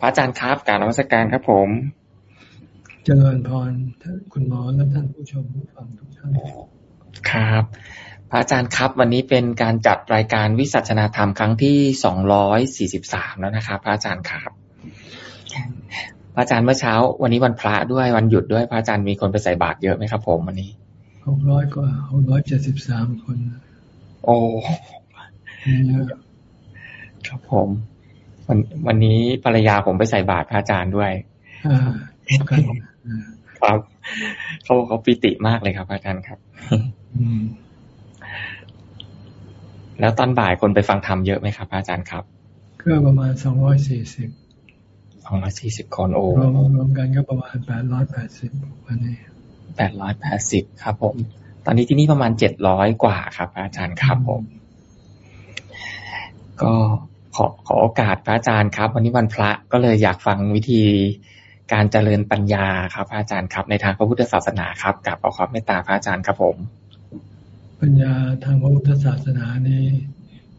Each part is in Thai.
พระอาจารย์ครับการนมัสการครับผม เจริญพรคุณหมอและท่านผู้ชมผู้ฟังทุกท่านครับ พระอาจารย์ครับ วันนี้เป็นการจัดรายการวิสัชนาธรรมครั้งที่สองร้อยสี่สิบสามแล้วนะครับ พระอาจารย์ครับพระอาจารย์เมื่อเช้า วันนี้วันพระด้วยวันหยุดด้วยพระอาจารย์มีคนไปใส่บาตรเยอะไหมครับ ผมวันนี้หกร้อยกว่าหกร้อยเจ็ดสิบสามคน โอ้ครับผม วันวันนี้ภรรยาผมไปใส่บาตรพระอาจารย์ด้วยครับเขาเขาปิติมากเลยครับอาจารย์ครับแล้วตอนบ่ายคนไปฟังธรรมเยอะไหมครับอาจารย์ครับก็ประมาณสองร้อยสี่สิบสองร้อยสี่สิบคนโอ้รวมรวมกันก็ประมาณแปดร้อยแปดสิบวันนี้แปดร้อยแปดสิบครับ ผม ตอนนี้ที่นี่ประมาณเจ็ดร้อยกว่าครับ อาจารย์ครับผม ก็ ขอขอโอกาสพระอาจารย์ครับ วันนี้วันพระก็เลยอยากฟังวิธีการเจริญปัญญาครับ พระอาจารย์ครับ ในทางพระพุทธศาสนาครับกับขอความเมตตาพระอาจารย์ครับผม ปัญญาทางพระพุทธศาสนานี้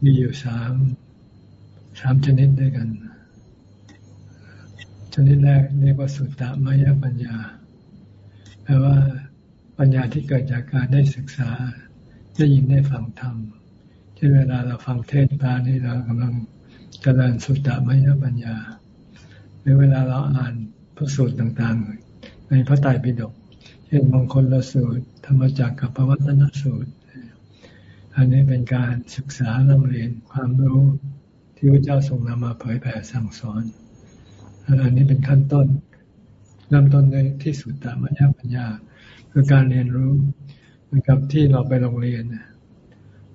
มีอยู่สามสามชนิดด้วยกัน ชนิดแรกเรียกว่าสุตตมยปัญญาแปลว่าปัญญาที่เกิดจากการได้ศึกษาได้ยินได้ฟังธรรมเช่นเวลาเราฟังเทศน์พานี่เรากำลัง เจริญสุตตมยปัญญา หรือเวลาเราอ่านพระสูตรต่างๆ ในพระไตรปิฎกเช่นมงคลละสูตร ธรรมจักรกับปวัตนสูตร อันนี้เป็นการศึกษาเรียนความรู้ที่พระเจ้าทรงนำมาเผยแผ่สั่งสอน อันนี้เป็นขั้นต้นเริ่มต้นในที่สุดตามัญญาปัญญา คือการเรียนรู้เหมือนกับที่เราไปโรงเรียน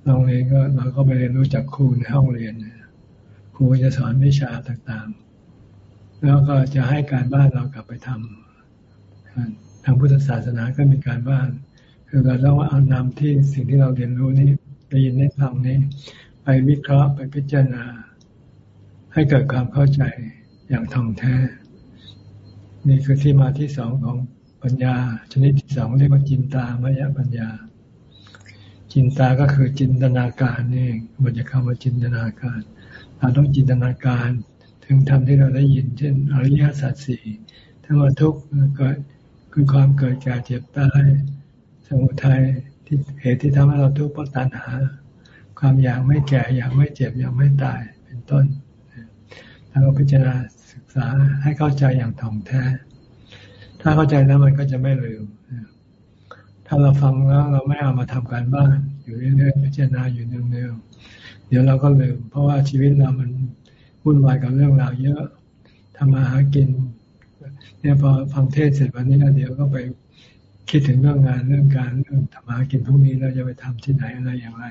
โรงเรียนก็เราก็ไปเรียนรู้จากครูในห้องเรียน ครูจะสอนวิชาต่างๆ แล้วก็จะให้การบ้านเรากลับไปทำทางพุทธศาสนาก็มีการบ้าน คือเราต้องเอานำที่สิ่งที่เราเรียนรู้นี้ได้ยินได้ฟังนี้ ไปวิเคราะห์ไปพิจารณา ให้เกิดความเข้าใจอย่างท่องแท้ นี่คือที่มาที่สองของปัญญา ชนิดที่สองเรียกว่าจินตามยปัญญา จินตาก็คือจินตนาการนี่มันจะคำว่าจินตนาการ เราต้องจินตนาการถึงธรรมที่เราได้ยิน เช่นอริยสัจสี่ทั้งว่าทุกข์เกิดคือความเกิดแก่เจ็บตายสมุทัยที่เหตุที่ทำให้เราทุกข์เพราะตัณหา ความอยากไม่แก่อยากไม่เจ็บอยากไม่ตายเป็นต้นถ้าเราพิจารณาศึกษาให้เข้าใจอย่างถ่องแท้ ถ้าเข้าใจแล้วมันก็จะไม่ลืมถ้าเราฟังแล้วเราไม่เอามาทำการบ้าน อยู่เรื่อยๆพิจารณาอยู่เนืองๆ เดี๋ยวเราก็ลืม เพราะว่าชีวิตเรามันวุ่นวายกับเรื่องราวเยอะทำมาหากิน เนี่ยพอฟังเทศเสร็จวันนี้เดี๋ยวก็ไปคิดถึงเรื่องงานเรื่องการเรื่องทำมาหากินพรุ่งนี้เราจะไปทำที่ไหนอะไรอย่างไร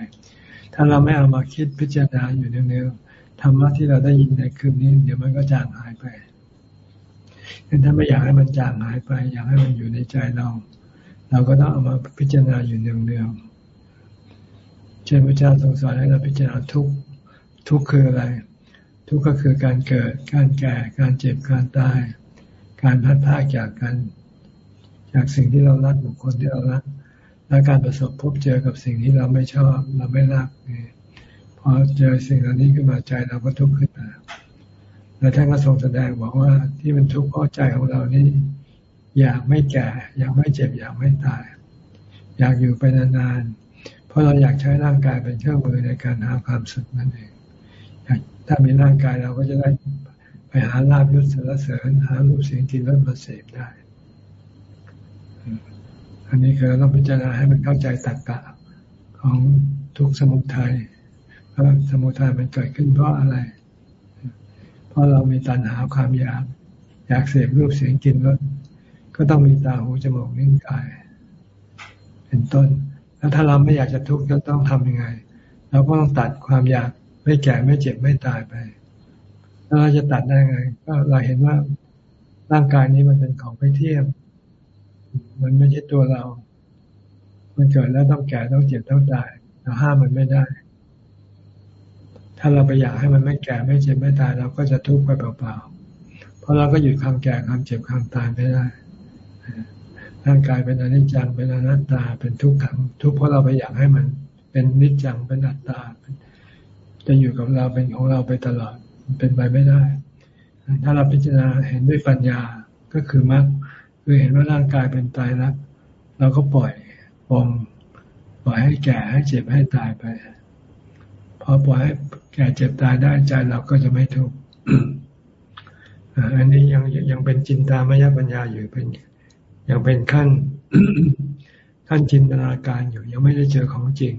ถ้าเราไม่เอามาคิดพิจารณาอยู่เนืองๆธรรมะที่เราได้ยินในคืนนี้ เดี๋ยวมันก็จางหายไปถ้าไม่อยากให้มันจางหายไป อยากให้มันอยู่ในใจเรา เราก็ต้องเอามาพิจารณาอยู่เนืองๆ ช่นพระเจ้าทรงสอนให้เราพิจารณาทุกทุกคืออะไร ทุกก็คือการเกิด การแก่ การเจ็บ การตาย การพัดพากจากกัน จากสิ่งที่เรารักบุคคลที่เรารัก และการประสบพบเจอกับสิ่งที่เราไม่ชอบ เราไม่รักเพอเจอสิ่งเหล่านี้ขึ้นมาใจเราก็ทุกข์ขึ้นมาแล้วท่านก็ทรงแสดงบอกว่าที่มันทุกข์เพราะใจของเรานี่อยากไม่แก่ อยากไม่เจ็บ อยากไม่ตาย อยากอยู่ไปนานๆ เพราะเราอยากใช้ร่างกายเป็นเครื่องมือในการหาความสุขนั่นเองถ้ามีร่างกายเราก็จะได้ไปหาลาบยศสารเสริญหารูปเสียงกินรสมาเสพได้ อันนี้คือเราต้องพิจารณาให้มันเข้าใจตักกะของทุกสมุทัยว่าสมุทัยมันเกิดขึ้นเพราะอะไร เพราะเรามีตัณหาความอยาก อยากเสพรูปเสียงกินรสก็ต้องมีตาหูจมูกนิ้วกาย เป็นต้น แล้วถ้าเราไม่อยากจะทุกข์จะต้องทำยังไง เราก็ต้องตัดความอยากไม่แก่ไม่เจ็บไม่ตายไปแล้วเราจะตัดได้ไง ก็เราเห็นว่าร่างกายนี้มันเป็นของไม่เที่ยงมันไม่ใช่ตัวเรา มันเกิดแล้วต้องแก่ต้องเจ็บต้องตายเราห้ามมันไม่ได้ ถ้าเราไปอยากให้มันไม่แก่ไม่เจ็บไม่ตายเราก็จะทุกข์ไปเปล่าๆ เพราะเราก็หยุดความแก่ความเจ็บความตายไม่ได้ ร่างกายเป็นอนิจจังเป็นอนัตตาเป็นทุกขัง ทุกเพราะเราไปอยากให้มัน เป็นนิจจังเป็นอัตตาจะอยู่กับเราเป็นของเราไปตลอดเป็นไปไม่ได้ ถ้าเราพิจารณาเห็นด้วยปัญญาก็คือมรรคคือเห็นว่าร่างกายเป็นตายรักเราก็ปล่อยปองปล่อยให้แก่ให้เจ็บให้ตายไปพอปล่อยให้แก่เจ็บตายได้ใจเราก็จะไม่ทุกข์อันนี้ยังยังเป็นจินตามยปัญญาอยู่เป็น ยังเป็นขั้นขั้นจินตนาการอยู่ ยังไม่ได้เจอของจริง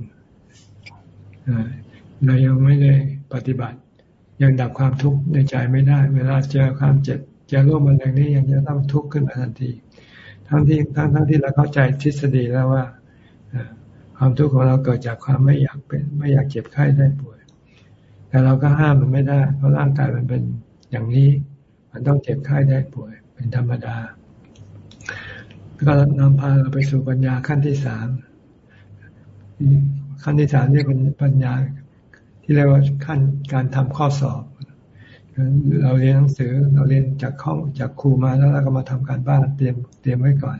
เรายังไม่ได้ปฏิบัติ ยังดับความทุกข์ในใจไม่ได้ เวลาเจอความเจ็บเจอโรคมะเร็งนี้ยังจะต้องทุกข์ขึ้นมาทันที ทั้งที่ทั้งทั้งที่เราเข้าใจทฤษฎีแล้วว่าความทุกข์ของเราเกิดจากความไม่อยากเป็น ไม่อยากเจ็บไข้ได้ป่วย แต่เราก็ห้ามมันไม่ได้ เพราะร่างกายมันเป็นอย่างนี้ มันต้องเจ็บไข้ได้ป่วย เป็นธรรมดา ก็นำพาเราไปสู่ปัญญาขั้นที่สามขั้นที่สามเรียกเป็นปัญญา ที่เรียกว่าขั้นการทำข้อสอบ เราเรียนหนังสือเราเรียนจากข้องจากครูมาแล้วเราก็มาทำการบ้านเตรียมเตรียมไว้ก่อน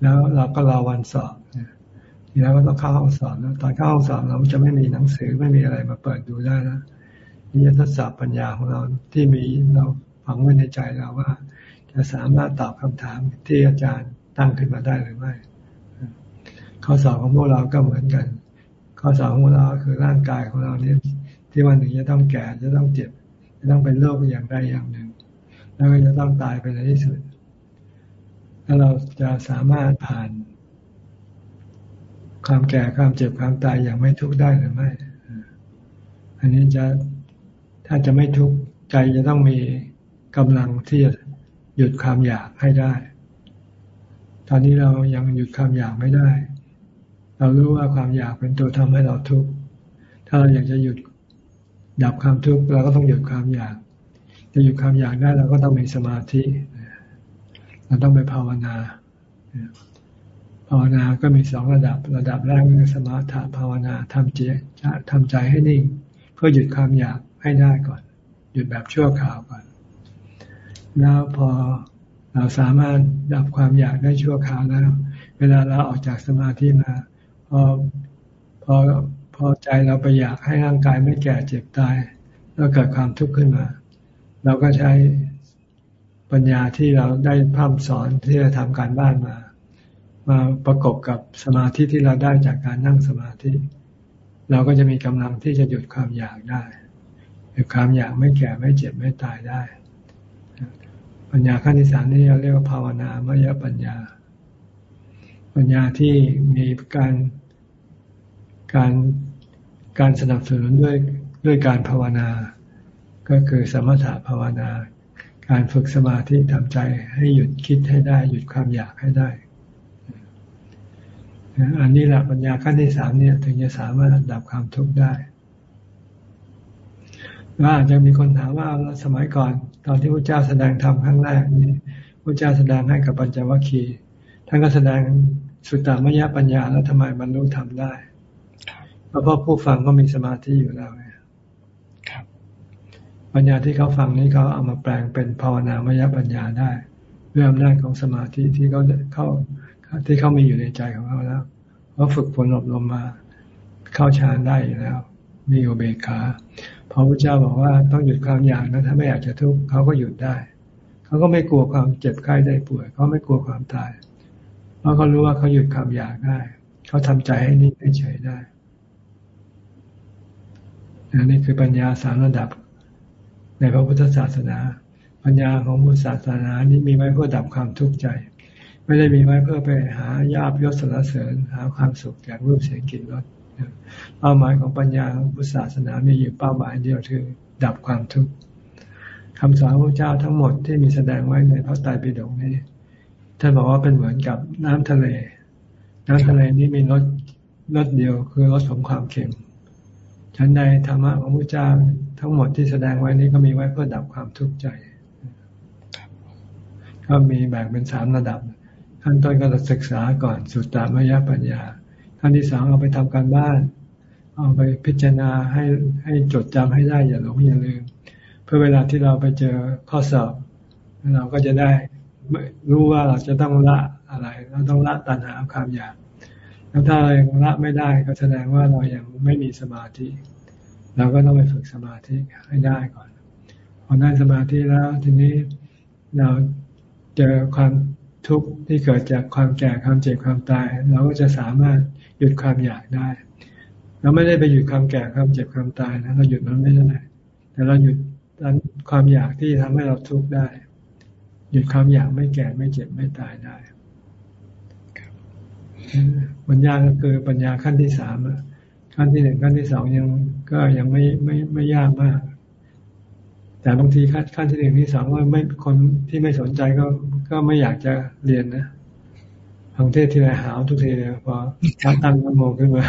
แล้วเราก็รอวันสอบทีแล้วก็ต้องเข้าห้องสอบแล้วตอนเข้าห้องสอบเราจะไม่มีหนังสือไม่มีอะไรมาเปิดดูได้แล้วนี่จะทดสอบปัญญาของเราที่มีเราฝังไว้ในใจเราว่า จะสามารถตอบคำถามที่อาจารย์ ตั้งขึ้นมาได้หรือไม่ ข้อสอบของพวกเราก็เหมือนกัน ข้อสอบของเราคือร่างกายของเราเนี่ที่วันหนึ่งจะต้องแก่จะต้องเจ็บ จะต้องเป็นโรคอย่างใดอย่างหนึ่ง แล้วก็จะต้องตายไปในที่สุด ถ้าเราจะสามารถผ่าน ความแก่ความเจ็บความตายอย่างไม่ทุกข์ได้หรือไม่ อันนี้จะถ้าจะไม่ทุกข์ใจจะต้องมีกำลังที่จะหยุดความอยากให้ได้ ตอนนี้เรายังหยุดความอยากไม่ได้ เรารู้ว่าความอยากเป็นตัวทำให้เราทุกข์ ถ้าเราอยากจะหยุดดับความทุกข์เราก็ต้องหยุดความอยาก จะหยุดความอยากได้เราก็ต้องมีสมาธิ เราต้องไปภาวนา ภาวนาก็มีสองระดับ ระดับแรกคือสมาธิภาวนาทำใจทำใจให้นิ่ง เพื่อหยุดความอยากให้ได้ก่อน หยุดแบบชั่วคราวก่อน แล้วพอ เราสามารถดับความอยากได้ชั่วคราวแล้ว เวลาเราออกจากสมาธิมาพอพอพอใจเราไปอยากให้ร่างกายไม่แก่เจ็บตายแล้วเกิดความทุกข์ขึ้นมา เราก็ใช้ปัญญาที่เราได้พร่ำสอนที่เราทำการบ้านมา มาประกบกับสมาธิที่เราได้จากการนั่งสมาธิ เราก็จะมีกำลังที่จะหยุดความอยากได้หยุดความอยากไม่แก่ไม่เจ็บไม่ตายได้ ปัญญาขั้นที่สามนี่เราเรียกว่าภาวนามยปัญญา ปัญญาที่มีการการการสนับสนุนด้วยด้วยการภาวนา ก็คือสมถะภาวนา การฝึกสมาธิทำใจให้หยุดคิดให้ได้ หยุดความอยากให้ได้ อันนี้แหละปัญญาขั้นที่สามเนี่ยถึงจะสามารถดับความทุกข์ได้ ว่าอาจจะมีคนถามว่าสมัยก่อน ตอนที่พระเจ้าแสดงธรรมครั้งแรกนี่พระเจ้าแสดงให้กับปัญจวัคคีย์ท่านก็แสดงสุตตามยปัญญาแล้วทำไมบรรลุธรรมได้เพราะผู้ฟังก็มีสมาธิอยู่แล้วปัญญาที่เขาฟังนี้เขาเอามาแปลงเป็นภาวนามยปัญญาได้ด้วยอำนาจของสมาธิที่เขาเข้าที่เขามีอยู่ในใจของเขาแล้วเขาฝึกฝนอบรมมา เข้าฌานได้อยู่แล้ว มีโอเบคา พระพุทธเจ้าบอกว่าต้องหยุดความอยากนะถ้าไม่อยากจะทุกข์เขาก็หยุดได้ เขาก็ไม่กลัวความเจ็บไข้ได้ป่วย เขาไม่กลัวความตาย เพราะเขารู้ว่าเขาหยุดความอยากได้ เขาทำใจให้นิ่งให้เฉยได้นี่คือปัญญาสามระดับ ในพระพุทธศาสนา ปัญญาของพุทธศาสนานี้มีไว้เพื่อดับความทุกข์ใจ ไม่ได้มีไว้เพื่อไปหายาบยศสรรเสริญ หาความสุขจากรูปเสียงกลิ่นรส เป้าหมายของปัญญาของพุทธศาสนามีอยู่เป้าหมายเดียวคือ ดับความทุกข์คำสอนพระเจ้าทั้งหมดที่มีแสดงไว้ในพระไตรปิฎกนี้ท่านบอกว่าเป็นเหมือนกับน้ำทะเล น้ำทะเลนี้มีรสรสเดียวคือรสของความเค็มฉันใดธรรมะของพระเจ้าทั้งหมดที่แสดงไว้นี้ก็มีไว้เพื่อดับความทุกข์ใจ ก็มีแบ่งเป็นสามระดับขั้นต้นก็ศึกษาก่อนสุตตามยปัญญา ขั้นที่สองเอาไปทำการบ้าน เอาไปพิจารณาให้ให้จดจำให้ได้อย่าหลงอย่าลืม เพื่อเวลาที่เราไปเจอข้อสอบเราก็จะได้รู้ว่าเราจะต้องละอะไร เราต้องละตัณหาความอยากแล้วถ้าเรายังละไม่ได้ก็แสดงว่าเรายังไม่มีสมาธิ เราก็ต้องไปฝึกสมาธิให้ได้ก่อนพอได้สมาธิแล้วทีนี้เราเจอความทุกข์ที่เกิดจากความแก่ความเจ็บความตาย เราก็จะสามารถ หยุดความอยากได้เราไม่ได้ไปหยุดความแก่ความเจ็บความตายนะเราหยุดมันไม่ได้แต่เราหยุดความอยากที่ทำให้เราทุกข์ได้ หยุดความอยากไม่แก่ไม่เจ็บไม่ตายได้ปัญญาก็คือปัญญาขั้นที่สามขั้นที่หนึ่งขั้นที่สองยังก็ยังไม่ไม่ไม่ยากมาก แต่บางทีขั้นขั้นที่หนึ่งที่สองว่าไม่คนที่ไม่สนใจก็ก็ไม่อยากจะเรียนนะ ฟังเทศทีไรหาวทุกทีเลยพอตั้งนโมขึ้นมา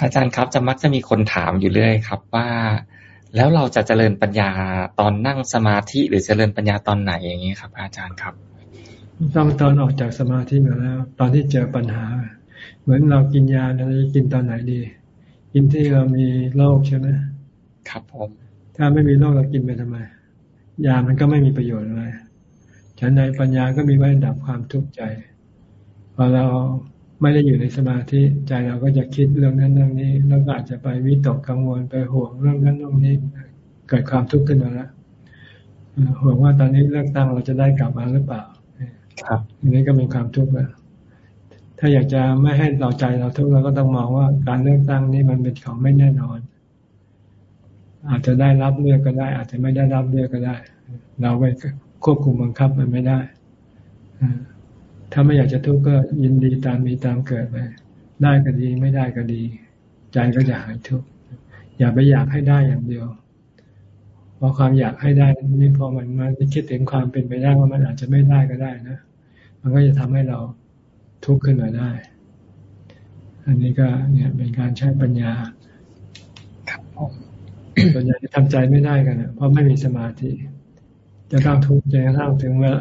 อาจารย์ครับจะมักจะมีคนถามอยู่เรื่อยครับ ว่า แล้วเราจะเจริญปัญญาตอนนั่งสมาธิ หรือเจริญปัญญาตอนไหนอย่างนี้ครับ อาจารย์ครับต้องตอนออกจากสมาธิมาแล้ว ตอนที่เจอปัญหา เหมือนเรากินยาเราจะกินตอนไหนดี กินที่เรามีโรคใช่ไหมครับผม ถ้าไม่มีโรคเรากินไปทำไม ยามันก็ไม่มีประโยชน์อะไรฉันในปัญญาก็มีไว้ดับความทุกข์ใจ พอเราไม่ได้อยู่ในสมาธิใจเราก็จะคิดเรื่องนั้นเรื่องนี้ แล้วก็อาจจะไปวิตกกังวลไปห่วงเรื่องนั้นเรื่องนี้ เกิดความทุกข์ขึ้นมาแล้วห่วงว่าตอนนี้เลือกตั้งเราจะได้กลับมาหรือเปล่า ครับอันนี้ก็เป็นความทุกข์แล้วถ้าอยากจะไม่ให้เราใจเราทุกข์เราก็ต้องมองว่าการเลือกตั้งนี้มันเป็นของไม่แน่นอน อาจจะได้รับเลือกก็ได้ อาจจะไม่ได้รับเลือกก็ได้ เราไปควบคุมบังคับมันไม่ได้ถ้าไม่อยากจะทุกข์ก็ยินดีตามมีตามเกิดไปได้ก็ดีไม่ได้ก็ดี ใจก็จะหายทุกข์อย่าไปอยากให้ได้อย่างเดียวเพราะความอยากให้ได้นี่พอมันมาคิดถึงความเป็นไปได้ว่ามันอาจจะไม่ได้ก็ได้นะมันก็จะทำให้เราทุกข์ขึ้นมาได้ อันนี้ก็เนี่ยเป็นการใช้ปัญญาครับผม ปัญญาจะทำใจไม่ได้กันเพราะไม่มีสมาธิ จะต้องทุกข์จนกระทั่งถึงวลา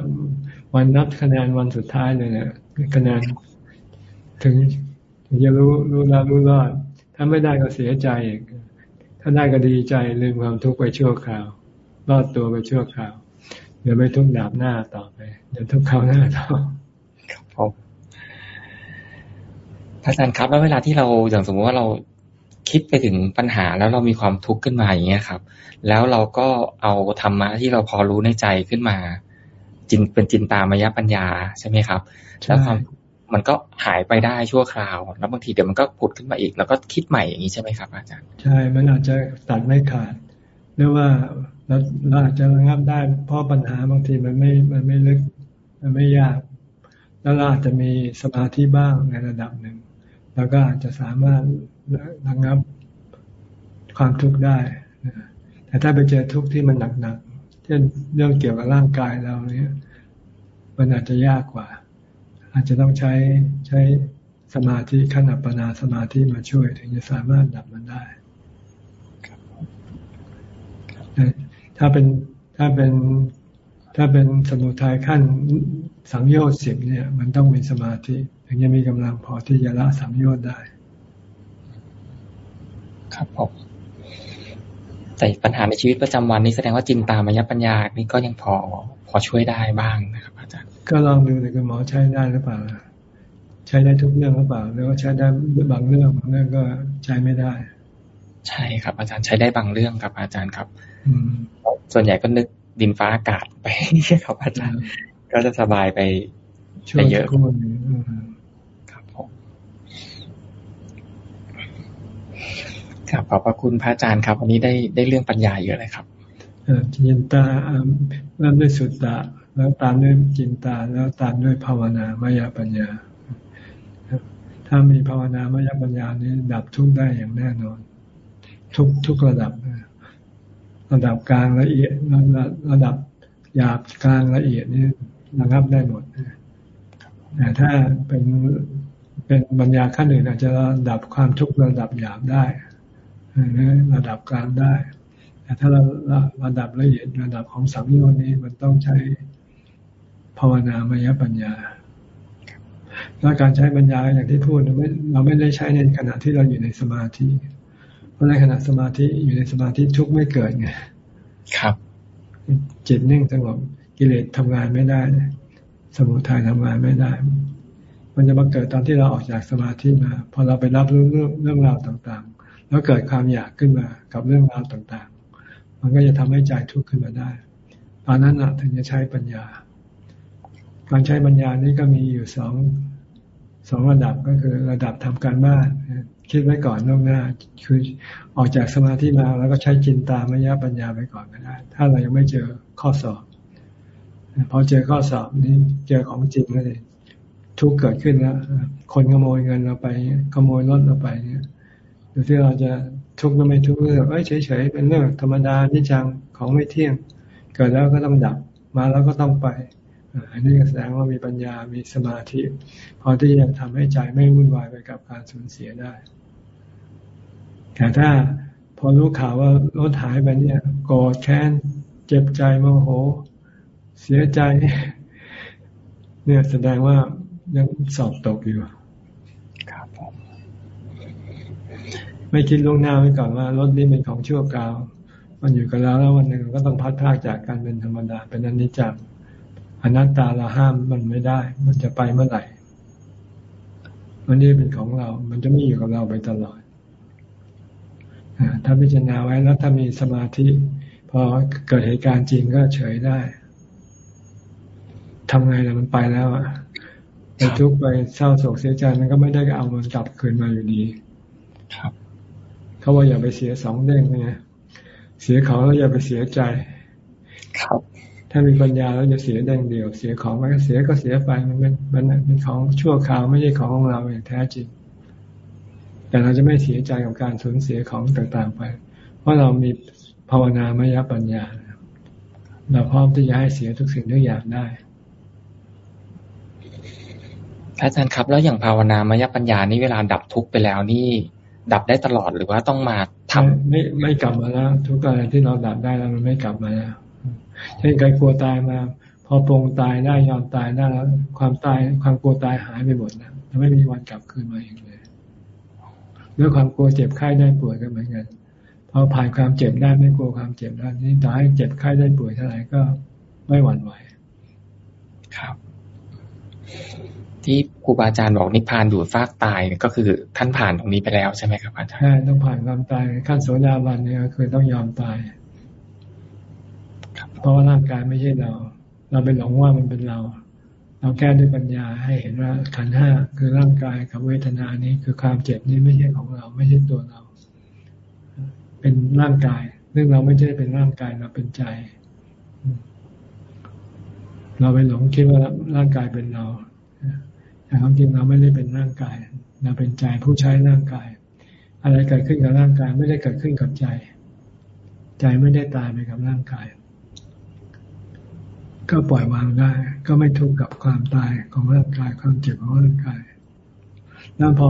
วันนับคะแนนวันสุดท้ายเลยเนี่ยคะแนนถึงถึงจะรู้รู้แล้วรู้รอดถ้าไม่ได้ก็เสียใจอีกถ้าได้ก็ดีใจลืมความทุกข์ไปชั่วคราว รอดตัวไปชั่วคราว เดี๋ยวไม่ทุกข์ดาบหน้าต่อไป เดี๋ยวทุกข์เข้าหน้าต่อครับผมพระอาจารย์ครับแล้วเวลาที่เราอย่างสมมติว่าเรา คิดไปถึงปัญหาแล้วเรามีความทุกข์ขึ้นมาอย่างเงี้ยครับ แล้วเราก็เอาธรรมะที่เราพอรู้ในใจขึ้นมา จินเป็นจินตามายปัญญาใช่ไหมครับ แล้วความมันก็หายไปได้ชั่วคราว แล้วบางทีเดี๋ยวมันก็ผุดขึ้นมาอีก แล้วก็คิดใหม่อย่างนี้ใช่ไหมครับ อาจารย์ ใช่ มันอาจจะตัดไม่ขาดหรือว่าเราเราอาจจะระงับได้ เพราะปัญหาบางทีมันไม่มันไม่ลึก มันไม่ยาก แล้วเราอาจจะมีสมาธิบ้างในระดับหนึ่งแล้วก็อาจจะสามารถ ระงับความทุกข์ได้ แต่ถ้าไปเจอทุกข์ที่มันหนักๆ เช่นเรื่องเกี่ยวกับร่างกายเราเนี่ย มันอาจจะยากกว่า อาจจะต้องใช้ใช้สมาธิขณะปนาสมาธิมาช่วย ถึงจะสามารถดับมันได้ถ้าเป็นถ้าเป็นถ้าเป็นสมุทัยขั้นสังโยชน์สิบเนี่ย มันต้องมีสมาธิ ถึงจะมีกำลังพอที่จะละสังโยชน์ได้ ครับผมแต่ปัญหาในชีวิตประจำวันนี้แสดงว่าจินตามายปัญญานี่ก็ยังพอพอช่วยได้บ้างนะครับ อาจารย์ก็ลองดูเลยคุณหมอใช้ได้หรือเปล่า ใช้ได้ทุกเรื่องหรือเปล่าหรือว่าใช้ได้บางเรื่องบางเรื่องก็ใช้ไม่ได้ ใช่ครับ อาจารย์ใช้ได้บางเรื่องครับ อาจารย์ครับ อืมส่วนใหญ่ก็นึกดินฟ้าอากาศไปครับอาจารย์ ก็จะสบายไปไปเยอะครับผม ครับขอบพระคุณพระอาจารย์ครับ วันนี้ได้ได้เรื่องปัญญาเยอะเลยครับจินตาเริ่มด้วยสุตตะ แล้วตามด้วยจินตา แล้วตามด้วยภาวนามายปัญญา ถ้ามีภาวนามายปัญญานี้ดับทุกได้อย่างแน่นอน ทุกทุกระดับ ระดับกลางละเอียดระดับระดับหยาบกลางละเอียดนี่ระงับได้หมดแต่ถ้าเป็นเป็นปัญญาขั้นอื่นอาจจะระดับความทุกข์ระดับหยาบได้ ระดับกลางได้ แต่ถ้าเราระดับละเอียดระดับของสัมโยชน์นี้มันต้องใช้ภาวนามยปัญญาแล้วการใช้ปัญญาอย่างที่พูดเราไม่เราไม่ได้ใช้ในขณะที่เราอยู่ในสมาธิ เพราะในขณะสมาธิอยู่ในสมาธิทุกไม่เกิดไงครับ จิตนิ่งสงบกิเลสทำงานไม่ได้ สมุทัยทำงานไม่ได้มันมันจะมาเกิดตอนที่เราออกจากสมาธิมาพอเราไปรับรู้เรื่องเรื่องราวต่างๆ แล้วเกิดความอยากขึ้นมากับเรื่องราวต่างๆ มันก็จะทำให้ใจทุกข์ขึ้นมาได้ ตอนนั้นนะถึงจะใช้ปัญญา การใช้ปัญญานี้ก็มีอยู่สองสองระดับก็คือระดับทำการบ้านคิดไว้ก่อนล่วงหน้า คือออกจากสมาธิมาแล้วก็ใช้จินตามยปัญญาไปก่อนก็ได้ ถ้าเรายังไม่เจอข้อสอบพอเจอข้อสอบนี้เจอของจริงแล้วเลยทุกเกิดขึ้นแล้วคนขโมยเงินเราไปขโมยรถเราไปเนี่ย ดูที่เราจะทุกข์ก็ไม่ทุกข์เรื่องเอ้ยเฉยๆเป็นเรื่องธรรมดานิจังของไม่เที่ยง เกิดแล้วก็ต้องดับมาแล้วก็ต้องไปอันนี้แสดงว่ามีปัญญา มีสมาธิ พอที่จะทำให้ใจไม่วุ่นวายไปกับการสูญเสียได้ แต่ถ้าพอรู้ข่าวว่ารถหายไปเนี่ยโกรธแค้น เจ็บใจโมโห เสียใจ เนี่ยแสดงว่ายังสอบตกอยู่ ครับผม ไม่คิดล่วงหน้าไว้ก่อนว่ารถนี้เป็นของชั่วคราว มันอยู่กับเราแล้ววันหนึ่งก็ต้องพัดพากจากการเป็นธรรมดา เป็นอนิจจ์อนัตตาเราห้ามมันไม่ได้ มันจะไปเมื่อไหร่มันนี่เป็นของเรา มันจะไม่อยู่กับเราไปตลอดถ้าพิจารณาไว้แล้วถ้ามีสมาธิพอเกิดเหตุการณ์จริงก็เฉยได้ทำไงล่ะมันไปแล้วอะไปทุกข์ไปเศร้าโศกเสียใจมันก็ไม่ได้เอามันกลับคืนมาอยู่ดี ครับ เขาว่าอย่าไปเสียสองเด้งไงเสียเขาแล้วอย่าไปเสียใจ ครับ ถ้ามีปัญญาแล้วจะเสียแดงเดียว เสียของมันก็เสียก็เสียไปมันเป็นมันเป็นของชั่วคราวไม่ใช่ของของเราอย่างแท้จริง แต่เราจะไม่เสียใจกับการสูญเสียของต่างๆไป เพราะเรามีภาวนามยปัญญาเราพร้อมที่จะให้เสียทุกสิ่งทุกอย่างได้อาจารย์ครับ แล้วอย่างภาวนามยปัญญานี่เวลาดับทุกข์ไปแล้วนี่ ดับได้ตลอดหรือว่าต้องมาทำไม่ไม่กลับมาแล้ว ทุกอะไรที่เราดับได้แล้วมันไม่กลับมาแล้วเช่นการกลัวตายมา พอปรงตายได้ยอมตายได้แล้ว ความตายความกลัวตายหายไปหมดนะจะไม่มีวันกลับคืนมาอีกเลยด้วยความกลัวเจ็บไข้ได้ป่วยก็เหมือนกันพอผ่านความเจ็บได้ไม่กลัวความเจ็บแล้วนี่ต่อให้เจ็บไข้ได้ป่วยเท่าไหร่ก็ไม่หวั่นไหวครับ ที่ครูบาอาจารย์บอกนิพพานอยู่ฟากตายก็คือท่านผ่านตรงนี้ไปแล้วใช่ไหมครับอาจารย์ใช่ต้องผ่านความตายขั้นโสดาบันเนี่ยคือต้องยอมตายเพราะว่าร่างกายไม่ใช่เรา เราไปหลงว่ามันเป็นเรา เราแก้ด้วยปัญญาให้เห็นว่าขันห้าคือร่างกายกับเวทนานี้คือความเจ็บนี้ไม่ใช่ของเรา ไม่ใช่ตัวเรา เป็นร่างกายซึ่งเราไม่ใช่เป็นร่างกายเราเป็นใจ เราไปหลงคิดว่าร่างกายเป็นเรา แต่ความจริงเราไม่ได้เป็นร่างกาย เราเป็นใจผู้ใช้ร่างกาย อะไรเกิดขึ้นกับร่างกายไม่ได้เกิดขึ้นกับใจ ใจไม่ได้ตายไปกับร่างกาย ก็ปล่อยวางได้ ก็ไม่ทุกข์กับความตายของร่างกายความเจ็บของร่างกายแล้วพอ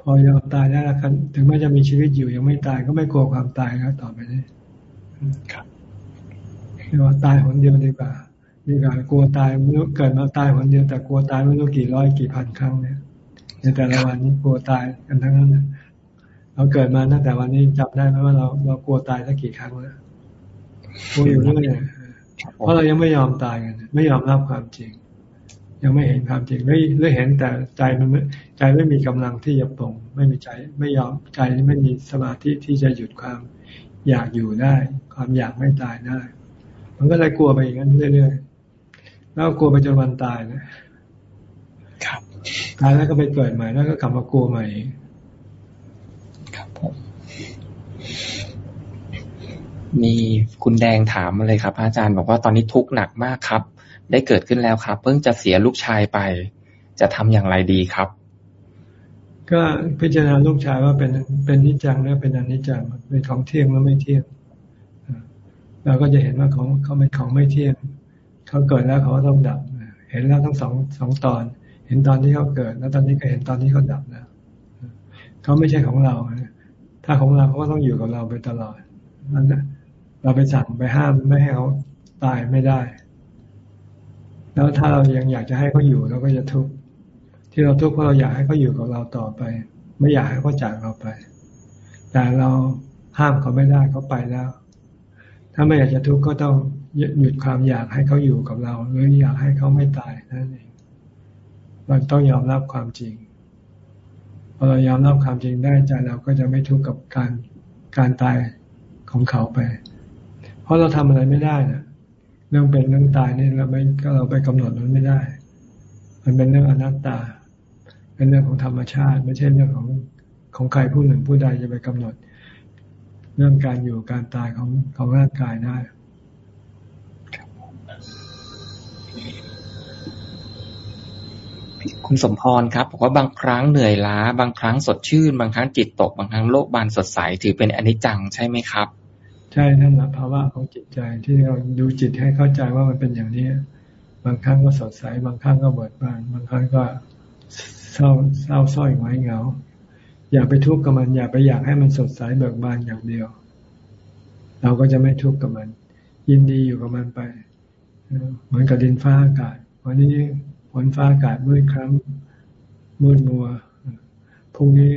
พอยอมตายแล้วครับถึงแม้จะมีชีวิตอยู่ยังไม่ตายก็ไม่กลัวความตายแล้วต่อไปนี้ครับเรียกว่าตายคนเดียวดีกว่า ดีกว่ากลัวตายไม่รู้เกิดมาตายคนเดียวแต่กลัวตายไม่รู้กี่ร้อยกี่พันครั้งเนี่ยในแต่ละวันนี้กลัวตายกันทั้งนั้นเราเกิดมาตั้งแต่วันนี้จับได้ไหมว่าเราเรากลัวตายสักกี่ครั้งแล้วกลัวอยู่เรื่อยเพราะเรายังไม่ยอมตายกันไม่ยอมรับความจริง ยังไม่เห็นความจริงไม่ไม่เห็นแต่ใจมันใจไม่มีกำลังที่จะปรงไม่มีใจไม่ยอมใจไม่มีสมาธิที่จะหยุดความอยากอยู่ได้ ความอยากไม่ตายได้ มันก็เลยกลัวไปอย่างนั้นเรื่อยๆ แล้วกลัวไปจนวันตายนะครับตายแล้วก็ไปเกิดใหม่แล้วก็กลับมากลัวใหม่มีคุณแดงถามมาเลยครับ อาจารย์บอกว่าตอนนี้ทุกข์หนักมากครับ ได้เกิดขึ้นแล้วครับ เพิ่งจะเสียลูกชายไป จะทำอย่างไรดีครับ ก็พิจารณาลูกชายว่าเป็นเป็นนิจังหรือเป็นอนิจจังเป็นของเที่ยงหรือไม่เที่ยงเราก็จะเห็นว่าของเขาเป็นของไม่เที่ยง เขาเกิดแล้วเขาต้องดับ เห็นแล้วทั้งสองสองตอน เห็นตอนที่เขาเกิด แล้วตอนนี้ก็เห็นตอนที่เขาดับแล้วเขาไม่ใช่ของเรา ถ้าของเราเขาก็ต้องอยู่กับเราไปตลอดนั่นแหละเราไปสั่งไปห้ามไม่ให้เขาตายไม่ได้ แล้วถ้าเรายังอยากจะให้เขาอยู่เราก็จะทุกข์ที่เราทุกข์เพราะเราอยากให้เขาอยู่กับเราต่อไป ไม่อยากให้เขาจากเราไป แต่เราห้ามเขาไม่ได้เขาไปแล้ว ถ้าไม่อยากจะทุกข์ก็ต้อง หยุดความอยากให้เขาอยู่กับเรา หรืออยากให้เขาไม่ตายนั่นเองเราต้องยอมรับความจริงพอเรายอมรับความจริงได้ใจเราก็จะไม่ทุกข์กับการการตายของเขาไป เพราะเราทำอะไรไม่ได้นะเรื่องเป็นเรื่องตายนี่เราไม่ก็เราไปกำหนดมันไม่ได้ มันเป็นเรื่องอนัตตา เป็นเรื่องของธรรมชาติ ไม่ใช่เรื่องของของใครผู้หนึ่งผู้ใดจะไปกำหนด เรื่องการอยู่การตายของของร่างกายได้ คุณสมพรครับบอกว่าบางครั้งเหนื่อยล้า บางครั้งสดชื่น บางครั้งจิตตก บางครั้งโลกบานสดใสถือเป็นอนิจจังใช่ไหมครับ ใช่นั่นแหละภาวะของจิตใจที่เราดูจิตให้เข้าใจว่ามันเป็นอย่างนี้บางครั้งก็สดใส บางครั้งก็เบิดบานบางครั้งก็เศร้าเศร้าส้อยหงอยเหงา อย่าไปทุกข์กับมันอย่าไปอยากให้มันสดใสเบิกบานอย่างเดียว เราก็จะไม่ทุกข์กับมัน ยินดีอยู่กับมันไปเหมือนกับดินฟ้าอากาศวันนี้ ฝนฟ้าอากาศมืดคร้ำมืดมัวพรุ่งนี้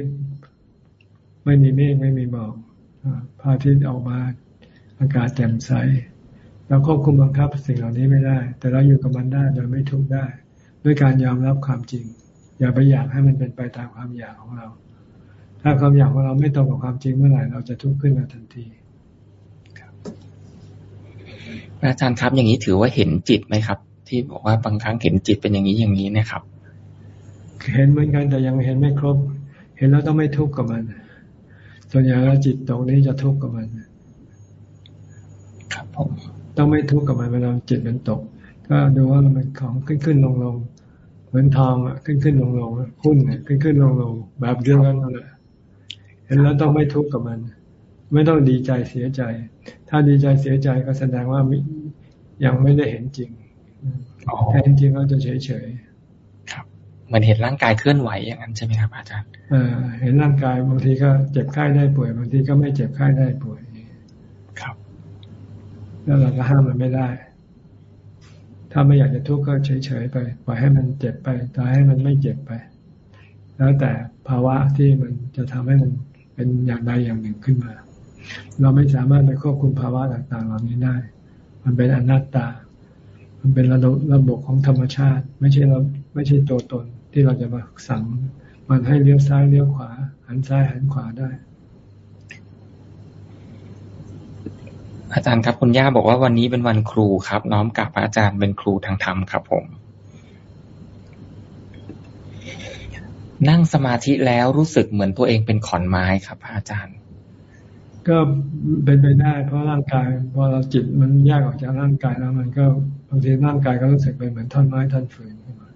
ไม่มีเมฆไม่มีหมอกพระอาทิตย์ออกมาอากาศแจ่มใสเราควบคุมบังคับสิ่งเหล่านี้ไม่ได้ แต่เราอยู่กับมันได้โดยไม่ทุกข์ได้ ด้วยการยอมรับความจริง อย่าไปอยากให้มันเป็นไปตามความอยากของเรา ถ้าความอยากของเราไม่ตรงกับความจริงเมื่อไหร่เราจะทุกข์ขึ้นมาทันทีอาจารย์ครับอย่างนี้ถือว่าเห็นจิตไหมครับ ที่บอกว่าบางครั้งเห็นจิตเป็นอย่างนี้อย่างนี้นะครับ เห็นเหมือนกันแต่ยังเห็นไม่ครบ เห็นแล้วต้องไม่ทุกข์กับมันส่วนใหญ่แล้วจิตตรงนี้จะทุกข์กับมัน ครับผมต้องไม่ทุกข์กับมันเวลาจิตมันตก ก็ดูว่ามันของขึ้นขึ้นลงลงเหมือนทองอะขึ้นขึ้นลงลงหุ้นเนี่ยขึ้นขึ้นลงลงแบบเดียวกันเลยเห็นแล้วต้องไม่ทุกข์กับมัน ไม่ต้องดีใจเสียใจ ถ้าดีใจเสียใจก็แสดงว่ายังไม่ได้เห็นจริง แต่จริงๆเราจะเฉยๆครับ เหมือนเห็นร่างกายเคลื่อนไหวอย่างนั้นใช่ไหมครับ อาจารย์เออเห็นร่างกายบางทีก็เจ็บไข้ได้ป่วย บางทีก็ไม่เจ็บไข้ได้ป่วยครับ แล้วเราก็ห้ามมันไม่ได้ ถ้าไม่อยากจะทุกข์ก็เฉยๆไปปล่อยให้มันเจ็บไปตายให้มันไม่เจ็บไป แล้วแต่ภาวะที่มันจะทำให้มันเป็นอย่างใดอย่างหนึ่งขึ้นมา เราไม่สามารถไปควบคุมภาวะต่างๆเหล่านี้ได้ มันเป็นอนัตตา มันเป็นระบบระบบของธรรมชาติ ไม่ใช่เราไม่ใช่ตัวตนที่เราจะมาสั่ง มันให้เลี้ยวซ้ายเลี้ยวขวา หันซ้ายหันขวาได้ อาจารย์ครับคุณย่าบอกว่าวันนี้เป็นวันครูครับ น้อมกับพระอาจารย์เป็นครูทางธรรมครับผมนั่งสมาธิแล้วรู้สึกเหมือนตัวเองเป็นขอนไม้ครับพระอาจารย์ ก็เป็นไปได้ เพราะร่างกายพอเราจิตมันแยกออกจากร่างกายแล้ว มันก็บางทีร่างกายก็รู้สึกเป็นเหมือนท่อนไม้ท่อนฝืนขึ้นมา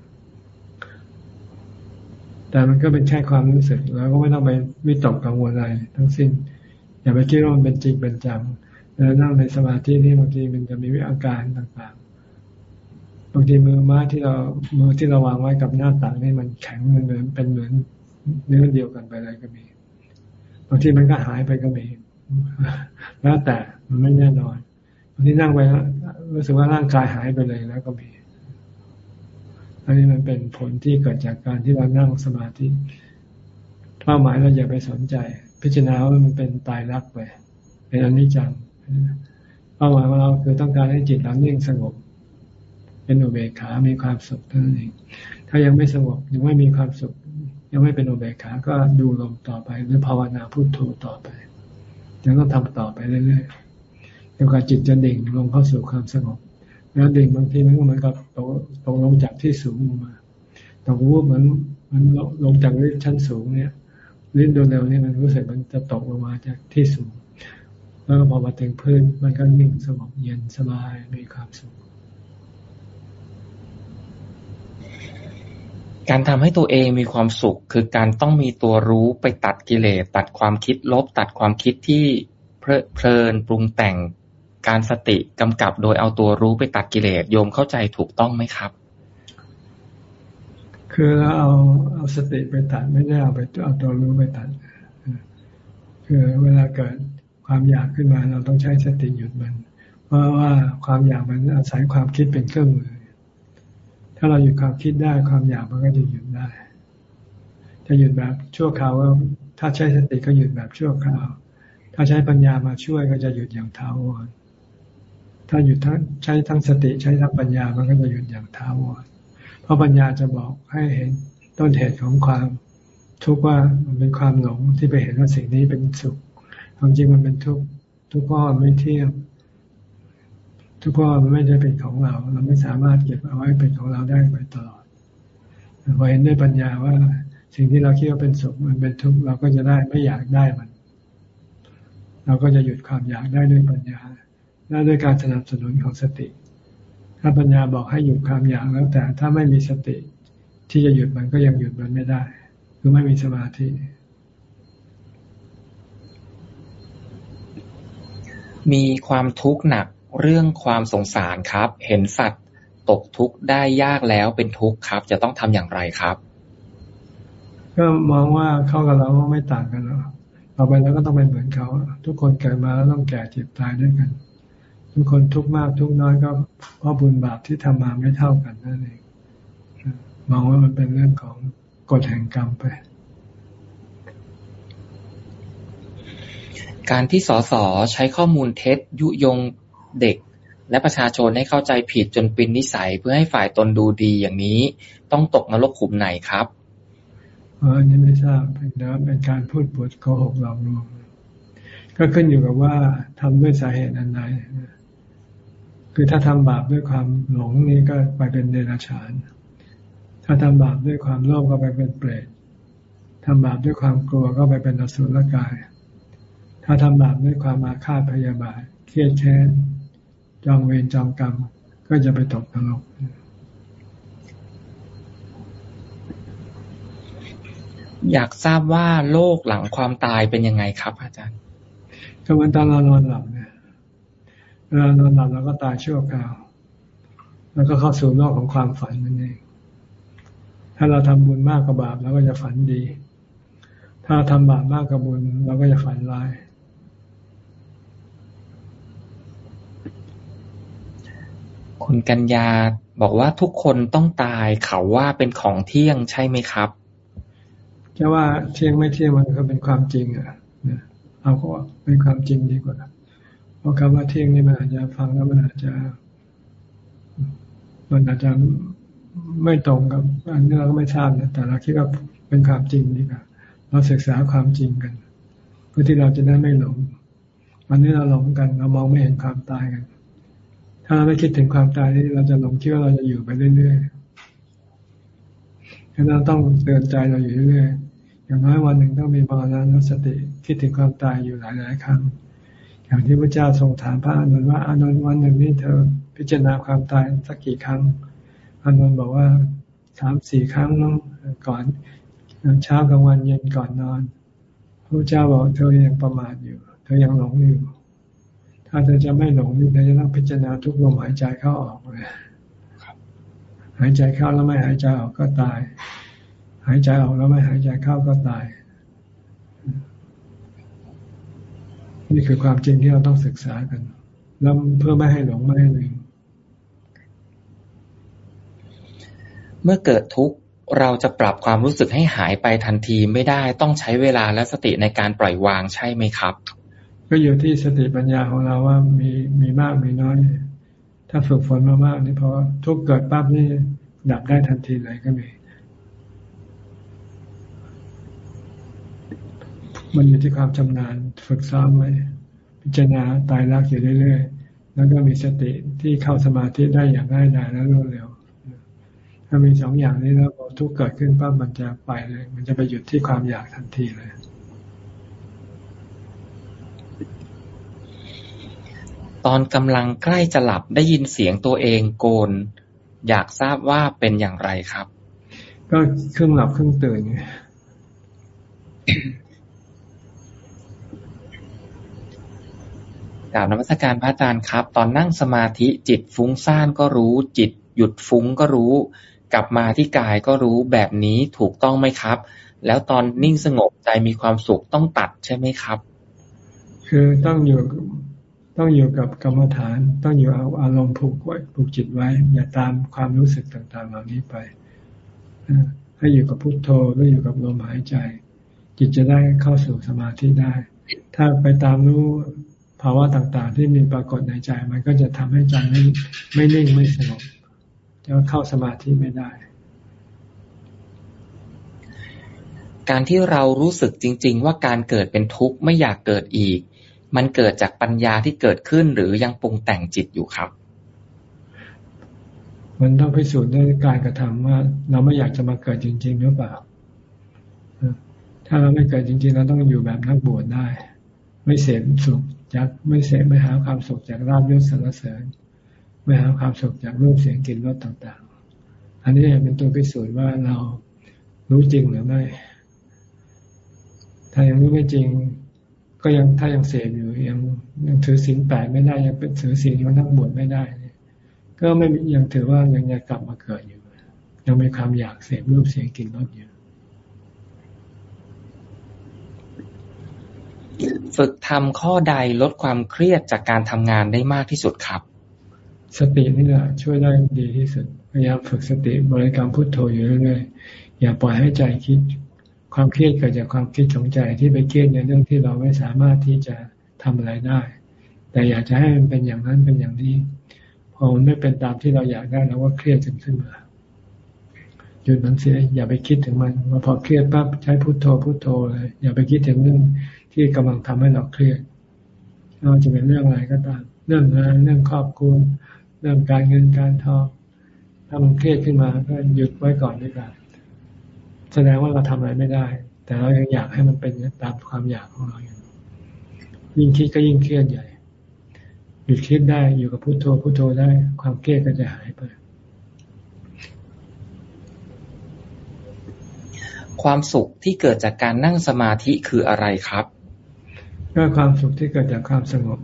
แต่มันก็เป็นแค่ความรู้สึกแล้วก็ไม่ต้องไปวิตกกังวลอะไรทั้งสิ้น อย่าไปคิดว่ามันเป็นจริงเป็นจังแล้วนั่งในสมาธินี่บางทีมันจะมีวิอาการต่างๆบางทีมือไม้ที่เรามือที่เราวางไว้กับหน้าต่างนี่มันแข็งเหมือนเป็นเหมือนเนื้อเดียวกันไปเลยก็มีบางทีมันก็หายไปก็มี แล้วแต่มันไม่แน่นอนบางทีนั่งไปรู้สึกว่าร่างกายหายไปเลยแล้วก็มีอันนี้มันเป็นผลที่เกิดจากการที่เรานั่งสมาธิเป้าหมายเราอย่าไปสนใจ พิจารณาว่ามันเป็นตายรักไปเป็นอนิจจังเป้าหมายของเราคือต้องการให้จิตเรานิ่งสงบ เป็นอุเบกขา มีความสุขเท่านั้นเอง ถ้ายังไม่สงบยังไม่มีความสุข ยังไม่เป็นอุเบกขา ก็ดูลมต่อไป หรือภาวนาพุทโธต่อไป ยังต้องทำต่อไปเรื่อยๆจนกว่าจิตจะดิ่งลงเข้าสู่ความสงบ แล้วดิ่งบางทีมันก็เหมือนกับตกตกลงจากที่สูงลงมาตกวูบเหมือนมันลงจากลิฟชั้นสูงเนี่ยลิ้นเร็วๆนี่มันรู้สึกมันจะตกลงมาจากที่สูง แล้วพอมาถึงพื้นมันก็นิ่งสงบเย็นสบายมีความสุข การทำให้ตัวเองมีความสุข คือการต้องมีตัวรู้ไปตัดกิเลสตัดความคิดลบ ตัดความคิดที่เพลินปรุงแต่งการสติกำกับโดยเอาตัวรู้ไปตัดกิเลสโยมเข้าใจถูกต้องไหมครับ คือเราเอาเอาสติไปตัดไม่ได้เอาไปเอาตัวรู้ไปตัดคือเวลาเกิดความอยากขึ้นมาเราต้องใช้สติหยุดมัน เพราะว่าความอยากมันอาศัยความคิดเป็นเครื่องมือาเราหยุดความคิดได้ความอยากมันก็จะหยุดได้ จะหยุดแบบชั่วคราวว่าถ้าใช้สติก็หยุดแบบชั่วคราว ถ้าใช้ปัญญามาช่วยก็จะหยุดอย่างท้าวร ถ้าหยุดทั้งใช้ทั้งสติใช้ทั้งปัญญามันก็จะหยุดอย่างท้าวร เพราะปัญญาจะบอกให้เห็นต้นเหตุของความทุกข์ว่ามันเป็นความหลงที่ไปเห็นว่าสิ่งนี้เป็นสุขความจริงมันเป็นทุกข์ทุกข์ก็ไม่เที่ยง ทุกข์ก็มันไม่ได้เป็นของเรา เราไม่สามารถเก็บเอาไว้เป็นของเราได้ไปตลอดพอเห็นด้วยปัญญาว่า สิ่งที่เราคิดว่าเป็นสุขมันเป็นทุกข์เราก็จะได้ไม่อยากได้มัน เราก็จะหยุดความอยากได้ด้วยปัญญา และด้วยการสนับสนุนของสติ ถ้าปัญญาบอกให้หยุดความอยากแล้วแต่ถ้าไม่มีสติ ที่จะหยุดมันก็ยังหยุดมันไม่ได้คือไม่มีสมาธิมีความทุกข์หนัก เรื่องความสงสารครับ เห็นสัตว์ตกทุกข์ได้ยากแล้วเป็นทุกข์ครับ จะต้องทำอย่างไรครับ ก็มองว่าเขากับเราไม่ต่างกันหรอกต่อไปแล้วก็ต้องเป็นเหมือนเขา ทุกคนเกิดมาแล้วต้องแก่เจ็บตายด้วยกัน ทุกคนทุกมากทุกน้อยก็เพราะบุญบาปที่ทำมาไม่เท่ากันนั่นเองมองว่ามันเป็นเรื่องของกฎแห่งกรรมไป การที่สสใช้ข้อมูลเท็จยุยง เด็ก และประชาชนให้เข้าใจผิดจนเป็นนิสัยเพื่อให้ฝ่ายตนดูดีอย่างนี้ ต้องตกนรกขุมไหนครับอันนี้ไม่ทราบเป็นนะเป็นการพูดปดโกหกหลอกลวงก็ขึ้นอยู่กับว่าทำด้วยสาเหตุอันใดคือถ้าทำบาปด้วยความหลงนี่ก็ไปเป็นเดรัจฉาน ถ้าทำบาปด้วยความโลภก็ไปเป็นเปรตทำบาปด้วยความกลัวก็ไปเป็นอสุรกาย ถ้าทำบาปด้วยความอาฆาตพยาบาทเครียดแค้น จองเวรจองกรรม ก็จะไปตกนรกอยากทราบว่าโลกหลังความตายเป็นยังไงครับ อาจารย์ก็เหมือนตอนเรานอนหลับเนี่ยเวลานอนหลับเราก็ตายชั่วคราว แล้วก็เข้าสู่โลกของความฝันนั่นเอง ถ้าเราทำบุญมากกว่าบาปเราก็จะฝันดี ถ้าทำบาปมากกว่าบุญเราก็จะฝันร้าย คุณกัญญาบอกว่าทุกคนต้องตายเขาว่าเป็นของเที่ยงใช่ไหมครับจะว่าเที่ยงไม่เที่ยงมันก็เป็นความจริงอะเอาก็เป็นความจริงดีกว่าเพราะคำว่าเที่ยงนี่มันอาจจะฟังแล้วมันอาจจะ มันอาจจะไม่ตรงกับอันนี้เราก็ไม่ทราบนะแต่เราคิดว่าเป็นความจริงดีกว่าเราศึกษาความจริงกัน เพื่อที่เราจะได้ไม่หลงวันนี้เราหลงกัน เรามองไม่เห็นความตายกัน ถ้าเราไม่คิดถึงความตายนี่เราจะหลงคิดว่าเราจะอยู่ไปเรื่อยๆฉะนั้นต้องเตือนใจเราอยู่เรื่อยๆ อย่างน้อยวันหนึ่งต้องมีบาลานสติคิดถึงความตายอยู่หลายๆครั้ง อย่างที่พระเจ้าทรงถามพระอนุนว่าอนุนวันหนึ่งนี่เธอพิจารณาความตายสักกี่ครั้งอนุนบอกว่าสามสี่ครั้งน้องก่อนเช้ากลางวันเย็นก่อนนอนพระเจ้าบอกเธอยังประมาทอยู่ เธอยังหลงอยู่ ถ้าเธอจะไม่หลงนี่เธอจะต้องพิจารณาทุกลมหายใจเข้าออกเลยหายใจเข้าแล้วไม่หายใจออกก็ตาย หายใจออกแล้วไม่หายใจเข้าก็ตาย นี่คือความจริงที่เราต้องศึกษากัน แล้วเพื่อไม่ให้หลงไม่ให้ลืมเมื่อเกิดทุกข์เราจะปรับความรู้สึกให้หายไปทันทีไม่ได้ต้องใช้เวลาและสติในการปล่อยวางใช่ไหมครับ ก็อยู่ที่สติปัญญาของเราว่ามีมีมากมีน้อย ถ้าฝึกฝนมามากนี่พอทุกเกิดปั๊บนี่ดับได้ทันทีเลยก็มีมันอยู่ที่ความชำนาญฝึกซ้อมไว้พิจารณาตายรักอยู่เรื่อยๆ แล้วก็มีสติที่เข้าสมาธิได้อย่างง่ายดายและรวดเร็ว ถ้ามีสองอย่างนี้แล้วทุกเกิดขึ้นปั๊บมันจะไปเลย มันจะไปหยุดที่ความอยากทันทีเลย ตอนกำลังใกล้จะหลับได้ยินเสียงตัวเองโกน อยากทราบว่าเป็นอย่างไรครับ ก็ครึ่งหลับครึ่งตื่นไงกราบนมัสการพระอาจารย์ครับ ตอนนั่งสมาธิจิตฟุ้งซ่านก็รู้ จิตหยุดฟุ้งก็รู้ กลับมาที่กายก็รู้แบบนี้ถูกต้องไหมครับ แล้วตอนนิ่งสงบใจมีความสุขต้องตัดใช่ไหมครับ คือต้องอยู่ ต้องอยู่กับกรรมฐาน ต้องอยู่เอาอารมณ์ผูกไว้ผูกจิตไว้ อย่าตามความรู้สึกต่างๆ เหล่านี้ไปให้อยู่กับพุทโธหรืออยู่กับลมหายใจ จิตจะได้เข้าสู่สมาธิได้ ถ้าไปตามรู้ภาวะต่างๆ ที่มีปรากฏในใจ มันก็จะทำให้ใจไม่ไม่นิ่งไม่สงบจะเข้าสมาธิไม่ได้ การที่เรารู้สึกจริง ๆ ว่าการเกิดเป็นทุกข์ไม่อยากเกิดอีก มันเกิดจากปัญญาที่เกิดขึ้นหรือยังปรุงแต่งจิตอยู่ครับ มันต้องพิสูจน์ด้วยการกระทำว่า เราไม่อยากจะมาเกิดจริง ๆ หรือเปล่า ถ้าเราไม่เกิดจริง ๆ เราต้องอยู่แบบนักบวชได้ ไม่เสพสุขจากไม่เสพไม่หาความสุขจากราบยศสรรเสริญ ไม่หาความสุขจากรูปเสียงกลิ่นรสต่าง ๆ อันนี้เป็นตัวพิสูจน์ว่าเรารู้จริงหรือไม่ ถ้ายังรู้ไม่จริง ก็ยังถ้ายังเสพอยู่ยังยังถือศีลแปดไม่ได้ยังเป็นถือศีลยังนั่งบวชไม่ได้ ก็ไม่ยังถือว่ายังอยากกลับมาเกิดอยู่ ยังมีความอยากเสพรูปเสียงกลิ่นรสอยู่ฝึกทำข้อใดลดความเครียดจากการทำงานได้มากที่สุดครับ สตินี่แหละช่วยได้ดีที่สุดพยายามฝึกสติบริกรรมพุทโธอยู่เรื่อยๆอย่าปล่อยให้ใจคิด ความเครียดเกิดจากความคิดของใจที่ไปเครียดในเรื่องที่เราไม่สามารถที่จะทำอะไรได้ แต่อยากจะให้มันเป็นอย่างนั้นเป็นอย่างนี้ พอมันไม่เป็นตามที่เราอยากได้เราก็เครียดขึ้นมาหยุดมันเสียอย่าไปคิดถึงมันพอเครียดปั๊บใช้พุทโธพุทโธเลยอย่าไปคิดถึงเรื่องที่กำลังทำให้เราเครียดเราจะเป็นเรื่องอะไรก็ตาม เรื่องงานเรื่องครอบครัวเรื่องการเงินการทองถ้ามันเครียดขึ้นมาก็หยุดไว้ก่อนดีกว่า แสดงว่าเราทำอะไรไม่ได้ แต่เรายังอยากให้มันเป็นตามความอยากของเราอยู่ยิ่งคิดก็ยิ่งเครียดใหญ่หยุดคิดได้อยู่กับพุโทโธพุโทโธได้ ความเครียดก็จะหายไป ความสุขที่เกิดจากการนั่งสมาธิคืออะไรครับก็ความสุขที่เกิดจากความสงบ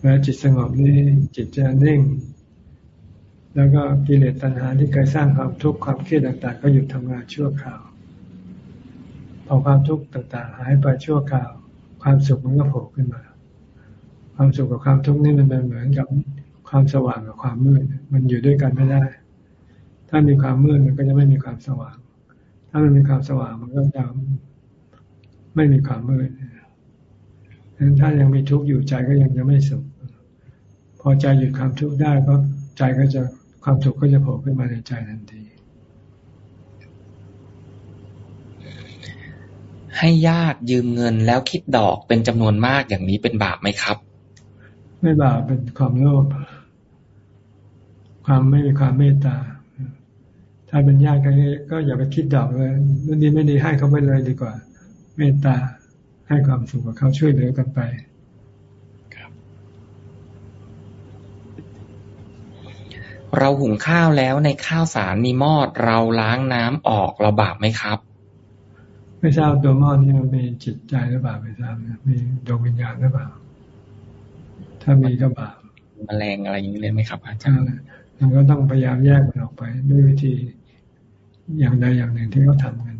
เวลาจิตสงบนี่จิตจะนิ่ง แล้วก็กิเลสตัณหาที่เคยสร้างความทุกข์ความเครียดต่างๆ ก็หยุดทำงานชั่วคราว พอความทุกข์ต่างๆ หายไปชั่วคราว ความสุขมันก็โผล่ขึ้นมา ความสุขกับความทุกข์นี่มันเป็นเหมือนกับความสว่างกับความมืด มันอยู่ด้วยกันไม่ได้ ถ้ามีความมืดมันก็จะไม่มีความสว่าง ถ้ามันมีความสว่างมันก็จะไม่มีความมืดดังนั้นถ้ายังมีทุกข์อยู่ใจก็ยังจะไม่สุข พอใจหยุดความทุกข์ได้ก็ใจก็จะ ความสุขก็จะโผล่ขึ้นมาในใจทันที ให้ญาติยืมเงินแล้วคิดดอกเป็นจำนวนมากอย่างนี้เป็นบาปไหมครับ ไม่บาปเป็นความโลภความไม่มีความเมตตา ถ้าเป็นญาติกันก็อย่าไปคิดดอกเลยนู่นนี่ไม่ดีให้เขาไปเลยดีกว่า เมตตาให้ความสุขกับเขาช่วยเหลือกันไป เราหุงข้าวแล้วในข้าวสารมีหม้อเราล้างน้ำออกเราบาปไหมครับ ไม่ทราบตัวหม้อนี้มันมีจิตใจหรือเปล่าไม่ทราบนะมีดวงวิญญาณหรือเปล่า ถ้ามีก็บาปแมลงอะไรอย่างนี้เลยไหมครับ อาจารย์เราก็ต้องพยายามแยกมันออกไป ด้วยวิธีอย่างใดอย่างหนึ่งที่เขาทากัน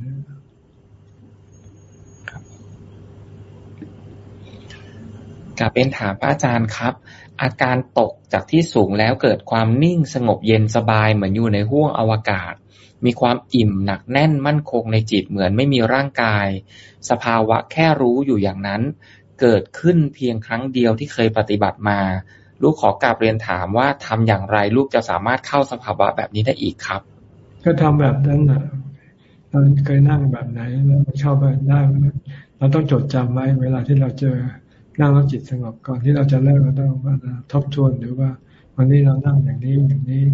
กับเป็นถามพระอาจารย์ครับ อาการตกจากที่สูงแล้วเกิดความนิ่งสงบเย็นสบายเหมือนอยู่ในห้วงอวกาศ มีความอิ่มหนักแน่นมั่นคงในจิตเหมือนไม่มีร่างกาย สภาวะแค่รู้อยู่อย่างนั้น เกิดขึ้นเพียงครั้งเดียวที่เคยปฏิบัติมา ลูกขอกราบเรียนถามว่าทำอย่างไรลูกจะสามารถเข้าสภาวะแบบนี้ได้อีกครับ ก็ทำแบบนั้นนะเราเคยนั่งแบบไหนแล้วเข้าไปได้เราต้องจดจำไว้เวลาที่เราเจอ นั่งแล้วจิตสงบก่อนที่เราจะเลิกเราต้องมาทบทวนหรือว่าวันนี้เรานั่งอย่างนี้อย่างนี้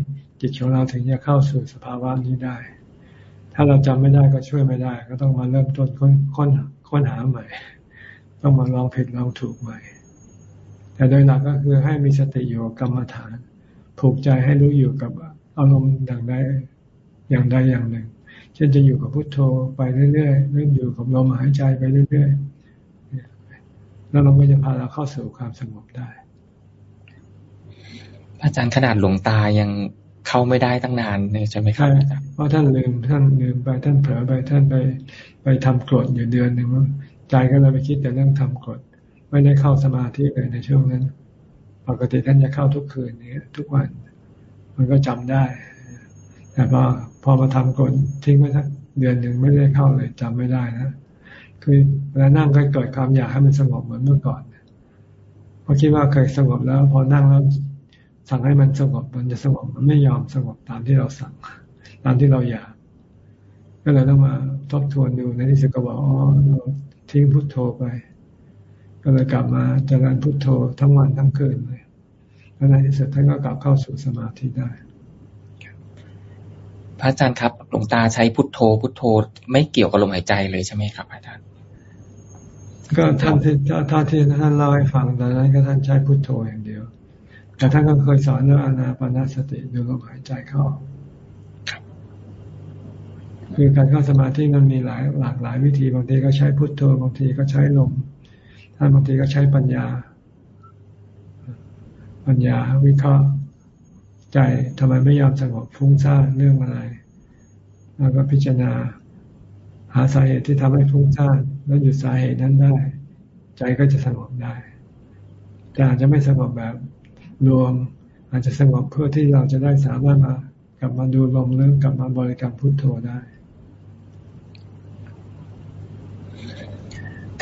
จิตของเราถึงจะเข้าสู่สภาวะนี้ได้ ถ้าเราจำไม่ได้ก็ช่วยไม่ได้ ก็ต้องมาเริ่มต้นค้นค้นค้นหาใหม่ ต้องมาลองผิดลองถูกใหม่ แต่โดยหลักก็คือให้มีสติอยู่กรรมฐานผูกใจให้รู้อยู่กับอารมณ์ดังใดอย่างใดอย่างหนึ่ง เช่นจะอยู่กับพุทโธไปเรื่อยๆหรืออยู่กับลมหายใจไปเรื่อยๆ แล้วมันก็จะพาเราเข้าสู่ความสงบได้ อาจารย์ขนาดหลวงตายังเข้าไม่ได้ตั้งนานเนี่ยใช่ไหมครับอาจารย์เพราะท่านลืมท่านลืมไปท่านเผลอไปท่านไป ไปทำกรดอยู่เดือนหนึ่งใจก็เลยไปคิดแต่เรื่องทำกรดไม่ได้เข้าสมาธิเลยในช่วงนั้นปกติท่านจะเข้าทุกคืนนี้ทุกวัน มันก็จำได้แต่พอพอมาทำกรดทิ้งไว้สักเดือนหนึ่งไม่ได้เข้าเลยจำไม่ได้นะ คือเวลานั่งก็เกิดความอยากให้มันสงบเหมือนเมื่อก่อนพอคิดว่าเคยสงบแล้ว พอนั่งแล้วสั่งให้มันสงบมันจะสงบมันไม่ยอมสงบตามที่เราสั่ง ตามที่เราอยากก็เลยต้องมาทบทวนดูในที่สุดก็บอกอ๋อทิ้งพุทโธไป ก็เลยกลับมาเจริญพุทโธทั้งวันทั้งคืนเลยแล้วในที่สุดท่านก็กลับเข้าสู่สมาธิได้พระอาจารย์ครับ หลวงตาใช้พุทโธ พุทโธ ไม่เกี่ยวกับลมหายใจเลยใช่ไหมครับอาจารย์ ก็ท่านที่ท่านที่ท่านเล่าให้ฟังตอนนั้นก็ท่านใช้พุทโธอย่างเดียว แต่ท่านก็เคยสอนเรื่องอนาปนาสติดูลมหายใจเข้าคือการเข้าสมาธิมันมีหลายหลากหลายวิธีบางทีก็ใช้พุทโธบางทีก็ใช้ลมท่านบางทีก็ใช้ปัญญา ปัญญาวิเคราะห์ใจทำไมไม่ยอมสงบฟุ้งซ่านเรื่องอะไร แล้วก็พิจารณาหาสาเหตุที่ทำให้ฟุ้งซ่าน แล้วหยุดสาเหตุนั้นได้ ใจก็จะสงบได้ แต่อาจจะไม่สงบแบบรวม อาจจะสงบเพื่อที่เราจะได้สามารถมากลับมาดูลมเรื่องกลับมาบริกรรมพุทโธได้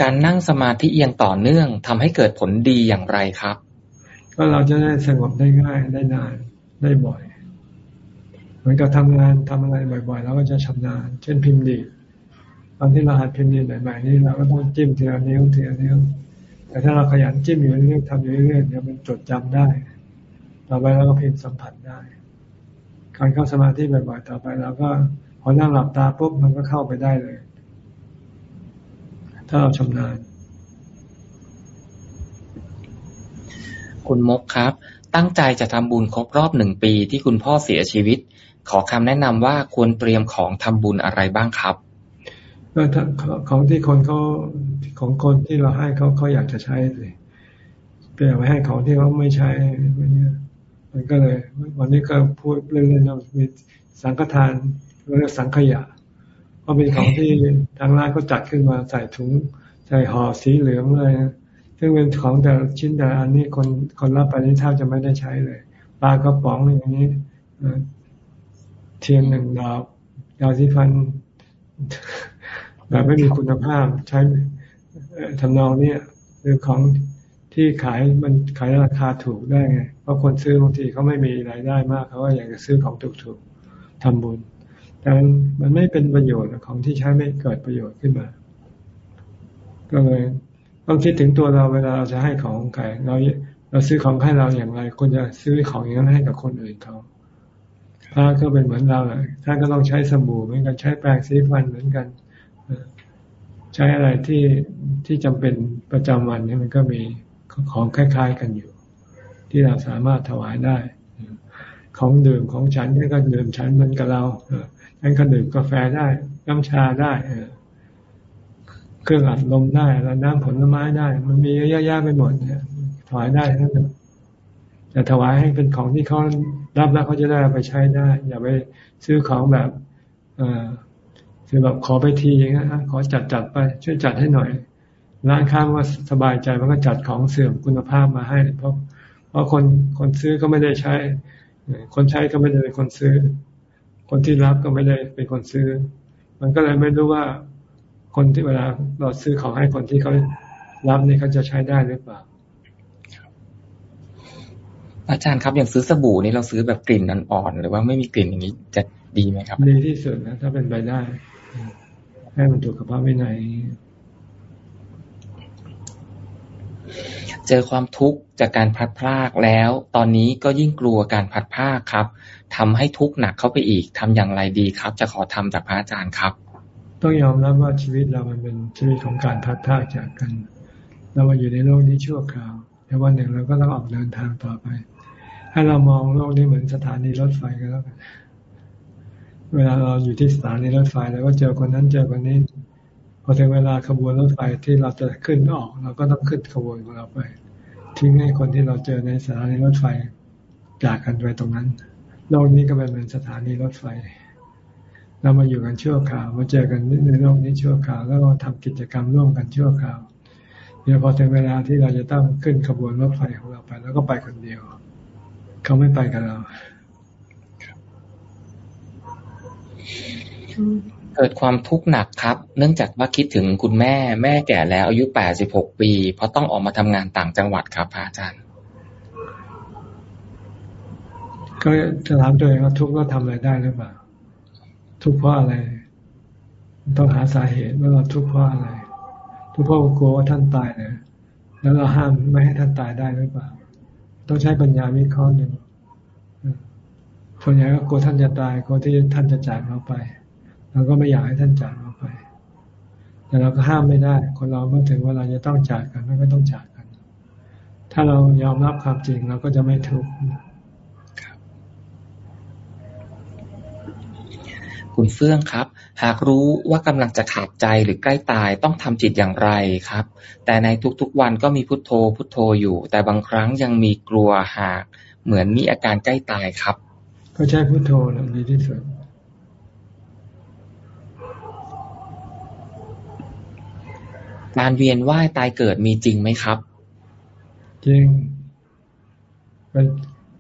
การนั่งสมาธิเอียงต่อเนื่องทำให้เกิดผลดีอย่างไรครับ ก็เราจะได้สงบได้ง่ายได้นานได้บ่อยเหมือนกับทำงานทำอะไรบ่อยๆเราก็จะชำนาญ เช่นพิมพ์ดี ตอนที่เราหัดพิมพ์ดีใหม่ๆนี่เราก็ต้องจิ้มทีละนิ้วทีละนิ้ว แต่ถ้าเราขยันจิ้มอยู่เรื่อยๆทำอยู่เรื่อยๆเดี๋ยวมันจดจำได้ ต่อไปเราก็พิมพ์สัมผัสได้ การเข้าสมาธิบ่อยๆต่อไปเราก็พอนั่งหลับตาปุ๊บมันก็เข้าไปได้เลย ถ้าเราชำนาญคุณมกครับ ตั้งใจจะทำบุญครบรอบหนึ่งปีที่คุณพ่อเสียชีวิต ขอคำแนะนำว่าควรเตรียมของทำบุญอะไรบ้างครับ ก็ของที่คนเขาของคนที่เราให้เขาเขาอยากจะใช้เลยเปลี่ยนไปให้ของที่เขาไม่ใช้มันก็เลย วันนี้ก็พูดเรื่องๆมีสังฆทานเรียกสังขยะเพราะเป็นของที่ทางร้านก็จัดขึ้นมาใส่ถุงใส่ห่อสีเหลืองเลยซึ่งเป็นของแต่ชิ้นแต่อันนี้คนคนรับไปนี่แทบจะไม่ได้ใช้เลยปลากระป๋องอย่างนี้เทียนหนึ่งดอกยาสีฟัน แบบไม่มีคุณภาพใช้ทำนองเนี้คือของที่ขายมันขายราคาถูกได้ไง เพราะคนซื้อบางทีเขาไม่มีรายได้มากเขาก็อยากจะซื้อของถูกๆทำบุญ แต่มันไม่เป็นประโยชน์ของที่ใช้ไม่เกิดประโยชน์ขึ้นมา ก็เลยต้องคิดถึงตัวเราเวลาเราจะให้ของใครเราเราซื้อของให้เราอย่างไรควรจะซื้อของอย่างนั้นให้กับคนอื่นเขาพระก็เป็นเหมือนเราเลยท่านก็ต้องใช้สบู่เหมือนกันใช้แปรงสีฟันเหมือนกัน ช้อะไรที่ที่จำเป็นประจำวันนี่มันก็มีของคล้าย ๆ กันอยู่ ที่เราสามารถถวายได้ ของดื่มของฉันนี่ก็ดื่มฉันเหมือนกับเราฉันก็ดื่มกาแฟได้ น้ำชาได้เครื่องอัดลมได้แล้วน้ำผลไม้ได้ มันมีเยอะแยะไปหมดเนี่ยถวายได้ทั้งนั้นแต่ถวายให้เป็นของที่เขารับแล้วเขาจะได้ไปใช้ได้ อย่าไปซื้อของแบบเอ คือแบบขอไปทีอย่างนี้ขอจัดจัดไป ช่วยจัดให้หน่อย ร้านค้าว่าสบายใจมันก็จัดของเสื่อมคุณภาพมาให้ เพราะเพราะคนคนซื้อก็ไม่ได้ใช้ คนใช้ก็ไม่ได้เป็นคนซื้อ คนที่รับก็ไม่ได้เป็นคนซื้อ มันก็เลยไม่รู้ว่าคนที่เวลาเราซื้อของให้คนที่เขารับนี่เขาจะใช้ได้หรือเปล่าอาจารย์ครับอย่างซื้อสบู่นี่เราซื้อแบบกลิ่นอ่อนๆหรือว่าไม่มีกลิ่นอย่างนี้จะดีไหมครับดีที่สุดนะถ้าเป็นไปได้ ให้มันถูกกับพระวินัยเจอความทุกข์จากการพัดพลากแล้ว ตอนนี้ก็ยิ่งกลัวการพัดพลากครับทำให้ทุกข์หนักเข้าไปอีกทำอย่างไรดีครับ จะขอทำจากพระอาจารย์ครับ ต้องยอมรับว่าชีวิตเรามันเป็นชีวิตของการพัดพากจากกัน เรามาอยู่ในโลกนี้ชั่วคราวแต่วันหนึ่งเราก็ต้องออกเดินทางต่อไป ให้เรามองโลกนี้เหมือนสถานีรถไฟก็แล้วกัน เวลาเราอยู่ที่สถานีรถไฟเราก็เจอคนนั้นเจอคนนี้ พอถึงเวลาขบวนรถไฟที่เราจะขึ้นออก เราก็ต้องขึ้นขบวนของเราไปทิ้งให้คนที่เราเจอในสถานีรถไฟจากกันไปตรงนั้น โลกนี้ก็เป็นเหมือนสถานีรถไฟ เรามาอยู่กันชั่วคราว มาเจอกันในโลกนี้ชั่วคราว แล้วก็ทำกิจกรรมร่วมกันชั่วคราว เดี๋ยวพอถึงเวลาที่เราจะต้องขึ้นขบวนรถไฟของเราไป แล้วก็ไปคนเดียว เขาไม่ไปกับเรา เกิดความทุกข์หนักครับ เนื่องจากว่าคิดถึงคุณแม่ แม่แก่แล้วอายุแปดสิบหกปี เพราะต้องออกมาทำงานต่างจังหวัดครับพระอาจารย์ ก็จะถามตัวเองว่าทุกข์แล้วทำอะไรได้หรือเปล่า ทุกข์เพราะอะไร ต้องหาสาเหตุว่าเราทุกข์เพราะอะไร ทุกข์เพราะกลัวว่าท่านตายนะแล้วเราห้ามไม่ให้ท่านตายได้หรือเปล่า ต้องใช้ปัญญาวิเคราะห์หนึ่ง ส่วนใหญ่ก็กลัวท่านจะตายกลัวที่ท่านจะจากเราไปเราก็ไม่อยากให้ท่านจากเราไป แต่เราก็ห้ามไม่ได้ คนเราเมื่อถึงเวลาจะต้องจากกันก็ต้องจากกัน ถ้าเรายอมรับความจริงเราก็จะไม่ทุกข์คุณเฟื่องครับ หากรู้ว่ากำลังจะขาดใจหรือใกล้ตายต้องทำจิตอย่างไรครับ แต่ในทุกๆวันก็มีพุทโธพุทโธอยู่ แต่บางครั้งยังมีกลัวหากเหมือนมีอาการใกล้ตายครับ ก็ใช้พุทโธนะดีที่สุด การเวียนว่ายตายเกิดมีจริงไหมครับ จริง เป็น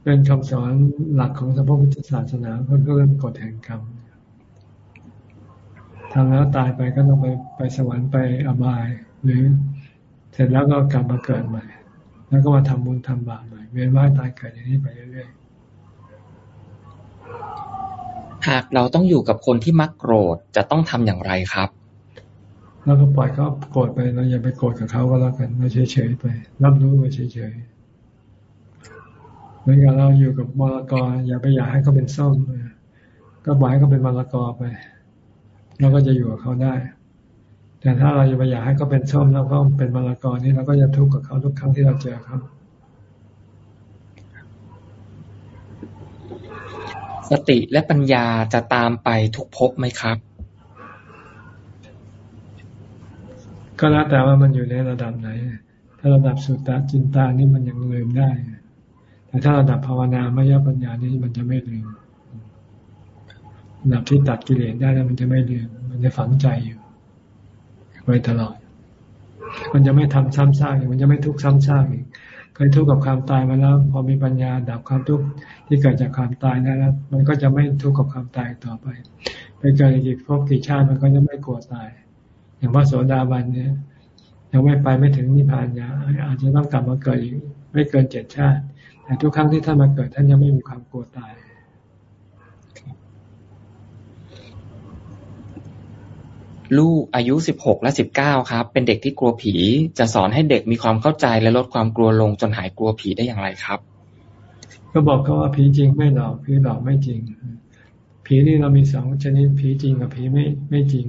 เป็นคำสอนหลักของสัพพุทธศาสนาคนก็เริ่มกฎแห่งกรรมทำแล้วตายไปก็ต้องไปไปสวรรค์ไปอบาย หรือเสร็จแล้วก็กลับมาเกิดใหม่ แล้วก็มาทำบุญทำบาปใหม่เวียนว่ายตายเกิดอย่างนี้ไปเรื่อยๆ หากเราต้องอยู่กับคนที่มักโกรธ จะต้องทำอย่างไรครับแล้วก็ปล่อยเขาโกรธไปเราอย่าไปโกรธกับเขาก็แล้วกันเราเฉยๆไป รับรู้ไปเฉยๆเหมือนกับเราอยู่กับมรกรอย่าไปอยากให้เขาเป็นส้มก็ปล่อยให้เขาเป็นมรกรไปเราก็จะอยู่กับเขาได้ แต่ถ้าเราจะไปอยากให้เขาเป็นส้มแล้วก็เป็นมรกรนี่เราก็จะทุกข์กับเขาทุกครั้งที่เราเจอเขา สติและปัญญาจะตามไปทุกภพไหมครับ ก็แล้วแต่ว่ามันอยู่ในระดับไหน ถ้าระดับสุตตะจินตานี่มันยังลืมได้ แต่ถ้าระดับภาวนามยปัญญานี่มันจะไม่ลืมระดับที่ตัดกิเลสได้แล้วมันจะไม่ลืม มันจะฝังใจอยู่ไว้ตลอด มันจะไม่ทำซ้ำซากมันจะไม่ทุกข์ซ้ำซากอีก ยทุกข์กับความตายมาแล้ว พอมีปัญญาดับความทุกข์ที่เกิดจากความตายได้แล้ว มันก็จะไม่ทุกข์กับความตายต่อไป ไปเกิดอีกพบกี่ชาติมันก็จะไม่กลัวตาย อย่างพระโสดาบันเนี่ยยังไม่ไปไม่ถึงนิพพานยาอาจจะต้องกลับมาเกิดอีกไม่เกินเจ็ดชาติ แต่ทุกครั้งที่ท่านมาเกิดท่านยังไม่มีความกลัวตาย ลูกอายุสิบหกและสิบเก้าครับ เป็นเด็กที่กลัวผี จะสอนให้เด็กมีความเข้าใจและลดความกลัวลงจนหายกลัวผีได้อย่างไรครับ ก็บอกเขาว่าผีจริงไม่หลอกผีหลอกไม่จริง ผีนี่เรามีสองชนิดผีจริงกับผีไม่ไม่จริง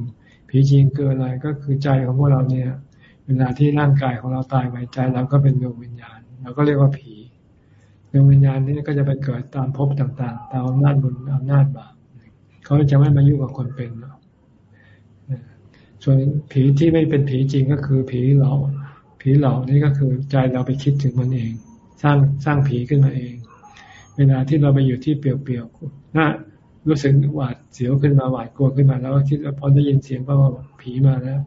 ผีจริงคืออะไรก็คือใจของพวกเราเนี่ย เวลาที่ร่างกายของเราตายไปใจเราก็เป็นดวงวิญญาณเราก็เรียกว่าผีดวงวิญญาณนี้ก็จะไปเกิดตามภพต่างๆ ตามอำนาจบุญอำนาจบาปเขาจะไม่มายุ่งกับคนเป็นหรอก ส่วนผีที่ไม่เป็นผีจริงก็คือผีหลอกผีหลอกนี่ก็คือใจเราไปคิดถึงมันเอง สร้างสร้างผีขึ้นมาเอง เวลาที่เราไปอยู่ที่เปลี่ยวๆน่ารู้สึกหวาดเสียวขึ้นมาหวาดกลัวขึ้นมาแล้วคิดว่าพอได้ยินเสียงก็ว่าผีมาแล้ว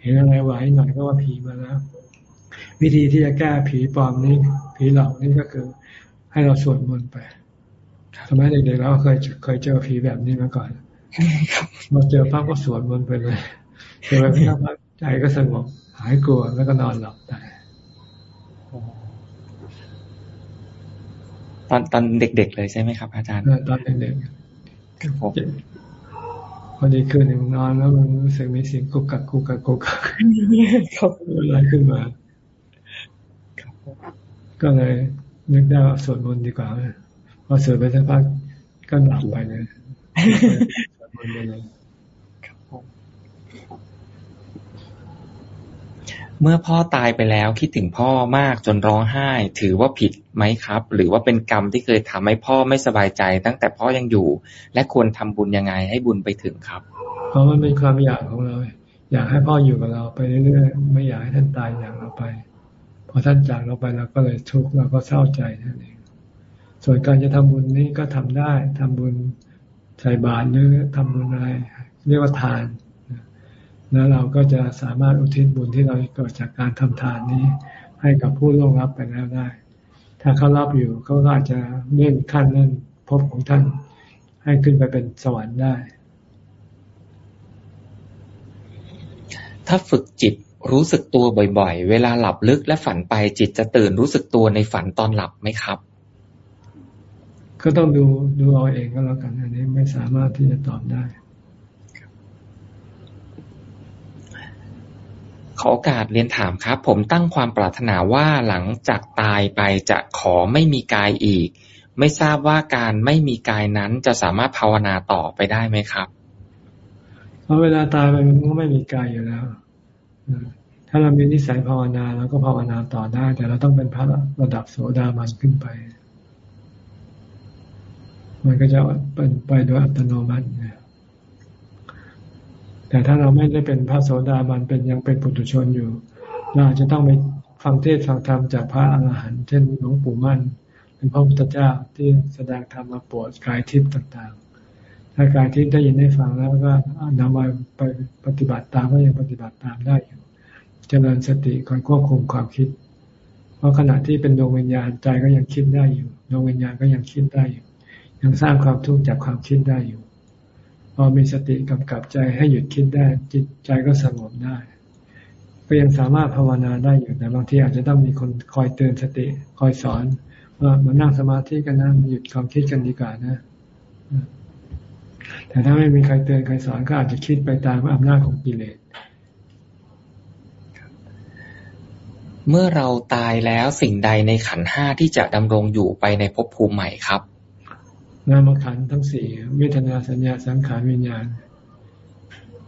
เห็นอะไรไหวหน่อยก็ว่าผีมาแล้ว วิธีที่จะแก้ผีปลอมนี้ ผีหลอกนี่ก็คือ ให้เราสวดมนต์ไปสมัยเด็กๆเราเคยเคยเจอผีแบบนี้มาก่อนมาเจอพระก็สวดมนต์ไปเลย เจอพระใจก็สงบหายกลัวแล้วก็นอนหลับได้ตอนตอนเด็ก ๆ เลยใช่ไหมครับ อาจารย์ตอนเด็กๆพอดีคืนหนึ่งนอนแล้วมันรู้สึกมีเสียงกุกกักกุกกักกุกกักเขาอะไรขึ้นมาก็เลยนึกได้ว่าสวดมนต์ดีกว่าพอสวดไปสักพักก็หลับไปเลยสวดมนต์ไปเลย เมื่อพ่อตายไปแล้วคิดถึงพ่อมากจนร้องไห้ ถือว่าผิดไหมครับ หรือว่าเป็นกรรมที่เคยทำให้พ่อไม่สบายใจ ตั้งแต่พ่อยังอยู่ และควรทำบุญยังไงให้บุญไปถึงครับเพราะมันเป็นความอยากของเรา อยากให้พ่ออยู่กับเราไปเรื่อยๆไม่อยากให้ท่านตายอย่างเราไปพอท่านจากเราไปเราก็เลยทุกข์เราก็เศร้าใจนั่นเองส่วนการจะทำบุญนี้ก็ทำได้ทำบุญใส่บาตรหรือทำบุญอะไร เรียกว่าทาน แล้วเราก็จะสามารถอุทิศบุญที่เราเกิดจากการทำทานนี้ ให้กับผู้ล่วงรับไปแล้วได้ ถ้าเขารับอยู่เขาก็อาจจะเลื่อนขั้นเลื่อนพบของท่าน ให้ขึ้นไปเป็นสวรรค์ได้ ถ้าฝึกจิตรู้สึกตัวบ่อย ๆ เวลาหลับลึกและฝันไปจิตจะตื่นรู้สึกตัวในฝันตอนหลับไหมครับ ก็ต้องดูดูเอาเองก็แล้วกันอันนี้ไม่สามารถที่จะตอบได้ ขอโอกาสเรียนถามครับ ผมตั้งความปรารถนาว่าหลังจากตายไปจะขอไม่มีกายอีก ไม่ทราบว่าการไม่มีกายนั้นจะสามารถภาวนาต่อไปได้ไหมครับเพราะเวลาตายไปมันก็ไม่มีกายอยู่แล้วถ้าเรามีนิสัยภาวนาเราก็ภาวนาต่อได้ แต่เราต้องเป็นพระระดับโสดาบันขึ้นไป มันก็จะเป็นไปโดยอัตโนมัติ แต่ถ้าเราไม่ได้เป็นพระโสดาบันเป็นยังเป็นปุถุชนอยู่ เราอาจจะต้องไปฟังเทศฟังธรรมจากพระอรหันต์เช่นหลวงปู่มั่นเป็นพระพุทธเจ้าที่แสดงธรรมมาปวดกายทิพย์ต่างๆ ถ้ากายทิพย์ได้ยินได้ฟังแล้วก็นำมาไปปฏิบัติตามก็ยังปฏิบัติตามได้อยู่เจริญสติคอยควบคุมความคิด เพราะขณะที่เป็นดวงวิญญาณใจก็ยังคิดได้อยู่ดวงวิญญาณก็ยังคิดได้อยู่ ยังสร้างความทุกข์จากความคิดได้อยู่ พอมีสติกำกับใจให้หยุดคิดได้ จิตใจก็สงบได้ ก็ยังสามารถภาวนาได้อยู่แต่บางทีอาจจะต้องมีคนคอยเตือนสติ คอยสอน ว่ามานั่งสมาธิกันนะหยุดความคิดกันดีกว่านะแต่ถ้าไม่มีใครเตือนใครสอนก็อาจจะคิดไปตามอำนาจของกิเลสเมื่อเราตายแล้วสิ่งใดในขันห้าที่จะดำรงอยู่ไปในภพภูมิใหม่ครับ นามขันทั้งสี่เวทนาสัญญาสังขารวิญญาณ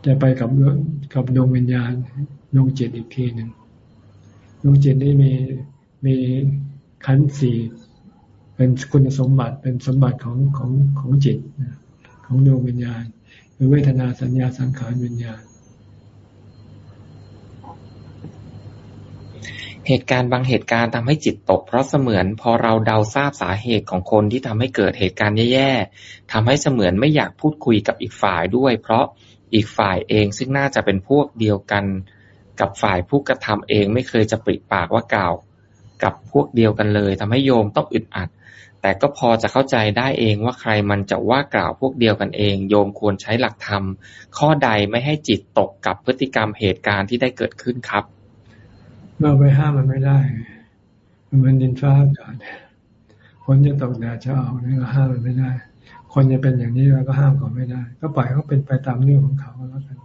จะไปกับกับดวงวิญญาณดวงจิตอีกทีหนึ่งดวงจิตนี่มีมีขันสี่เป็นคุณสมบัติเป็นสมบัติของของของจิตของดวงวิญญาณคือเวทนาสัญญาสังขารวิญญาณ เหตุการณ์บางเหตุการณ์ทำให้จิตตก เพราะเสมือนพอเราเดาทราบสาเหตุของคนที่ทำให้เกิดเหตุการณ์แย่ๆทำให้เสมือนไม่อยากพูดคุยกับอีกฝ่ายด้วย เพราะอีกฝ่ายเองซึ่งน่าจะเป็นพวกเดียวกัน กับฝ่ายผู้กระทำเองไม่เคยจะปริปากว่ากล่าว กับพวกเดียวกันเลยทำให้โยมต้องอึดอัด แต่ก็พอจะเข้าใจได้เองว่าใครมันจะว่ากล่าวพวกเดียวกันเอง โยมควรใช้หลักธรรม ข้อใดไม่ให้จิตตกกับพฤติกรรมเหตุการณ์ที่ได้เกิดขึ้นครับ เราไปห้ามมันไม่ได้ มันเป็นดินฟ้าอากาศฝนจะตกแดดจะออกนี่เราห้ามมันไม่ได้ คนจะเป็นอย่างนี้เราก็ห้ามเขาไม่ได้ ก็ปล่อยเขาเป็นไปตามเรื่องของเขาแล้วกัน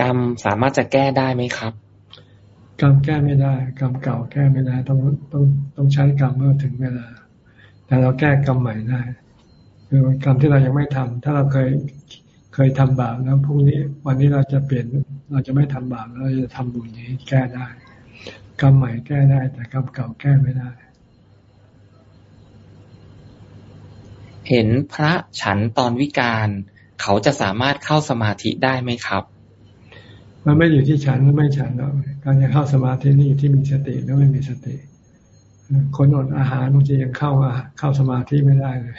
กรรมสามารถจะแก้ได้ไหมครับกรรมแก้ไม่ได้กรรมเก่าแก้ไม่ได้ ต้องต้องต้องใช้กรรมเมื่อถึงเวลา แต่เราแก้กรรมใหม่ได้คือกรรมที่เรายังไม่ทำถ้าเราเคย เคยทำบาปแล้วพรุ่งนี้ วันนี้เราจะเปลี่ยนเราจะไม่ทำบาปเราจะทำบุญนี้แก้ได้กรรมใหม่แก้ได้ แต่กรรมเก่าแก้ไม่ได้ เห็นพระฉันตอนวิการ เขาจะสามารถเข้าสมาธิได้ไหมครับ มันไม่อยู่ที่ฉันหรือไม่ฉันหรอกการจะเข้าสมาธินี่ที่มีสติหรือไม่มีสติคนอดอาหารบางทียังเข้าเข้าสมาธิไม่ได้เลย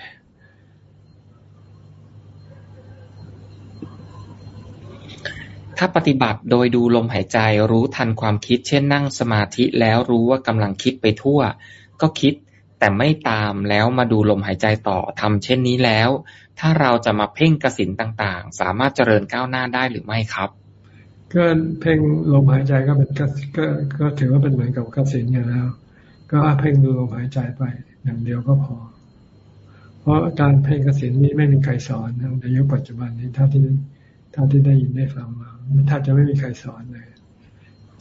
ถ้าปฏิบัติโดยดูลมหายใจรู้ทันความคิด เช่นนั่งสมาธิแล้วรู้ว่ากำลังคิดไปทั่ว ก็คิดแต่ไม่ตามแล้วมาดูลมหายใจต่อทำเช่นนี้แล้ว ถ้าเราจะมาเพ่งกสินต่างๆ สามารถเจริญก้าวหน้าได้หรือไม่ครับก็เพ่งลมหายใจก็เป็นก็ก็ถือว่าเป็นเหมือนกับกสินอย่างแล้ว ก็เพ่งดูลมหายใจไปอย่างเดียวก็พอ เพราะการเพ่งกสินนี้ไม่มีใครสอนในยุคปัจจุบันนี้เท่าที่ เท่าที่ได้ยินได้ฟังมาถ้าจะไม่มีใครสอนเลย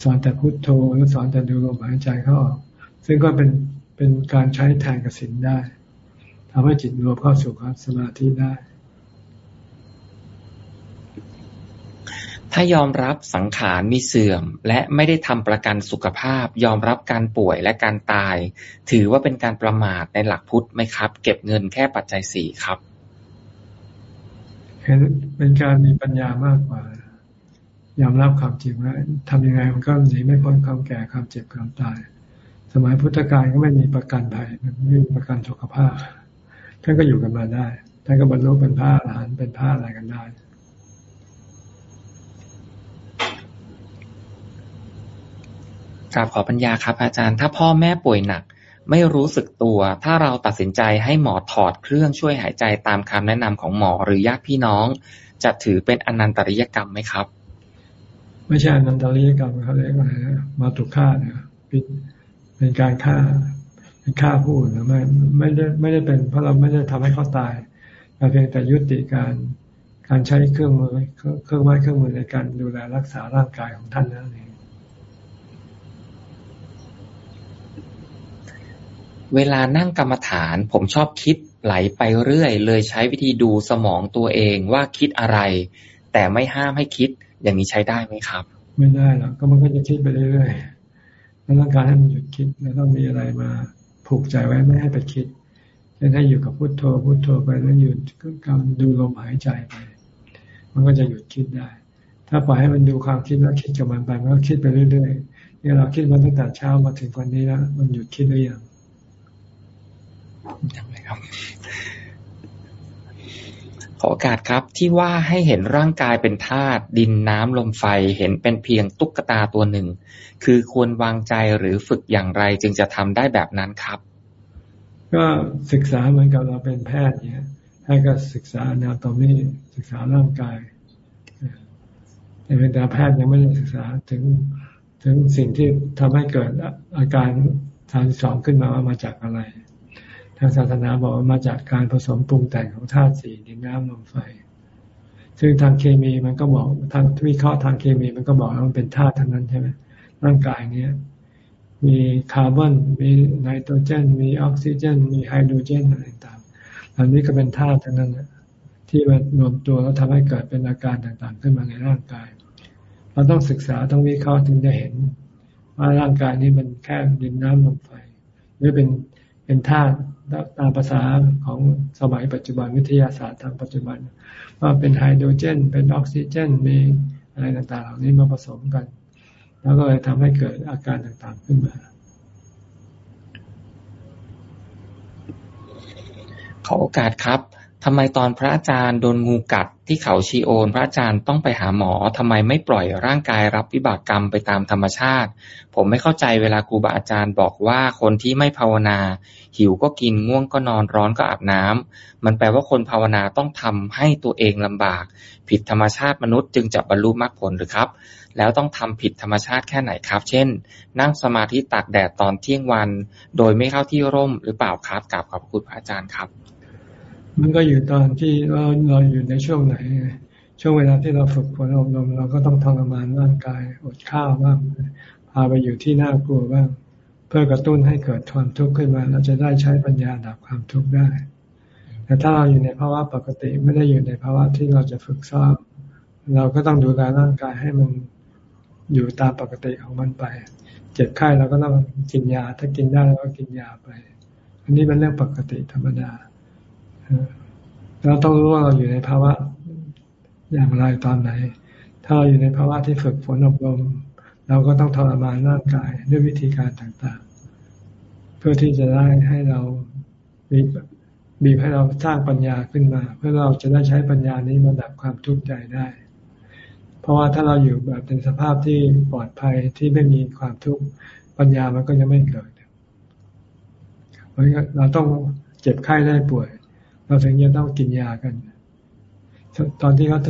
สอนแต่พุโทโธหรือสอนแต่ดูลมหายใจเข้าออก ซึ่งก็เป็นเป็นการใช้แทนกสินได้ทำให้จิตรวมเข้าสู่ความสมาธิได้ ถ้ายอมรับสังขารมีเสื่อม และไม่ได้ทำประกันสุขภาพ ยอมรับการป่วยและการตาย ถือว่าเป็นการประมาทในหลักพุทธไหมครับ เก็บเงินแค่ปัจจัยสี่ครับ เห็นเป็นการมีปัญญามากกว่ายอมรับความจริงว่าทำยังไงมันก็หนีไม่พ้นความแก่ความเจ็บความตาย สมัยพุทธกาลก็ไม่มีประกันภัยไม่มีประกันสุขภาพท่านก็อยู่กันมาได้ท่านก็บรรลุเป็นพระอรหันต์เป็นพระอะไรกันได้กราบขอปัญญาครับอาจารย์ ถ้าพ่อแม่ป่วยหนัก ไม่รู้สึกตัว ถ้าเราตัดสินใจให้หมอถอดเครื่องช่วยหายใจตามคำแนะนำของหมอหรือญาติพี่น้อง จะถือเป็นอนันตริยกรรมไหมครับ ไม่ใช่อนันตริยกรรมเขาเรียกว่ามาตุฆ่าเนี่ยเป็นการฆ่าเป็นฆ่าผู้อื่นไม่ไม่ได้ไม่ได้เป็น เพราะเราไม่ได้ทำให้เขาตายเราเพียงแต่ยุติการการใช้เครื่องมือเครื่องไม้เครื่องมือในการดูแลรักษาร่างกายของท่านนั่นเอง เวลานั่งกรรมฐาน ผมชอบคิดไหลไปเรื่อย เลยใช้วิธีดูสมองตัวเองว่าคิดอะไร แต่ไม่ห้ามให้คิดอย่างนี้ใช้ได้ไหมครับ ไม่ได้หรอกก็มันก็จะคิดไปเรื่อยๆแล้วต้องการให้มันหยุดคิดแล้วต้องมีอะไรมาผูกใจไว้ไม่ให้ไปคิดจะให้อยู่กับพุโทโธพุโทโธไปแล้วหยุดกำดูลมหายใจไป มันก็จะหยุดคิดได้ ถ้าปล่อยให้มันดูความคิดแล้วคิดกับมันไปมันก็คิดไปเรื่อยๆนี่เราคิดมาตั้งแต่เช้ามาถึงวันนี้แล้วมันหยุดคิดหรือยัง ขอโอกาสครับที่ว่าให้เห็นร่างกายเป็นธาตุดินน้ำลมไฟเห็นเป็นเพียงตุ๊กตาตัวหนึ่ง คือควรวางใจหรือฝึกอย่างไรจึงจะทำได้แบบนั้นครับ ก็ศึกษาเหมือนกับเราเป็นแพทย์เนี่ยให้ก็ศึกษาแนวตรงนี้ศึกษาร่างกายแต่เป็นแพทย์ยังไม่ได้ศึกษาถึงถึงสิ่งที่ทำให้เกิดอาการทางสองขึ้นมาว่ามาจากอะไร ทางศาสนาบอกว่ามาจากการผสมปรุงแต่งของธาตุสี่ดินน้ำลมไฟ ซึ่งทางเคมีมันก็บอกทางวิเคราะห์ทางเคมีมันก็บอกว่ามันเป็นธาตุทั้งนั้นใช่ไหมร่างกายเนี้ยมีคาร์บอน มีไนโตรเจน มีออกซิเจน มีไฮโดรเจนอะไรต่างๆอันนี้ก็เป็นธาตุทั้งนั้นที่มารวมตัวแล้วทำให้เกิดเป็นอาการต่างๆ ขึ้นมาในร่างกาย เราต้องศึกษาต้องวิเคราะห์ถึงจะเห็น ว่าร่างกายนี้มันแค่ดินน้ำลมไฟหรือเป็นเป็นธาตุ ตามภาษาของสมัยปัจจุบันวิทยาศาสตร์ทางปัจจุบัน ว่าเป็นไฮโดรเจน เป็นออกซิเจนมีอะไรต่างๆ เหล่านี้มาผสมกัน แล้วก็เลยทำให้เกิดอาการต่างๆขึ้นมาขอโอกาสครับทำไมตอนพระอาจารย์โดนงูกัด ที่เขาชีโอนพระอาจารย์ต้องไปหาหมอทำไมไม่ปล่อยร่างกายรับวิบากกรรมไปตามธรรมชาติ ผมไม่เข้าใจเวลาครูบาอาจารย์บอกว่าคนที่ไม่ภาวนา หิวก็กินง่วงก็นอนร้อนก็อาบน้ำมันแปลว่าคนภาวนาต้องทำให้ตัวเองลำบาก ผิดธรรมชาติมนุษย์จึงจะบรรลุมรรคผลหรือครับ แล้วต้องทำผิดธรรมชาติแค่ไหนครับ เช่น นั่งสมาธิตากแดดตอนเที่ยงวัน โดยไม่เข้าที่ร่มหรือเปล่าครับกราบขอบคุณพระอาจารย์ครับ มันก็อยู่ตอนที่เราเราอยู่ในช่วงไหน ช่วงเวลาที่เราฝึกฝนอบรมเราก็ต้องทรมานร่างกายอดข้าวบ้างพาไปอยู่ที่น่ากลัวบ้าง เพื่อกระตุ้นให้เกิดความทุกข์ขึ้นมา เราจะได้ใช้ปัญญาดับความทุกข์ได้ แต่ถ้าเราอยู่ในภาวะปกติไม่ได้อยู่ในภาวะที่เราจะฝึกซ้อมเราก็ต้องดูแลร่างกายให้มันอยู่ตามปกติของมันไป เจ็บไข้เราก็ต้องกินยา ถ้ากินได้เราก็กินยาไป อันนี้เป็นเรื่องปกติธรรมดา เราต้องรู้ว่าเราอยู่ในภาวะอย่างไรตอนไหน ถ้าเราอยู่ในภาวะที่ฝึกฝนอบรม เราก็ต้องทรมานร่างกายด้วยวิธีการต่างๆ เพื่อที่จะได้ให้เราบีบบีบให้เราสร้างปัญญาขึ้นมา เพื่อเราจะได้ใช้ปัญญานี้มาดับความทุกข์ใจได้ เพราะว่าถ้าเราอยู่แบบในสภาพที่ปลอดภัยที่ไม่มีความทุกข์ปัญญามันก็จะไม่เกิดเพราะเราต้องเจ็บไข้ได้ป่วย เราถึงจะต้องกินยากัน ตอนที่เขา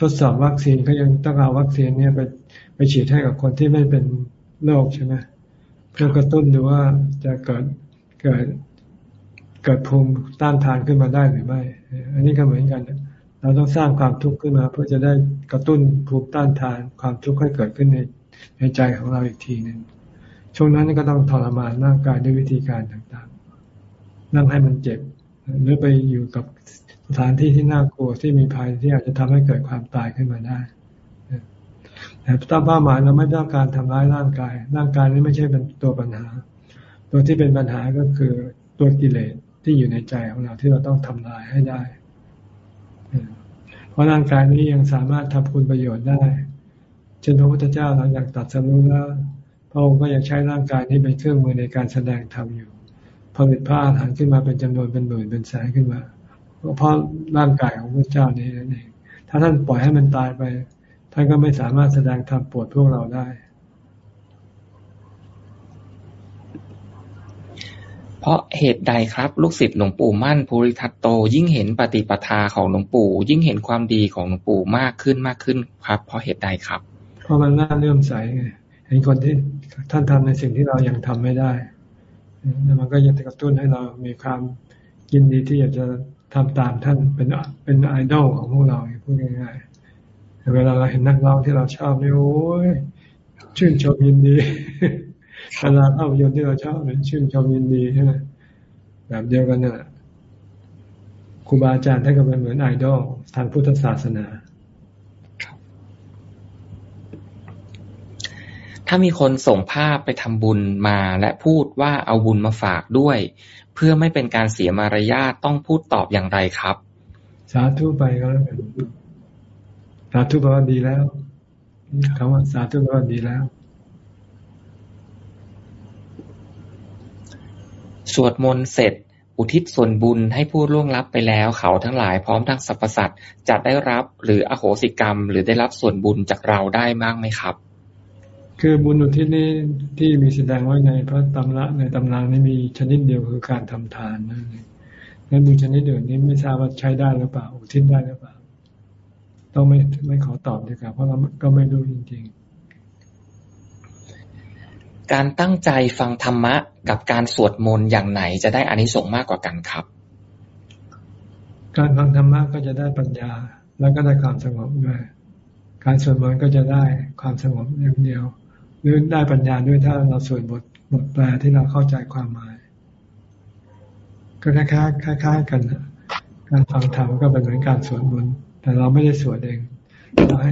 ทดสอบวัคซีนเขายังต้องเอาวัคซีนเนี่ยไปไปฉีดให้กับคนที่ไม่เป็นโรคใช่ไหมเพื่อกระตุ้นดูว่าจะเกิดเกิดเกิดภูมิต้านทานขึ้นมาได้หรือไม่ อันนี้ก็เหมือนกัน เราต้องสร้างความทุกข์ขึ้นมา เพื่อจะได้กระตุ้นภูมิต้านทาน ความทุกข์ให้เกิดขึ้นในในใจของเราอีกทีหนึ่งช่วงนั้นก็ต้องทรมานร่างกายด้วยวิธีการต่างๆ นั่งให้มันเจ็บ หรือไปอยู่กับสถานที่ที่น่ากลัวที่มีภัยที่อาจจะทำให้เกิดความตายขึ้นมาได้แต่ตั้งเป้าหมายเราไม่ต้องการทำร้ายร่างกาย ร่างกายนี้ไม่ใช่เป็นตัวปัญหา ตัวที่เป็นปัญหาก็คือตัวกิเลสที่อยู่ในใจของเราที่เราต้องทำลายให้ได้ เพราะร่างกายนี้ยังสามารถทำคุณประโยชน์ได้ เช่นพระพุทธเจ้าหลังจากตัดสรุปแล้วพระองค์ก็ยังใช้ร่างกายนี้เป็นเครื่องมือในการแสดงธรรมอยู่ ผลิตผ้าอาหารขึ้นมาเป็นจำนวนเป็นหมื่นเป็นแสนขึ้นมาเพราะร่างกายของพระเจ้านี้นั่นเองถ้าท่านปล่อยให้มันตายไป ท่านก็ไม่สามารถแสดงธรรมปวดพวกเราได้ เพราะเหตุใดครับ ลูกศิษย์หลวงปู่มั่นภูริทัตโต ยิ่งเห็นปฏิปทาของหลวงปู่ ยิ่งเห็นความดีของหลวงปู่มากขึ้นมากขึ้นครับ เพราะเหตุใดครับ เพราะมันน่าเลื่อมใสไงเห็นคนที่ท่านทำในสิ่งที่เรายังทำไม่ได้ แล้วมันก็จะกระตุ้นให้เรามีความยินดีที่อยากจะทำตามท่านเป็นเป็นไอดอลของพวกเราพูดง่ายๆเวลาเราเห็นนักร้องที่เราชอบนี่โอ้ยชื่นชมยินดีเวลาภาพยนตร์ที่เราชอบเนี่ยชื่นชมยินดีใช่ไหมแบบเดียวกันน่ะครูบาอาจารย์ท่านก็เป็นเหมือนไอดอลทางพุทธศาสนา ถ้ามีคนส่งภาพไปทำบุญมาและพูดว่าเอาบุญมาฝากด้วย เพื่อไม่เป็นการเสียมารยาทต้องพูดตอบอย่างไรครับ สาธุไปก็แล้วกันสาธุแปลว่าดีแล้วคำว่าสาธุแปลว่าดีแล้ว สวดมนต์เสร็จอุทิศส่วนบุญให้ผู้ล่วงลับไปแล้วเขาทั้งหลายพร้อมทั้งสรรพสัตว์จะได้รับหรืออโหสิกรรม หรือได้รับส่วนบุญจากเราได้มากไหมครับ คือบุญอุทิศนี้ที่มีแสดงไว้ในพระตำราในตำรานี้มีชนิดเดียวคือการทำทานนั่นเองแล้วบุญชนิดอื่นนี้ไม่ทราบว่าใช้ได้หรือเปล่า อุทิศได้หรือเปล่า ต้องไม่ไม่ขอตอบดีกว่าเพราะเราก็ไม่รู้จริงๆ การตั้งใจฟังธรรมะกับการสวดมนต์อย่างไหนจะได้อานิสงส์มากกว่ากันครับ การฟังธรรมะก็จะได้ปัญญา แล้วก็ได้ความสงบด้วย การสวดมนต์ก็จะได้ความสงบอย่างเดียวห รือได้ปัญญาด้วยถ้าเราสวดบทบทแปลที่เราเข้าใจความหมาย ก็คล้ายๆคล้ายๆกันการฟังธรรมก็เป็นเหมือนการสวดมนต์แต่เราไม่ได้สวดเองเราให้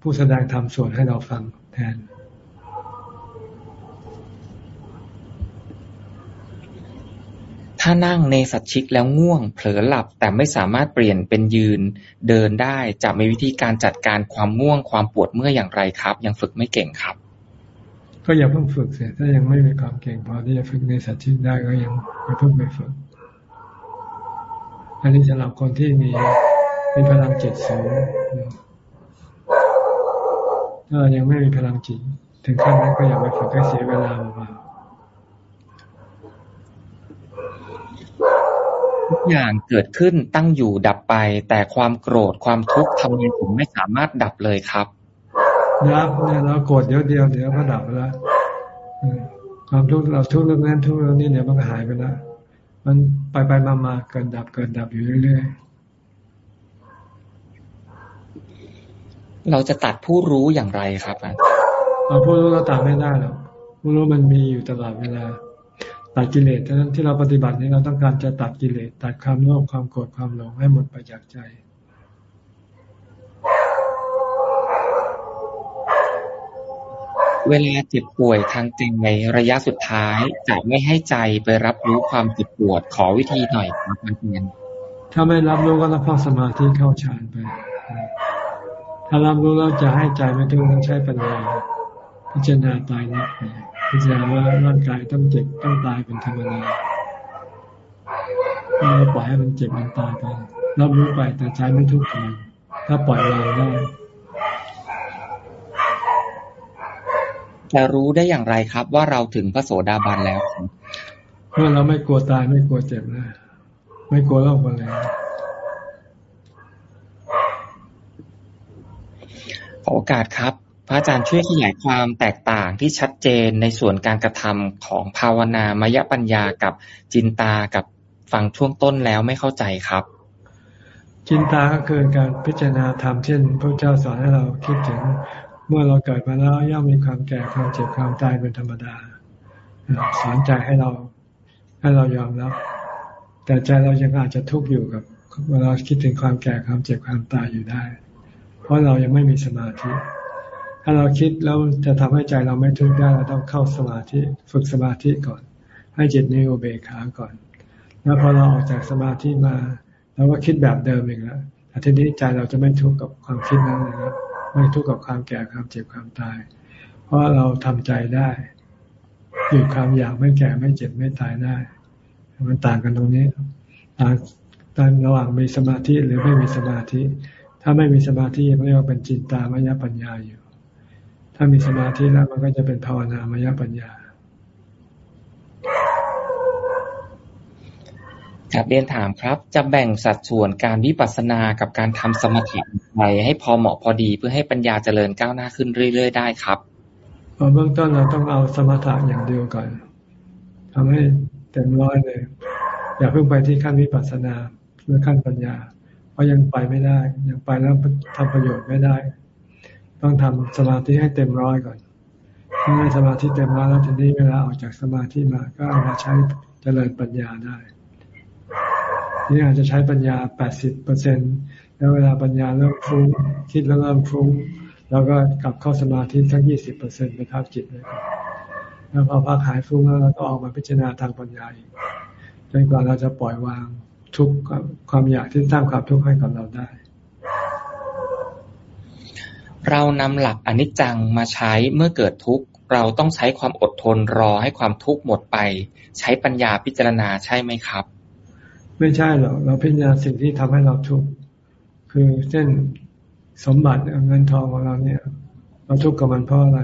ผู้แสดงธรรมสวดให้เราฟังแทนถ้านั่งในสัตชิกแล้วง่วง เผลอหลับ แต่ไม่สามารถเปลี่ยนเป็นยืนเดินได้ จะมีวิธีการจัดการความง่วงความปวดเมื่อยอย่างไรครับ ยังฝึกไม่เก่งครับ ก็อย่าเพิ่งฝึกเสียถ้ายังไม่มีความเก่งพอที่จะฝึกในสัตชิกได้ก็ยังอย่าเพิ่งไปฝึก อันนี้สำหรับคนที่มีมีพลังจิตสูงถ้ายังไม่มีพลังจิต ถึงขั้นนั้นก็อย่าไปฝึกให้เสียเวลาเปล่าทุกอย่างเกิดขึ้นตั้งอยู่ดับไป แต่ความโกรธความทุกข์ทำไมผมไม่สามารถดับเลยครับ ดับเนี่ยเราโกรธเดี๋ยวเดียวเดี๋ยวก็ดับไปแล้วความทุกข์เราทุกข์เรื่องนั้นทุกข์เรื่องนี้เดี๋ยวมันก็หายไปแล้วมันไปไปมามาเกิดดับเกิดดับอยู่เรื่อยๆเราจะตัดผู้รู้อย่างไรครับเราผู้รู้เราตัดไม่ได้หรอกผู้รู้มันมีอยู่ตลอดเวลาตัดกิเลสดังนั้นที่เราปฏิบัตินี้เราต้องการจะตัดกิเลสตัดความโลภความโกรธความหลงให้หมดไปจากใจ เวลาเจ็บป่วยทางใจในระยะสุดท้ายจะไม่ให้ใจไปรับรู้ความเจ็บปวดขอวิธีหน่อยครับอาจารย์ถ้าไม่รับรู้ก็ต้องเข้าสมาธิเข้าฌานไป ถ้ารับรู้แล้วจะให้ใจไม่ทุกข์ต้องใช้ปัญญาพิจารณาตายรักไปพิจารณาว่าร่างกายต้องเจ็บต้องตายเป็นธรรมดาไม่ปล่อยให้มันเจ็บมันตายไปรับรู้ไปแต่ใจไม่ทุกข์กับมันถ้าปล่อยวางได้ จะรู้ได้อย่างไรครับ ว่าเราถึงพระโสดาบันแล้วเมื่อเราไม่กลัวตายไม่กลัวเจ็บนะไม่กลัวโรคมะเร็งขอโอกาสครับ พระอาจารย์ช่วยขยายความแตกต่างที่ชัดเจนในส่วนการกระทำของภาวนามยปัญญากับจินตากับฟังช่วงต้นแล้วไม่เข้าใจครับ จินตาก็คือการพิจารณาธรรมเช่นพระเจ้าสอนให้เราคิดถึง เมื่อเราเกิดมาแล้วย่อมมีความแก่ความเจ็บความตายเป็นธรรมดาสอนใจให้เราให้เรายอมรับ แต่ใจเรายังอาจจะทุกข์อยู่กับเวลาคิดถึงความแก่ความเจ็บความตายอยู่ได้ เพราะเรายังไม่มีสมาธิ ถ้าเราคิดแล้วจะทำให้ใจเราไม่ทุกข์ได้เราต้องเข้าสมาธิฝึกสมาธิก่อน ให้จิตนิโอเบคาก่อน แล้วพอเราออกจากสมาธิมาเราก็คิดแบบเดิมอีกแล้วแต่ทีนี้ใจเราจะไม่ทุกข์กับความคิดนั้นนะครับ ไม่ทุกข์กับความแก่ความเจ็บความตาย เพราะเราทำใจได้หยุดความอยากไม่แก่ไม่เจ็บไม่ตายได้ มันต่างกันตรงนี้ต่างต่างระหว่างมีสมาธิหรือไม่มีสมาธิ ถ้าไม่มีสมาธิเรียกว่าเป็นจินตามายปัญญาอยู่ ถ้ามีสมาธิแล้วมันก็จะเป็นภาวนามายปัญญา ครับเรียนถามครับ จะแบ่งสัดส่วนการวิปัสสนากับการทำสมาธิไปให้พอเหมาะพอดีเพื่อให้ปัญญาเจริญก้าวหน้าขึ้นเรื่อย ๆ ได้ครับเบื้องต้นเราต้องเอาสมถะอย่างเดียวก่อนทำให้เต็มร้อยเลย อย่าเพิ่งไปที่ขั้นวิปัสสนาหรือขั้นปัญญา เพราะยังไปไม่ได้ ยังไปแล้วทำประโยชน์ไม่ได้ ต้องทำสมาธิให้เต็มร้อยก่อนเมื่อสมาธิเต็มร้อยแล้วทีนี้เวลาออกจากสมาธิมาก็เอามาใช้เจริญปัญญาได้ นี่อาจจะใช้ปัญญาแปดสิบเปอร์เซ็นแล้วเวลาปัญญาเริ่มฟุ้งคิดแล้วเริ่มฟุ้งเราก็กลับเข้าสมาธิสักยี่สิบเปอร์เซ็นต์ไปทับจิตเลยแล้วพอพักหายฟุ้งแล้วเราก็ออกมาพิจารณาทางปัญญาอีกจนกว่าเราจะปล่อยวางทุกความอยากที่สร้างความทุกข์ให้กับเราได้ เรานำหลักอนิจจังมาใช้เมื่อเกิดทุกข์เราต้องใช้ความอดทนรอให้ความทุกข์หมดไป ใช้ปัญญาพิจารณาใช่ไหมครับ ไม่ใช่หรอกเราพิจารณาสิ่งที่ทำให้เราทุกข์คือเช่นสมบัติเงินทองของเราเนี่ย เราทุกข์กับมันเพราะอะไร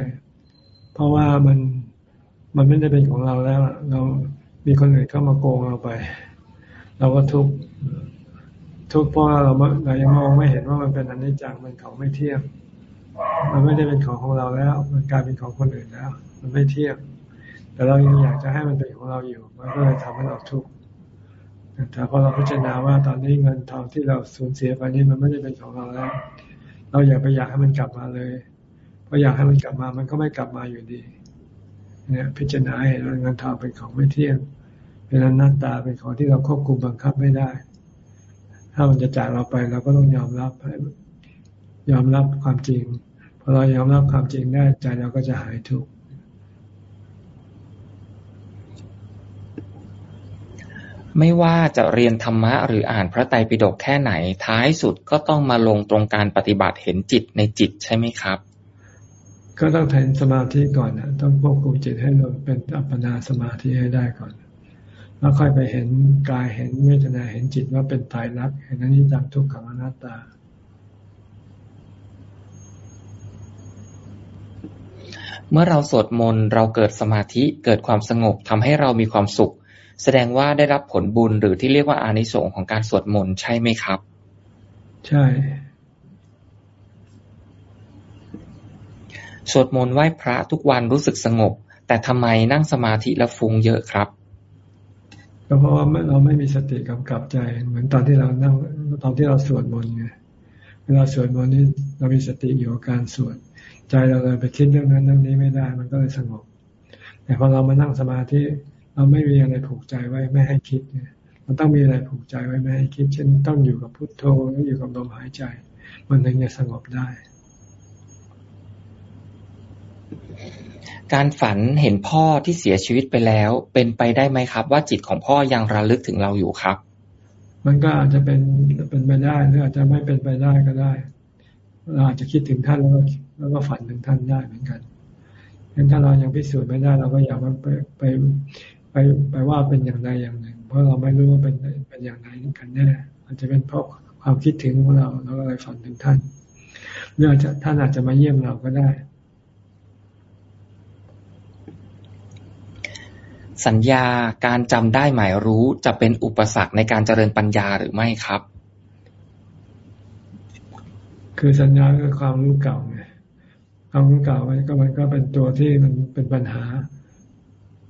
เพราะว่ามันมันไม่ได้เป็นของเราแล้วเรามีคนอื่นเข้ามาโกงเราไป เราก็ทุกข์ทุกข์เพราะเราเรายังมองไม่เห็นว่ามันเป็นอนิจจังมันของไม่เที่ยงมันไม่ได้เป็นของของเราแล้ว มันกลายเป็นของคนอื่นแล้ว มันไม่เที่ยงแต่เรายังอยากจะให้มันเป็นของเราอยู่ มันก็เลยทำให้เราทุกข์ แต่พอเราพิจารณาว่าตอนนี้เงินทองที่เราสูญเสียไปนี่มันไม่ได้เป็นของเราแล้ว เราอย่าไปอยากให้มันกลับมาเลยเพราะอยากให้มันกลับมา มันก็ไม่กลับมาอยู่ดี เนี่ย พิจารณาเห็นว่าเงินทองเป็นของไม่เที่ยงเป็นอนัตตาเป็นของที่เราควบคุมบังคับไม่ได้ ถ้ามันจะจากเราไปเราก็ต้องยอมรับยอมรับความจริงพอเรายอมรับความจริงได้ใจเราก็จะหายทุกข์ ไม่ว่าจะเรียนธรรมะหรืออ่านพระไตรปิฎกแค่ไหน ท้ายสุดก็ต้องมาลงตรงการปฏิบัติเห็นจิตในจิตใช่ไหมครับ ก็ต้องเห็นสมาธิก่อนนะต้องควบคุมจิตให้ลงเป็นอัปปนาสมาธิให้ได้ก่อนแล้วค่อยไปเห็นกายเห็นเวทนาเห็นจิตว่าเป็นตายรักเห็นอนิจจังทุกขังอนัตตา เมื่อเราสวดมนต์เราเกิดสมาธิเกิดความสงบทำให้เรามีความสุข แสดงว่าได้รับผลบุญหรือที่เรียกว่าอานิสงส์ของการสวดมนต์ใช่ไหมครับ ใช่ สวดมนต์ไหว้พระทุกวันรู้สึกสงบ แต่ทำไมนั่งสมาธิแล้วฟุ้งเยอะครับก็เพราะว่าเราไม่มีสติกำกับใจ เหมือนตอนที่เรานั่งตอนที่เราสวดมนต์ไงเวลาสวดมนต์นี่เรามีสติอยู่กับการสวดใจเราเลยไปคิดเรื่องนั้นเรื่องนี้ไม่ได้ มันก็เลยสงบ แต่พอเรามานั่งสมาธิ เราไม่มีอะไรผูกใจไว้ไม่ให้คิดเนี่ยมันต้องมีอะไรผูกใจไว้ไม่ให้คิด เช่นต้องอยู่กับพุทโธหรืออยู่กับลมหายใจ มันถึงจะสงบได้ การฝันเห็นพ่อที่เสียชีวิตไปแล้ว เป็นไปได้ไหมครับ ว่าจิตของพ่อยังระลึกถึงเราอยู่ครับ มันก็อาจจะเป็นเป็นไปได้หรืออาจจะไม่เป็นไปได้ก็ได้เราอาจจะคิดถึงท่านแล้วก็แล้วก็ฝันถึงท่านได้เหมือนกันงั้นถ้าเรายังพิสูจน์ไม่ได้เราก็อย่าไปไป ไปไปว่าเป็นอย่างใดอย่างหนึ่ง เพราะเราไม่รู้ว่าเป็นเป็นอย่างไรกันแน่อาจจะเป็นเพราะความคิดถึงของเราเราก็เลยฝันถึงท่านหรืออาจจะท่านอาจจะมาเยี่ยมเราก็ได้ สัญญาการจำได้หมายรู้จะเป็นอุปสรรคในการเจริญปัญญาหรือไม่ครับ คือสัญญาคือความรู้เก่าไงความรู้เก่ามันก็มันก็เป็นตัวที่มันเป็นปัญหา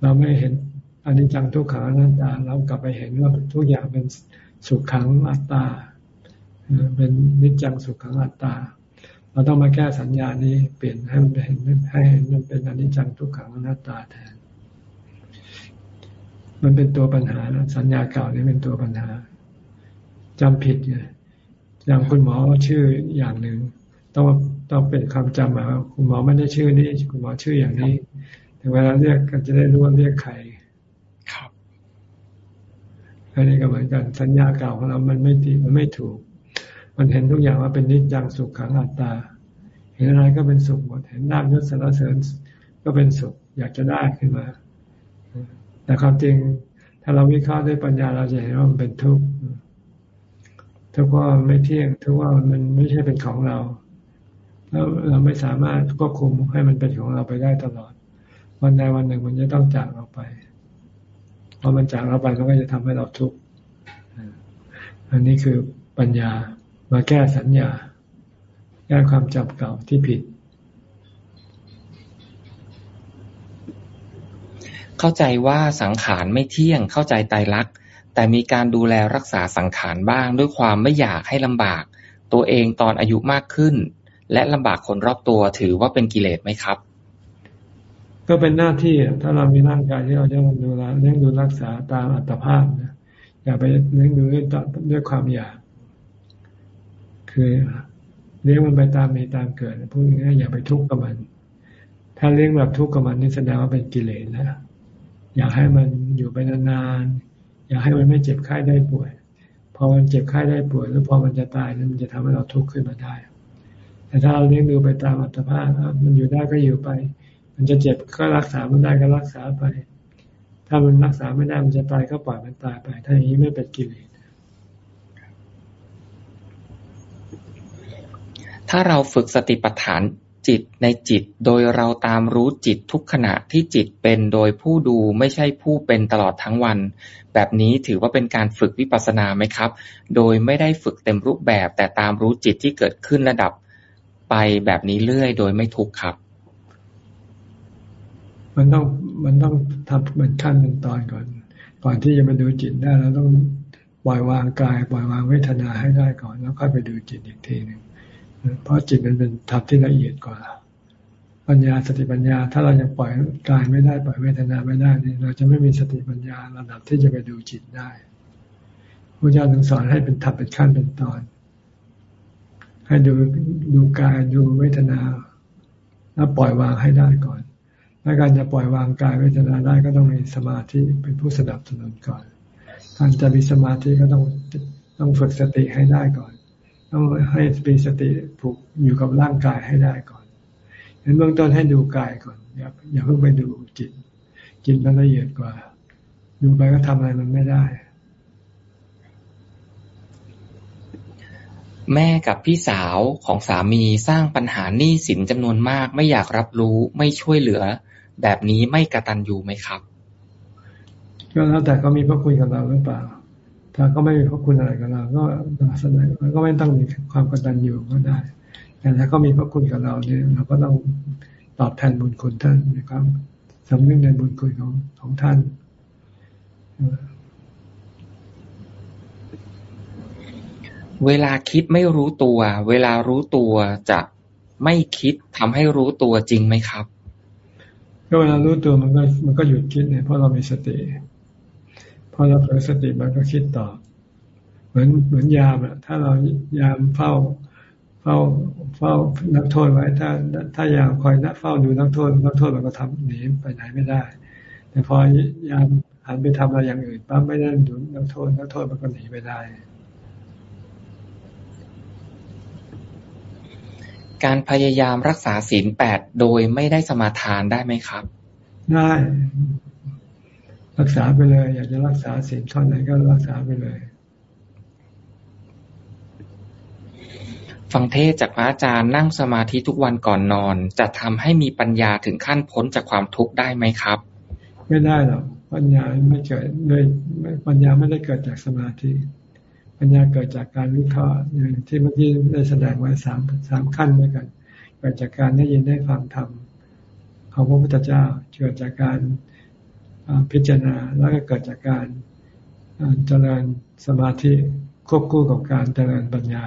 เราไม่เห็น อันนี้จังทุกขังนัตตาเรากลับไปเห็นว่าทุกอย่างเป็นสุขขังอัตตา เป็นนิจจังสุขขังอัตตา เราต้องมาแก้สัญญานี้เปลี่ยนให้มันเห็นให้เห็นมันเป็นอนิจจังทุกขังอนัตตาแทน มันเป็นตัวปัญหาสัญญาเก่านี่เป็นตัวปัญหาจำผิดไงอย่างคุณหมอชื่ออย่างหนึ่งต้องต้องเป็นคำจำมาคุณหมอไม่ได้ชื่อนี้คุณหมอชื่ออย่างนี้แต่เวลาเรียกกันจะได้รู้ว่าเรียกใคร อันนี้ก็เหมือนกันสัญญาเก่าของเรา มันไม่ดีมันไม่ถูก มันเห็นทุกอย่างว่าเป็นนิจจังสุขขังอัตตา เห็นอะไรก็เป็นสุขหมด เห็นน้ำยศสารเสริญก็เป็นสุข อยากจะได้ขึ้นมา แต่ความจริงถ้าเราวิเคราะห์ด้วยปัญญาเราจะเห็นว่ามันเป็นทุกข์ ทุกว่าไม่เที่ยง ทุกว่ามันไม่ใช่เป็นของเรา แล้วเราไม่สามารถควบคุมให้มันเป็นของเราไปได้ตลอด วันใดวันหนึ่งมันจะต้องจากเราไป พอมันจากเราไปมันก็จะทำให้เราทุกข์อันนี้คือปัญญามาแก้สัญญา แก้ความจำเก่าที่ผิด เข้าใจว่าสังขารไม่เที่ยงเข้าใจไตรลักษณ์แต่มีการดูแลรักษาสังขารบ้างด้วยความไม่อยากให้ลำบาก ตัวเองตอนอายุมากขึ้น และลำบากคนรอบตัวถือว่าเป็นกิเลสไหมครับ ก็เป็นหน้าที่ถ้าเรามีร่างกายที่เราจะดูแลเลี้ยงดูรักษาตามอัตภาพนะอย่าไปเลี้ยงดูด้วยด้วยความอยาก คือเลี้ยงมันไปตามมีตามเกิดพูดง่ายๆอย่าไปทุกข์กับมัน ถ้าเลี้ยงแบบทุกข์กับมันนี่แสดงว่าเป็นกิเลสนะอยากให้มันอยู่ไปนานๆอยากให้มันไม่เจ็บไข้ได้ป่วย พอมันเจ็บไข้ได้ป่วยแล้วพอมันจะตายนั้นมันจะทำให้เราทุกข์ขึ้นมาได้ แต่ถ้าเราเลี้ยงดูไปตามอัตภาพมันอยู่ได้ก็อยู่ไป มันจะเจ็บก็รักษามันได้ก็รักษาไป ถ้ามันรักษาไม่ได้มันจะตายก็ปล่อยมันตายไป ถ้าอย่างนี้ไม่เป็นกิเลสถ้าเราฝึกสติปัฏฐานจิตในจิต โดยเราตามรู้จิตทุกขณะที่จิตเป็นโดยผู้ดูไม่ใช่ผู้เป็นตลอดทั้งวัน แบบนี้ถือว่าเป็นการฝึกวิปัสสนาไหมครับ โดยไม่ได้ฝึกเต็มรูปแบบ แต่ตามรู้จิตที่เกิดขึ้นระดับไปแบบนี้เรื่อย โดยไม่ทุกข์ครับ มันต้องมันต้องทำเป็นขั้นเป็นตอนก่อน ก่อนที่จะไปดูจิตได้เราต้องปล่อยวางกาย ปล่อยวางเวทนาให้ได้ก่อน แล้วค่อยไปดูจิตอีกทีหนึ่งเพราะจิตมันเป็นธรรมที่ละเอียดกว่าปัญญาสติปัญญา ถ้าเรายังปล่อยกายไม่ได้ปล่อยเวทนาไม่ได้นี่เราจะไม่มีสติปัญญาระดับที่จะไปดูจิตได้พระเจ้าถึงสอนให้เป็นทับเป็นขั้นเป็นตอน ให้ดูดูกายดูเวทนา แล้วปล่อยวางให้ได้ก่อน และการจะปล่อยวางกายเวทนาได้ก็ต้องมีสมาธิเป็นผู้สนับสนุนก่อนการจะมีสมาธิก็ต้องต้องฝึกสติให้ได้ก่อน ต้องให้มีสติผูกอยู่กับร่างกายให้ได้ก่อนเห็นเบื้องต้นให้ดูกายก่อนอย่าอย่าเพิ่งไปดูจิต จิตมันละเอียดกว่า ดูไปก็ทำอะไรมันไม่ได้ แม่กับพี่สาวของสามีสร้างปัญหาหนี้สินจำนวนมาก ไม่อยากรับรู้ไม่ช่วยเหลือ แบบนี้ไม่กระตันยูไหมครับ ก็แล้วแต่เขามีพระคุณกับเราหรือเปล่า ถ้าก็ไม่มีพระคุณอะไรกับเรา ก็แสดงก็ไม่ต้องมีความกตัญญูก็ได้ แต่ถ้าเขามีพระคุณกับเราเนี่ยเราก็ต้องตอบแทนบุญคุณท่านนะครับสำนึกในบุญคุณของของท่านเวลาคิดไม่รู้ตัว เวลารู้ตัวจะไม่คิดทำให้รู้ตัวจริงไหมครับ ก็เวลารู้ตัวมันก็มันก็หยุดคิดเนี่ยเพราะเรามีสติพอเราเผลอสติมันก็คิดต่อ เหมือนเหมือนยามอะถ้าเรายามเฝ้าเฝ้าเฝ้านักโทษไว้ ถ้า ถ้ายามคอยนักเฝ้าดูนักโทษนักโทษมันก็ทำหนีไปไหนไม่ได้ แต่พอยามหันไปทำอะไรอย่างอื่นปั๊บไม่ได้ดูนักโทษนักโทษมันก็หนีไปได้ การพยายามรักษาศีลแปดโดยไม่ได้สมาทานได้ไหมครับ ได้ รักษาไปเลย อยากจะรักษาสิ่งท่อนไหนก็รักษาไปเลย ฟังเทศจากพระอาจารย์นั่งสมาธิทุกวันก่อนนอน จะทำให้มีปัญญาถึงขั้นพ้นจากความทุกข์ได้ไหมครับ ไม่ได้หรอกปัญญาไม่เกิดเลยปัญญาไม่ได้เกิดจากสมาธิ ปัญญาเกิดจากการวิเคราะห์อย่างที่เมื่อกี้ได้แสดงไว้สามสามขั้นด้วยกัน เกิดจากการได้ยินได้ฟังธรรมของพระพุทธเจ้า เกิดจากการพิจารณาแล้วก็เกิดจากการเจริญสมาธิควบคู่กับการเจริญปัญญา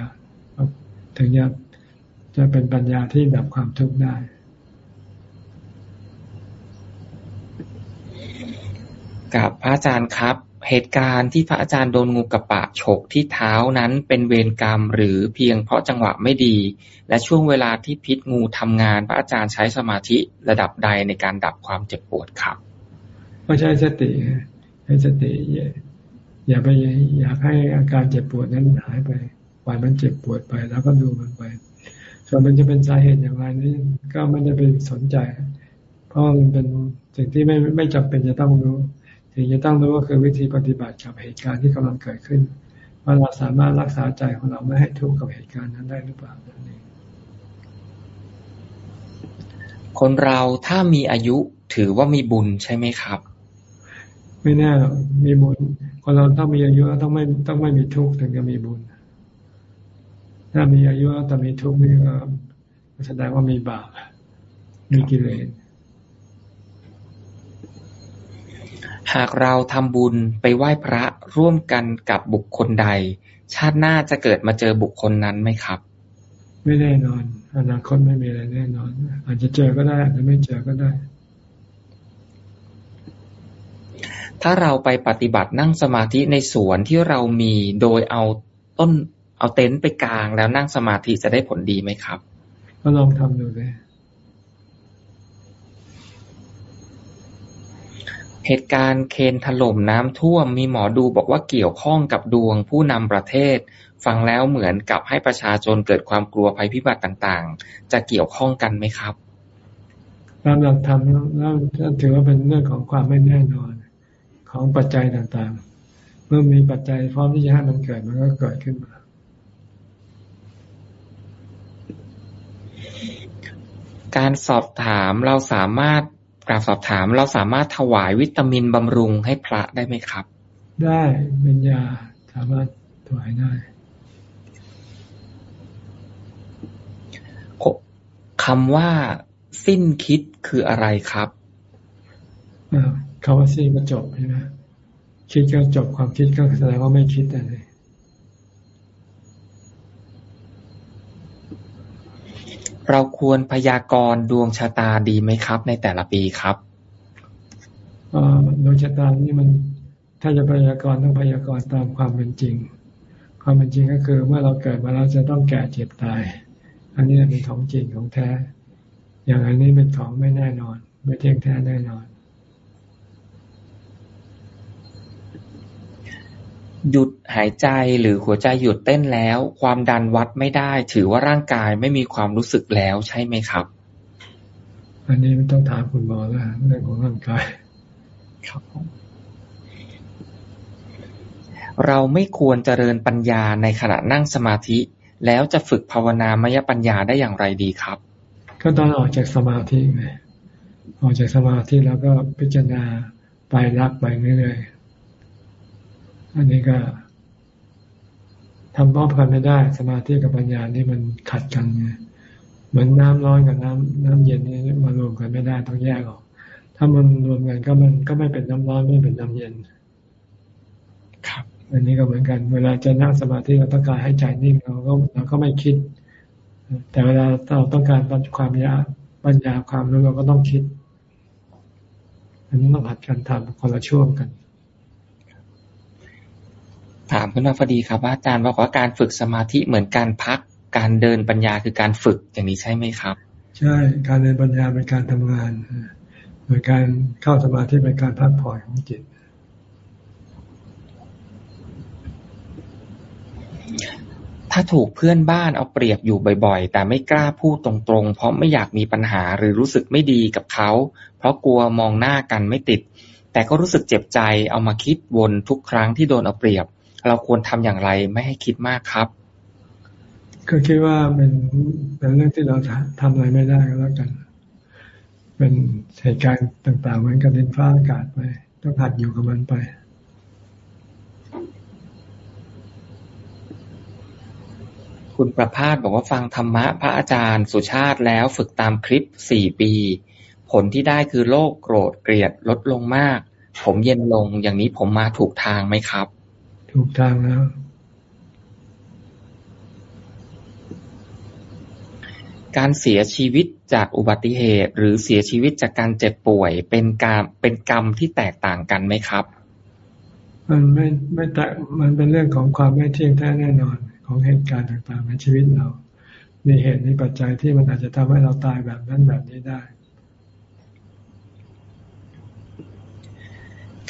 ถึงจะจะเป็นปัญญาที่ดับความทุกข์ได้กับพระอาจารย์ครับ เหตุการณ์ที่พระอาจารย์โดนงูกระปะฉกที่เท้านั้นเป็นเวรกรรมหรือเพียงเพราะจังหวะไม่ดี และช่วงเวลาที่พิษงูทำงาน พระอาจารย์ใช้สมาธิระดับใดในการดับความเจ็บปวดครับก็ใช้สติใช้สติอย่าไปอยากให้อาการเจ็บปวดนั้นหายไปปล่อยมันเจ็บปวดไปแล้วก็ดูมันไป ส่วนมันจะเป็นสาเหตุอย่างไรนี่ก็ไม่ได้ไปสนใจ เพราะมันเป็นสิ่งที่ไม่ไม่จำเป็นจะต้องรู้ สิ่งที่ต้องรู้ก็คือวิธีปฏิบัติกับเหตุการณ์ที่กำลังเกิดขึ้นว่าเราสามารถรักษาใจของเราไม่ให้ทุกข์กับเหตุการณ์นั้นได้หรือเปล่านั่นเองคนเราถ้ามีอายุถือว่ามีบุญใช่ไหมครับ ไม่แน่หรอกมีบุญคนเราต้องมีอายุต้องไม่ต้องไม่มีทุกข์ถึงจะมีบุญ ถ้ามีอายุแต่มีทุกข์นี่ก็แสดงว่ามีบาปมีกิเลส หากเราทำบุญไปไหว้พระร่วมกันกับบุคคลใด ชาติหน้าจะเกิดมาเจอบุคคลนั้นไหมครับ ไม่แน่นอน อนาคตไม่มีอะไรแน่นอน อาจจะเจอก็ได้อาจจะไม่เจอก็ได้ ถ้าเราไปปฏิบัตินั่งสมาธิในสวนที่เรามีโดยเอาต้นเอาเต็นท์ไปกลางแล้วนั่งสมาธิจะได้ผลดีไหมครับ ก็ลองทำดูเลย เหตุการณ์เคนถล่ม น้ำท่วม มีหมอดูบอกว่าเกี่ยวข้องกับดวงผู้นำประเทศ ฟังแล้วเหมือนกับให้ประชาชนเกิดความกลัวภัยพิบัติต่างๆ จะเกี่ยวข้องกันไหมครับตามหลักธรรมแล้วถือว่าเป็นเรื่องของความไม่แน่นอนของปัจจัยต่างๆ เมื่อมีปัจจัยพร้อมที่จะให้มันเกิดมันก็เกิดขึ้นมา การสอบถามเราสามารถ กราบสอบถามเราสามารถถวายวิตามินบำรุงให้พระได้ไหมครับ ได้เป็นยาสามารถถวายได้คำว่า สิ้นคิดคืออะไรครับคำว่าสิ้นก็จบใช่ไหมคิดก็จบความคิดก็แสดงว่าไม่คิดอะไร เราควรพยากรณ์ดวงชะตาดีไหมครับ ในแต่ละปีครับดวงชะตานี่มันถ้าจะพยากรณ์ต้องพยากรณ์ตามความเป็นจริง ความเป็นจริงก็คือเมื่อเราเกิดมาแล้วจะต้องแก่เจ็บตาย อันนี้เป็นของจริงของแท้ อย่างอันนี้เป็นของไม่แน่นอน ไม่เที่ยงแท้แน่นอน หยุดหายใจหรือหัวใจหยุดเต้นแล้ว ความดันวัดไม่ได้ ถือว่าร่างกายไม่มีความรู้สึกแล้วใช่ไหมครับ อันนี้ไม่ต้องถามคุณหมอแล้วเรื่องของร่างกายครับเราไม่ควรเจริญปัญญาในขณะนั่งสมาธิ แล้วจะฝึกภาวนามยปัญญาได้อย่างไรดีครับ ก็ตอนออกจากสมาธิไงออกจากสมาธิแล้วก็พิจารณาไปรักไปเรื่อยๆ อันนี้ก็ทำพร้อมกันไม่ได้ สมาธิกับปัญญานี่มันขัดกันไงเหมือนน้ำร้อนกับน้ำน้ำเย็นนี่มารวมกันไม่ได้ต้องแยกออก ถ้ามันรวมกันก็มันก็ไม่เป็นน้ำร้อนไม่เป็นน้ำเย็น ครับ อันนี้ก็เหมือนกัน เวลาจะนั่งสมาธิเราต้องการให้ใจนิ่งเราก็เราก็ไม่คิด แต่เวลาเราต้องการความยาปัญญาความรู้เราก็ต้องคิด อันนี้ต้องผัดกันทำคนละช่วงกัน ถามขึ้นมาพอดีครับอาจารย์บอกว่าการฝึกสมาธิเหมือนการพัก การเดินปัญญาคือการฝึกอย่างนี้ใช่ไหมครับ ใช่ การเดินปัญญาเป็นการทำงานเหมือนการเข้าสมาธิเป็นการพักผ่อนของจิตถ้าถูกเพื่อนบ้านเอาเปรียบอยู่บ่อยๆ แต่ไม่กล้าพูดตรงๆ เพราะไม่อยากมีปัญหาหรือรู้สึกไม่ดีกับเขา เพราะกลัวมองหน้ากันไม่ติด แต่ก็รู้สึกเจ็บใจเอามาคิดวนทุกครั้งที่โดนเอาเปรียบ เราควรทำอย่างไรไม่ให้คิดมากครับ ก็คิดว่าเป็นเป็นเรื่องที่เราทำอะไรไม่ได้ก็แล้วกัน เป็นเหตุการณ์ต่างๆเหมือนกับดินฟ้าอากาศไปต้องหัดอยู่กับมันไปคุณประพาสบอกว่าฟังธรรมะพระอาจารย์สุชาติแล้วฝึกตามคลิปสี่ปี ผลที่ได้คือโลกโกรธเกลียดลดลงมาก ผมเย็นลงอย่างนี้ผมมาถูกทางไหมครับ ถูกทางแล้ว การเสียชีวิตจากอุบัติเหตุ หรือเสียชีวิตจากการเจ็บป่วย เป็นการเป็นกรรมที่แตกต่างกันไหมครับ มันไม่ไม่แตมันเป็นเรื่องของความไม่เที่ยงแท้แน่นอนของเหตุการณ์ต่างๆในชีวิตเรา มีเหตุมีปัจจัยที่มันอาจจะทำให้เราตายแบบนั้นแบบนี้ได้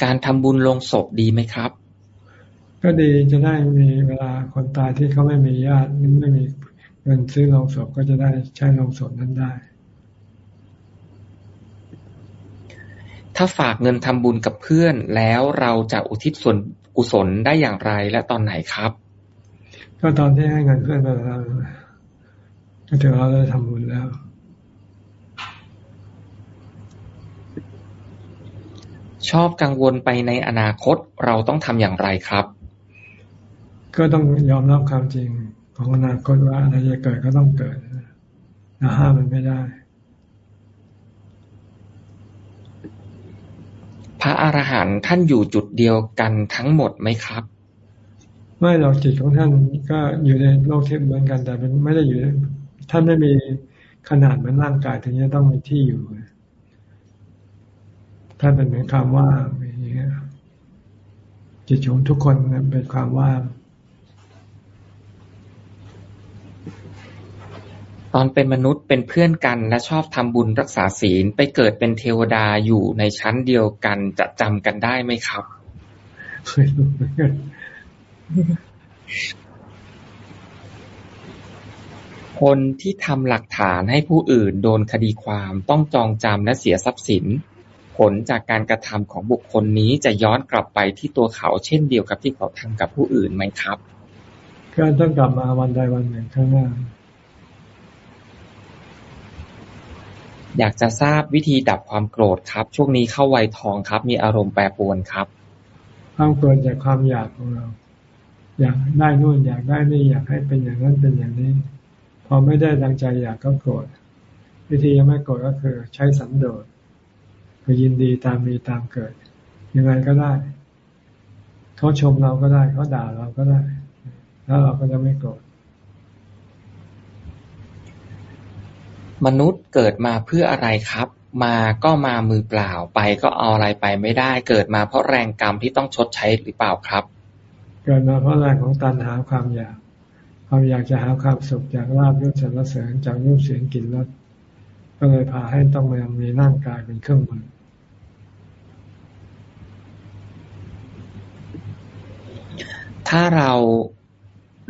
การทำบุญลงศพดีไหมครับ ก็ดีจะได้มีเวลาคนตายที่เขาไม่มีญาติไม่มีเงินซื้อโรงศพก็จะได้ใช้โรงศพนั้นได้ ถ้าฝากเงินทำบุญกับเพื่อนแล้วเราจะอุทิศส่วนกุศลได้อย่างไรและตอนไหนครับ ก็ตอนที่ให้เงินเพื่อนไปแล้วก็ถือว่าเราได้ทำบุญแล้วชอบกังวลไปในอนาคตเราต้องทำอย่างไรครับ ก็ต้องยอมรับความจริงของอนาคตว่าอะไรจะเกิดก็ต้องเกิดนะห้ามมันไม่ได้ภระอรหันต์ท่านอยู่จุดเดียวกันทั้งหมดไหมครับ ไม่หรอกจิตของท่านก็อยู่ในโลกเทพเหมือนกัน แต่เป็นไม่ได้อยู่ ท่านไม่มีขนาดเหมือนร่างกายถึงจะต้องมีที่อยู่ท่านเป็นเหมือนความว่างอย่างเงี้ยจิตของทุกคนเป็นความว่าง ตอนเป็นมนุษย์เป็นเพื่อนกัน และชอบทำบุญรักษาศีล ไปเกิดเป็นเทวดาอยู่ในชั้นเดียวกันจะจำกันได้ไหมครับคนที่ทำหลักฐานให้ผู้อื่นโดนคดีความต้องจองจำและเสียทรัพย์สิน ผลจากการกระทำของบุคคลนี้จะย้อนกลับไปที่ตัวเขาเช่นเดียวกับที่เขาทำกับผู้อื่นไหมครับ ก็ต้องกลับมาวันใดวันหนึ่งข้างหน้า อยากจะทราบวิธีดับความโกรธครับ ช่วงนี้เข้าวัยทองครับ มีอารมณ์แปรปรวนครับ ความโกรธจากความอยากของเรา อยากได้นู่นอยากได้นี่อยากให้เป็นอย่างนั้นเป็นอย่างนี้ พอไม่ได้ดังใจอยากก็โกรธวิธียังไม่โกรธก็คือ ใช้สันโดษคือยินดีตามมีตามเกิด ยังไงก็ได้เขาชมเราก็ได้เขาด่าเราก็ได้ แล้วเราก็จะไม่โกรธ มนุษย์เกิดมาเพื่ออะไรครับ มาก็มามือเปล่า ไปก็เอาอะไรไปไม่ได้ เกิดมาเพราะแรงกรรมที่ต้องชดใช้หรือเปล่าครับ เกิดมาเพราะแรงของตัณหาความอยากความอยากจะหาความสุขจากลาบยศสรรเสริญจากรูปเสียงกลิ่นรสก็เลยพาให้ต้องมามีร่างกายเป็นเครื่องมือถ้าเรา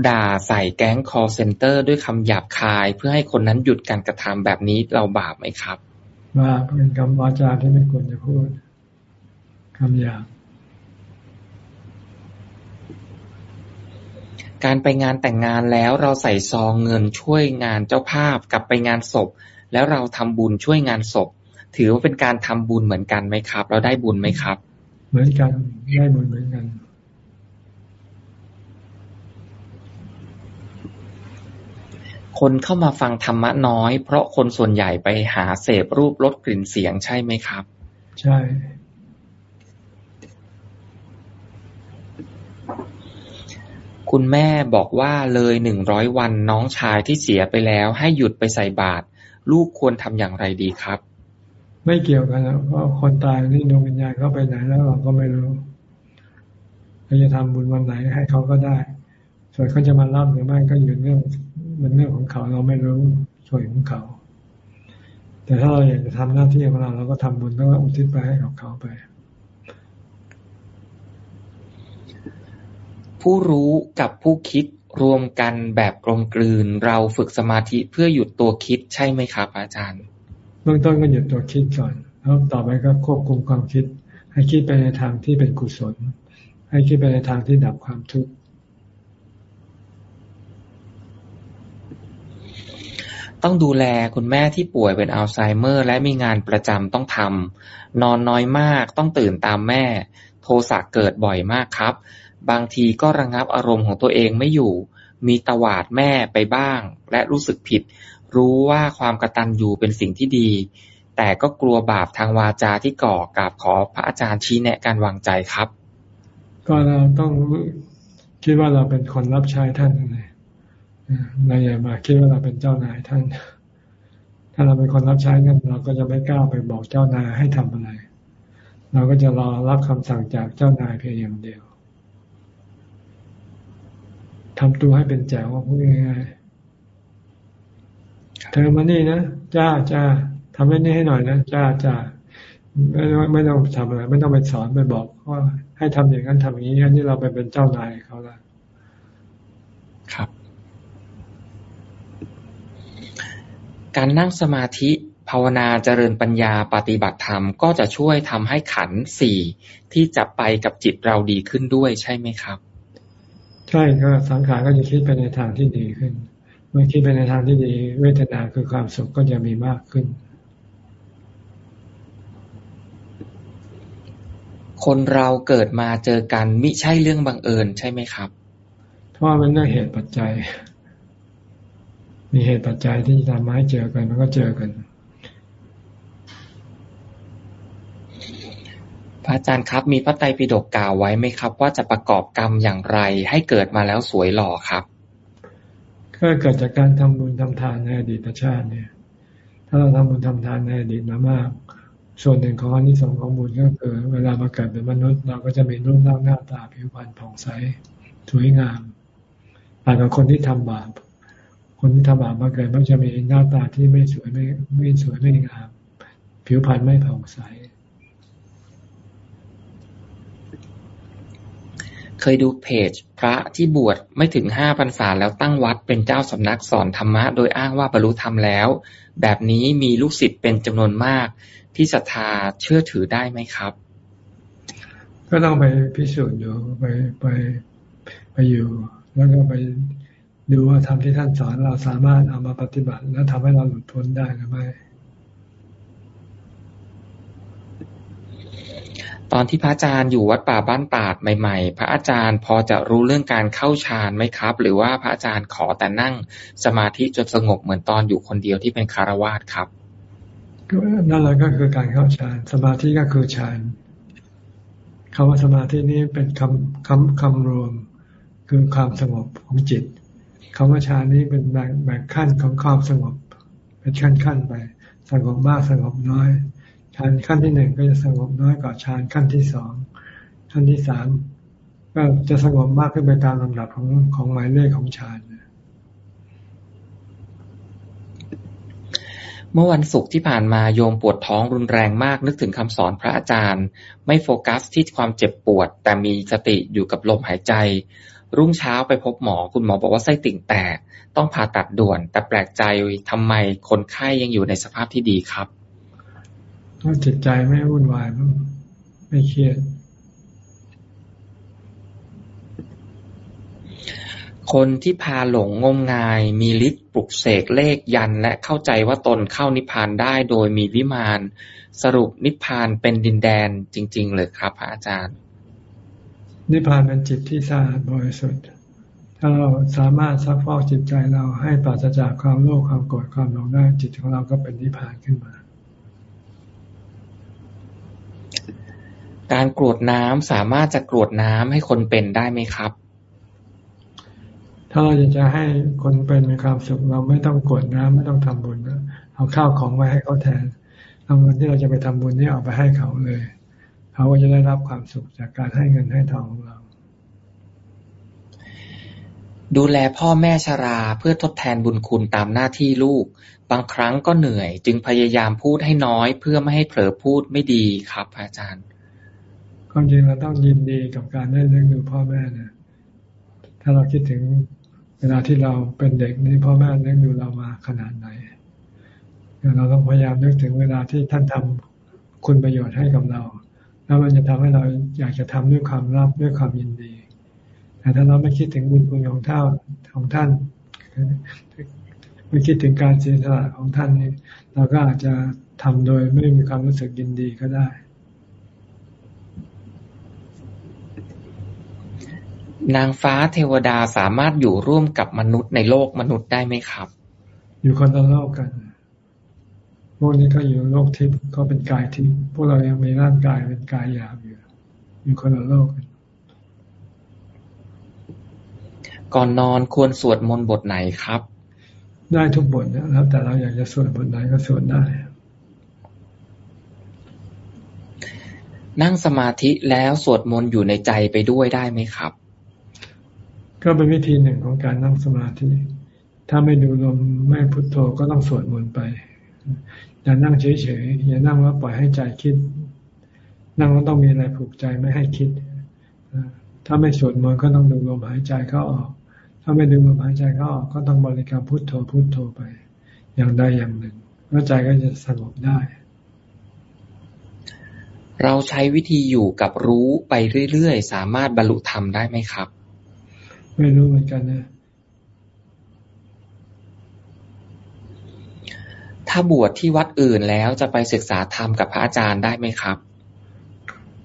ด่าใส่แก๊ง call center ด้วยคำหยาบคาย เพื่อให้คนนั้นหยุดการกระทำแบบนี้เราบาปไหมครับบาปเป็นคำวาจาที่ไม่ควรจะพูดคำหยาบการไปงานแต่งงานแล้วเราใส่ซองเงินช่วยงานเจ้าภาพกับไปงานศพ แล้วเราทำบุญช่วยงานศพ ถือว่าเป็นการทำบุญเหมือนกันไหมครับ เราได้บุญไหมครับ เหมือนกันได้บุญเหมือนกัน คนเข้ามาฟังธรรมะน้อย เพราะคนส่วนใหญ่ไปหาเสพรูปรสกลิ่นเสียงใช่ไหมครับ ใช่ คุณแม่บอกว่าเลยหนึ่งร้อยวันน้องชายที่เสียไปแล้วให้หยุดไปใส่บาตรลูกควรทำอย่างไรดีครับ ไม่เกี่ยวกันแล้วเพราะคนตายนี่ดวงวิญญาณเขาไปไหนแล้วเราก็ไม่รู้เราจะทำบุญวันไหนให้เขาก็ได้ ส่วนเขาจะมารับหรือไม่ก็อยู่เรื่อง มันเรื่องของเขาเราไม่รู้ส่วนของเขา แต่ถ้าเราอยากจะทำหน้าที่ของเราเราก็ทำบุญแล้วก็อุทิศไปให้กับเขาไป ผู้รู้กับผู้คิดรวมกันแบบกลมกลืน เราฝึกสมาธิเพื่อหยุดตัวคิดใช่ไหมครับอาจารย์ เบื้องต้นก็หยุดตัวคิดก่อนแล้วต่อไปก็ควบคุมความคิด ให้คิดไปในทางที่เป็นกุศล ให้คิดไปในทางที่ดับความทุกข์ ต้องดูแลคุณแม่ที่ป่วยเป็นอัลไซเมอร์ และมีงานประจำต้องทำนอนน้อยมาก ต้องตื่นตามแม่ โทสะเกิดบ่อยมากครับ บางทีก็ระงับอารมณ์ของตัวเองไม่อยู่ มีตวาดแม่ไปบ้าง และรู้สึกผิด รู้ว่าความกระตันอยู่เป็นสิ่งที่ดี แต่ก็กลัวบาปทางวาจาที่ก่อกราบขอพระอาจารย์ชี้แนะการวางใจครับ ก็เราต้องคิดว่าเราเป็นคนรับใช้ท่านเลย เราอย่ามาคิดว่าเราเป็นเจ้านายท่าน ถ้าเราเป็นคนรับใช้กันเราก็จะไม่กล้าไปบอกเจ้านายให้ทำอะไร เราก็จะรอรับคำสั่งจากเจ้านายเพียงอย่างเดียวทำตัวให้เป็นแจ๋วพูดง่ายๆเธอมานี่นะจ้าจ้าทำเรื่องนี้ให้หน่อยนะจ้าจ้าไม่ไม่ต้องทำอะไร ไม่ต้องไปสอนไปบอกว่าให้ทำอย่างนั้นทำอย่างนี้อันนี้เราไปเป็นเจ้านายเขาแล้วครับ การนั่งสมาธิ ภาวนาเจริญปัญญาปฏิบัติธรรม ก็จะช่วยทำให้ขันสี่ที่จะไปกับจิตเราดีขึ้นด้วยใช่ไหมครับ ใช่ก็สังขารก็จะคิดไปในทางที่ดีขึ้นเมื่อคิดไปในทางที่ดี เวทนาคือความสุขก็จะมีมากขึ้น คนเราเกิดมาเจอกันมิใช่เรื่องบังเอิญใช่ไหมครับ เพราะมันเรื่องเหตุปัจจัย มีเหตุปัจจัยที่ทำให้เจอกัน มันก็เจอกัน พระอาจารย์ครับ มีพระไตรปิฎกกล่าวไว้ไหมครับ ว่าจะประกอบกรรมอย่างไร ให้เกิดมาแล้วสวยหล่อครับ ก็เกิดจากการทำบุญทำทานในอดีตชาติเนี่ย ถ้าเราทำบุญทำทานในอดีตมามาก ส่วนหนึ่งของอันที่สองของบุญก็คือเวลามาเกิดเป็นมนุษย์ เราก็จะมีรูปร่างหน้าตาผิวพรรณผ่องใสสวยงามต่างกับคนที่ทำบาป คนที่ทำบาปมาเกิดมักจะมีหน้าตาที่ไม่สวยไม่ไม่สวยไม่งาม ผิวพรรณไม่ผ่องใส เคยดูเพจ พระที่บวชไม่ถึงห้าพรรษาแล้วตั้งวัดเป็นเจ้าสำนักสอนธรรมะ โดยอ้างว่าบรรลุธรรมแล้ว แบบนี้มีลูกศิษย์เป็นจำนวนมาก ที่ศรัทธาเชื่อถือได้ไหมครับ ก็ต้องไปพิสูจน์อยู่ไปไปไปอยู่ แล้วก็ไป ดูว่าธรรมที่ท่านสอนเราสามารถเอามาปฏิบัติ แล้วทำให้เราหลุดพ้นได้หรือไม่ตอนที่พระอาจารย์อยู่วัดป่าบ้านตาดใหม่ ๆ พระอาจารย์พอจะรู้เรื่องการเข้าฌานไหมครับ หรือว่าพระอาจารย์ขอแต่นั่งสมาธิจนสงบเหมือนตอนอยู่คนเดียวที่เป็นคารวาสครับนั่นแหละก็คือการเข้าฌานสมาธิก็คือฌานคำว่าสมาธินี้เป็นคำคำคำรวมคือความสงบของจิต คำว่าฌานนี้เป็นแบ่งแบ่งขั้นของความสงบ เป็นขั้นขั้นไป สงบมากสงบน้อยฌานขั้นที่หนึ่งก็จะสงบน้อยกว่าฌานขั้นที่สองขั้นที่สามก็จะสงบมากขึ้นไปตามลำดับของของหมายเลขของฌานเมื่อวันศุกร์ที่ผ่านมาโยมปวดท้องรุนแรงมากนึกถึงคำสอนพระอาจารย์ ไม่โฟกัสที่ความเจ็บปวด แต่มีสติอยู่กับลมหายใจ รุ่งเช้าไปพบหมอ คุณหมอบอกว่าไส้ติ่งแตก ต้องผ่าตัดด่วน แต่แปลกใจทำไมคนไข้ยังอยู่ในสภาพที่ดีครับราะจิตใจไม่วุ่นวายไม่เครียด คนที่พาหลงงมงาย มีฤทธิ์ปลุกเสกเลขยัน และเข้าใจว่าตนเข้านิพพานได้โดยมีวิมานสรุปนิพพานเป็นดินแดนจริง ๆ เลยครับพระอาจารย์ นิพพานเป็นจิตที่สะอาดบริสุทธิ์ ถ้าเราสามารถซักฟอกจิตใจเราให้ปราศจากความโลภความโกรธความหลงได้จิตของเราก็เป็นนิพพานขึ้นมา การกรวดน้ำสามารถจะกรวดน้ำให้คนเป็นได้ไหมครับ ถ้าเราอยากจะให้คนเป็นมีความสุขเราไม่ต้องกรวดน้ำไม่ต้องทำบุญนะเอาข้าวของไว้ให้เขาแทนเอาเงินที่เราจะไปทำบุญนี่เอาไปให้เขาเลย เขาก็จะได้รับความสุขจากการให้เงินให้ทองของเรา ดูแลพ่อแม่ชราเพื่อทดแทนบุญคุณตามหน้าที่ลูก บางครั้งก็เหนื่อย จึงพยายามพูดให้น้อย เพื่อไม่ให้เผลอพูดไม่ดีครับ อาจารย์ความจริงเราต้องยินดีกับการได้เลี้ยงดูพ่อแม่นะถ้าเราคิดถึงเวลาที่เราเป็นเด็กนี่พ่อแม่เลี้ยงดูเรามาขนาดไหนเราต้องพยายามนึกถึงเวลาที่ท่านทำคุณประโยชน์ให้กับเรา แล้วมันจะทำให้เราอยากจะทำด้วยความรับด้วยความยินดี แต่ถ้าเราไม่คิดถึงบุญคุณของท่านของท่านไม่คิดถึงการเสียสละของท่านนี่เราก็อาจจะทำโดยไม่มีความรู้สึกยินดีก็ได้ นางฟ้าเทวดาสามารถอยู่ร่วมกับมนุษย์ในโลกมนุษย์ได้ไหมครับ อยู่คนละโลกกัน พวกนี้ก็อยู่โลกทิพย์ก็เป็นกายทิพย์พวกเรายังมีร่างกายเป็นกายหยาบอยู่อยู่คนละโลกกันก่อนนอนควรสวดมนต์บทไหนครับ ได้ทุกบทนะแล้วแต่เราอยากจะสวดบทไหนก็สวดได้ นั่งสมาธิแล้วสวดมนต์อยู่ในใจไปด้วยได้ไหมครับ ก็เป็นวิธีหนึ่งของการนั่งสมาธิ ถ้าไม่ดูลมไม่พุทโธก็ต้องสวดมนต์ไป อย่านั่งเฉยๆอย่านั่งแล้วปล่อยให้ใจคิด นั่งแล้วต้องมีอะไรผูกใจไม่ให้คิดถ้าไม่สวดมนต์ก็ต้องดูลมหายใจเข้าออก ถ้าไม่ดูลมหายใจเข้าออกก็ต้องบริกรรมพุทโธพุทโธไป อย่างใดอย่างหนึ่งแล้วใจก็จะสงบได้ เราใช้วิธีอยู่กับรู้ไปเรื่อยๆ สามารถบรรลุธรรมได้ไหมครับ ไม่รู้เหมือนกันนะ ถ้าบวชที่วัดอื่นแล้วจะไปศึกษาธรรมกับพระอาจารย์ได้ไหมครับ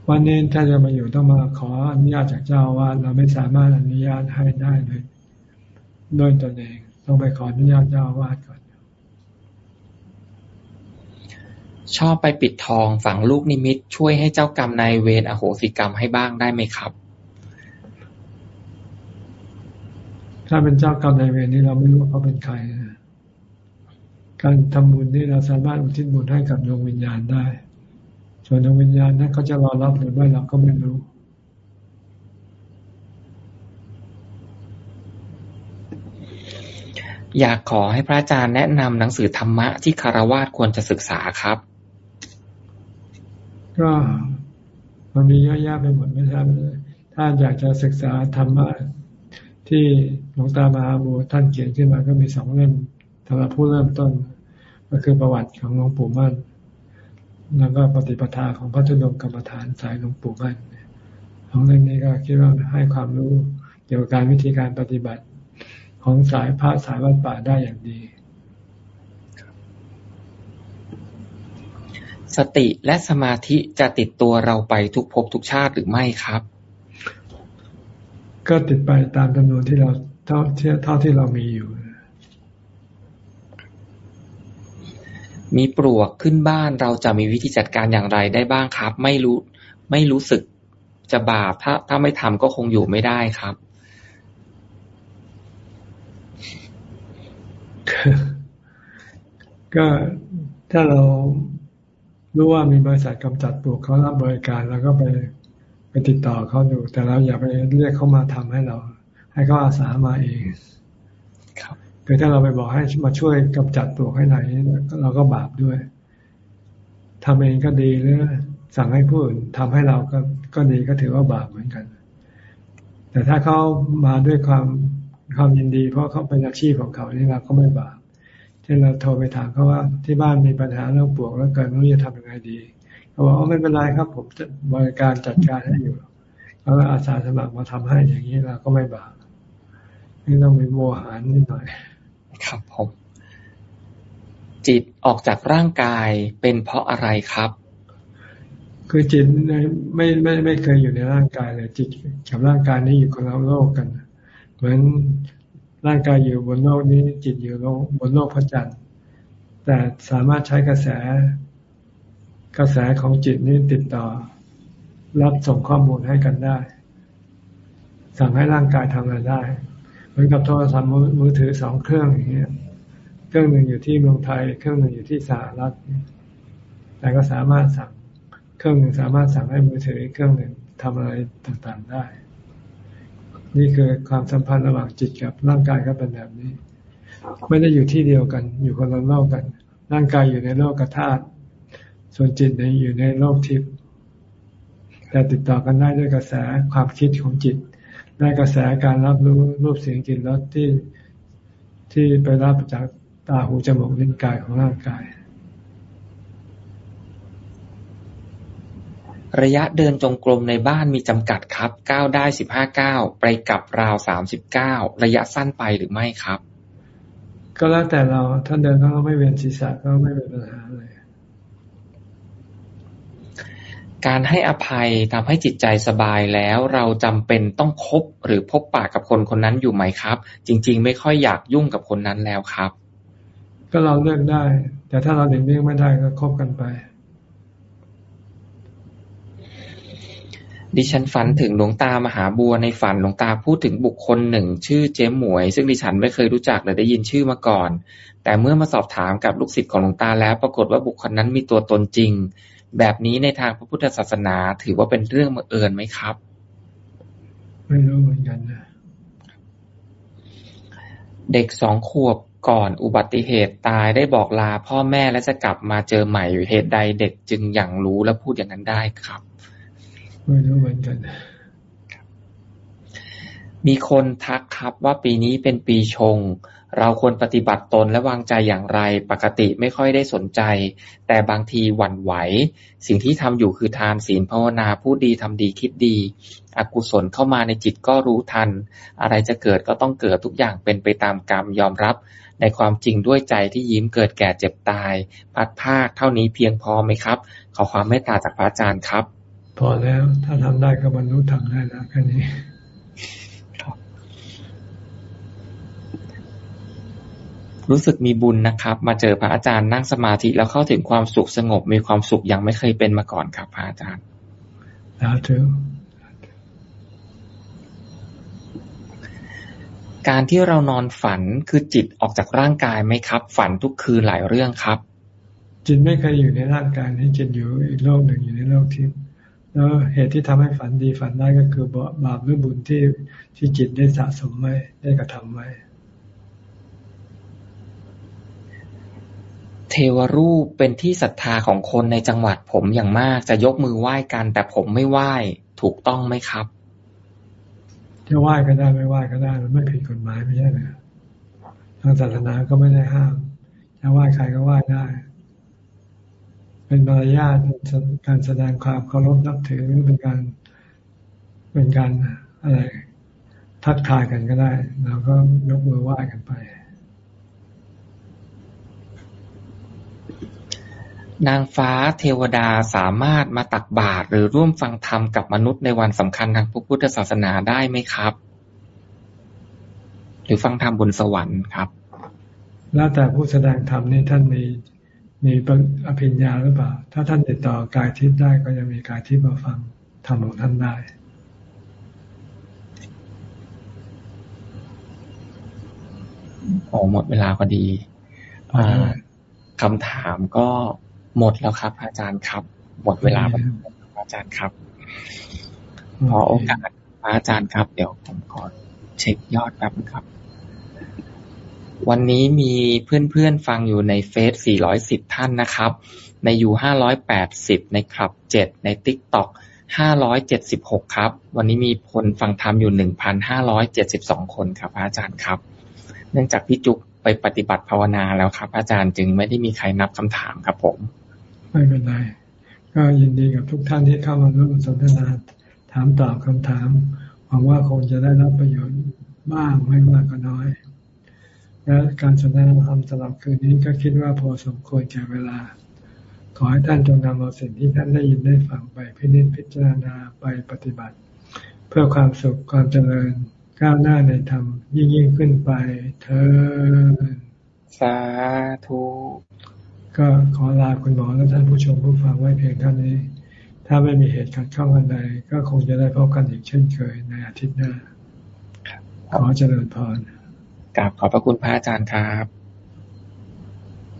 วันนี้ถ้าจะมาอยู่ต้องมาขออนุญาตจากเจ้าว่าเราไม่สามารถอนุญาตให้ได้เลยโดยตนเองต้องไปขออนุญาตเจ้าวาดก่อน ชอบไปปิดทองฝังลูกนิมิต ช่วยให้เจ้ากรรมนายเวรอโหสิกรรมให้บ้างได้ไหมครับ ถ้าเป็นเจ้ากรรมนายเวรนี่เราไม่รู้ว่าเขาเป็นใคร การทำบุญนี่เราสามารถอุทิศบุญให้กับดวงวิญญาณได้ ส่วนดวงวิญญาณนั้นเขาจะรอรับหรือไม่เราก็ไม่รู้อยากขอให้พระอาจารย์แนะนำหนังสือธรรมะที่คารวาสควรจะศึกษาครับ ก็มันมีเยอะแยะไปหมดไม่ใช่เลยถ้าอยากจะศึกษาธรรมะที่หลวงตามหาบัวท่านเขียนขึ้นมาก็มีสองเล่มสำหรับผู้เริ่มต้น ก็คือประวัติของหลวงปู่มั่น แล้วก็ปฏิปทาของพระธุดงกรรมฐานสายหลวงปู่มั่นของเรื่องนี้ก็คิดว่าให้ความรู้เกี่ยวกับการวิธีการปฏิบัติของสายพระสายวัดป่าได้อย่างดี สติและสมาธิจะติดตัวเราไปทุกภพทุกชาติหรือไม่ครับ ก็ติดไปตามจำนวนที่เราเท่าเท่าที่เรามีอยู่ มีปลวกขึ้นบ้านเราจะมีวิธีจัดการอย่างไรได้บ้างครับ ไม่รู้ ไม่รู้สึกจะบาปถ้าถ้าไม่ทำก็คงอยู่ไม่ได้ครับ ก็ถ้าเรารู้ว่ามีบริษัทกำจัดปลวกเขารับบริการแล้วก็ไปไปติดต่อเขาดู แต่เราอย่าไปเรียกเขามาทำให้เรา ให้เขาอาสามาเอง คือถ้าเราไปบอกให้มาช่วยกำจัดปลวกให้ไหนเราก็บาปด้วยทำเองก็ดีหรือสั่งให้ผู้อื่นทำให้เราก็ก็ดีก็ถือว่าบาปเหมือนกัน แต่ถ้าเขามาด้วยความความยินดี เพราะเขาเป็นอาชีพของเขานี่เราก็ไม่บาปเช่นเราโทรไปถามเขาว่าที่บ้านมีปัญหาเรื่องปลวกแล้วเกิดไม่รู้จะทำยังไงดีเขาบอกว่าไม่เป็นไรครับ ผมจะบริการจัดการให้อยู่แล้วอาสาสมัครมาทำให้อย่างนี้เราก็ไม่บาปนี่ต้องมีโมหารนิดหน่อย ครับผมจิตออกจากร่างกายเป็นเพราะอะไรครับ คือจิตไม่ไม่ไม่เคยอยู่ในร่างกายเลยจิตกับร่างกายนี้อยู่คนละโลกกัน เหมือนร่างกายอยู่บนโลกนี้จิตอยู่บนโลกพระจันทร์แต่สามารถใช้กระแส กระแสของจิตนี้ติดต่อ รับส่งข้อมูลให้กันได้ สั่งให้ร่างกายทำอะไรได้ มือนกับโทรศัพท์มือถือสองเครื่องอย่างเงี้ยเครื่องหนึ่งอยู่ที่เมืองไทย เครื่องหนึ่งอยู่ที่สหรัฐ แต่ก็สามารถสั่ง เครื่องหนึ่งสามารถสั่งให้มือถือเครื่องหนึ่งทำอะไรต่างๆได้ นี่คือความสัมพันธ์ระหว่างจิตกับร่างกายก็เป็นแบบนี้ ไม่ได้อยู่ที่เดียวกัน อยู่คนละโลกกัน ร่างกายอยู่ในโลกกธาตุส่วนจิตในอยู่ในโลกทิพย์แต่ติดต่อกันได้ด้วยกระแสความคิดของจิต ได้กระแสการรับรู้รูปเสียงกลิ่นรสที่ที่ไปรับจากตาหูจมูกลิ้นกายของร่างกาย ระยะเดินจงกรมในบ้านมีจำกัดครับก้าวได้สิบห้าก้าวไปกลับราวสามสิบเก้าระยะสั้นไปหรือไม่ครับ ก็แล้วแต่เราถ้าเดินแล้วไม่เวียนศีรษะก็ไม่เป็นปัญหาเลย การให้อภัยทำให้จิตใจสบายแล้ว เราจำเป็นต้องคบหรือพบปากกับคนคนนั้นอยู่ไหมครับ จริง ๆ ไม่ค่อยอยากยุ่งกับคนนั้นแล้วครับ ก็เราเลือกได้ แต่ถ้าเราเด็กเลี่ยงไม่ได้ก็คบกันไปดิฉันฝันถึงหลวงตามหาบัวในฝันหลวงตาพูดถึงบุคคลหนึ่ง ชื่อเจ๊หมวย ซึ่งดิฉันไม่เคยรู้จักหรือได้ยินชื่อมาก่อน แต่เมื่อมาสอบถามกับลูกศิษย์ของหลวงตาแล้ว ปรากฏว่าบุคคลนั้นมีตัวตนจริง แบบนี้ในทางพระพุทธศาสนา ถือว่าเป็นเรื่องบังเอิญไหมครับ ไม่รู้เหมือนกันนะเด็กสองขวบก่อนอุบัติเหตุตายได้บอกลาพ่อแม่และจะกลับมาเจอใหม่เหตุใดเด็กจึงอย่างรู้และพูดอย่างนั้นได้ครับ ไม่รู้เหมือนกัน มีคนทักครับว่าปีนี้เป็นปีชง เราควรปฏิบัติตนและวางใจอย่างไร ปกติไม่ค่อยได้สนใจ แต่บางทีหวั่นไหว สิ่งที่ทำอยู่คือทานศีลภาวนาพูดดีทำดีคิดดี อกุศลเข้ามาในจิตก็รู้ทัน อะไรจะเกิดก็ต้องเกิดทุกอย่างเป็นไปตามกรรมยอมรับ ในความจริงด้วยใจที่ยิ้มเกิดแก่เจ็บตาย พัดภาคเท่านี้เพียงพอไหมครับ ขอความเมตตาจากพระอาจารย์ครับ พอแล้วถ้าทำได้ก็บรรลุธรรมได้แล้วแค่นี้ รู้สึกมีบุญนะครับ มาเจอพระอาจารย์นั่งสมาธิแล้วเข้าถึงความสุขสงบมีความสุขอย่างไม่เคยเป็นมาก่อนครับพระอาจารย์สาธุการที่เรานอนฝันคือจิตออกจากร่างกายไหมครับ ฝันทุกคืนหลายเรื่องครับ จิตไม่เคยอยู่ในร่างกายนี้จิตอยู่อีกโลกหนึ่งอยู่ในโลกทิพย์แล้วเหตุที่ทำให้ฝันดีฝันได้ก็คือบาปหรือบุญที่ที่จิตได้สะสมไว้ได้กระทำไว้ เทวรูปเป็นที่ศรัทธาของคนในจังหวัดผมอย่างมาก จะยกมือไหว้กัน แต่ผมไม่ไหว้ถูกต้องไหมครับ จะไหว้ก็ได้ไม่ไหว้ก็ได้ มันไม่ผิดกฎหมายไม่ใช่เหรอทางศาสนาก็ไม่ได้ห้ามจะไหว้ใครก็ไหว้ได้ เป็นมารยาทการแสดงความเคารพนับถือเป็นการเป็นการอะไรทักทายกันก็ได้เราก็ยกมือไหว้กันไป นางฟ้าเทวดาสามารถมาตักบาตรหรือร่วมฟังธรรมกับมนุษย์ในวันสำคัญทางพระพุทธศาสนาได้ไหมครับ หรือฟังธรรมบนสวรรค์ครับ แล้วแต่ผู้แสดงธรรมนี่ท่านมีมีอภิญญาหรือเปล่า ถ้าท่านติดต่อกายทิพย์ได้ก็ยังมีกายทิพย์มาฟังธรรมของท่านได้โอ้หมดเวลาพอดีคำถามก็ หมดแล้วครับ อาจารย์ครับ หมดเวลาแล้วอาจารย์ครับขอโอกาสอาจารย์ครับ เดี๋ยวผมขอเช็คยอดแป๊บครับ วันนี้มีเพื่อนๆฟังอยู่ในเฟซ 410 ท่านนะครับ ในยู580 ในคลับ 7 ในติ๊กต็อก576 ครับ วันนี้มีคนฟังธรรมอยู่ 1,572 คนครับอาจารย์ครับ เนื่องจากพี่จุกไปปฏิบัติภาวนาแล้วครับ อาจารย์จึงไม่ได้มีใครนับคำถามครับผม ไม่เป็นไร ก็ยินดีกับทุกท่านที่เข้ามาร่วมสนทนาถามตอบคำถามหวังว่าคงจะได้รับประโยชน์บ้างไม่มากก็น้อย และการสนทนาธรรมสำหรับคืนนี้ก็คิดว่าพอสมควรแก่เวลา ขอให้ท่านจงนำเอาสิ่งที่ท่านได้ยินได้ฟังไปพิจิตพิจารณาไปปฏิบัติ เพื่อความสุขความเจริญก้าวหน้าในธรรมยิ่งยิ่งขึ้นไปเธอสาธุ ก็ขอลาคุณหมอและท่านผู้ชมผู้ฟังไว้เพียงเท่านี้ ถ้าไม่มีเหตุขัดข้องอันใดก็คงจะได้พบกันอีกเช่นเคยในอาทิตย์หน้า ขอเจริญพรกราบขอบพระคุณพระอาจารย์ครับ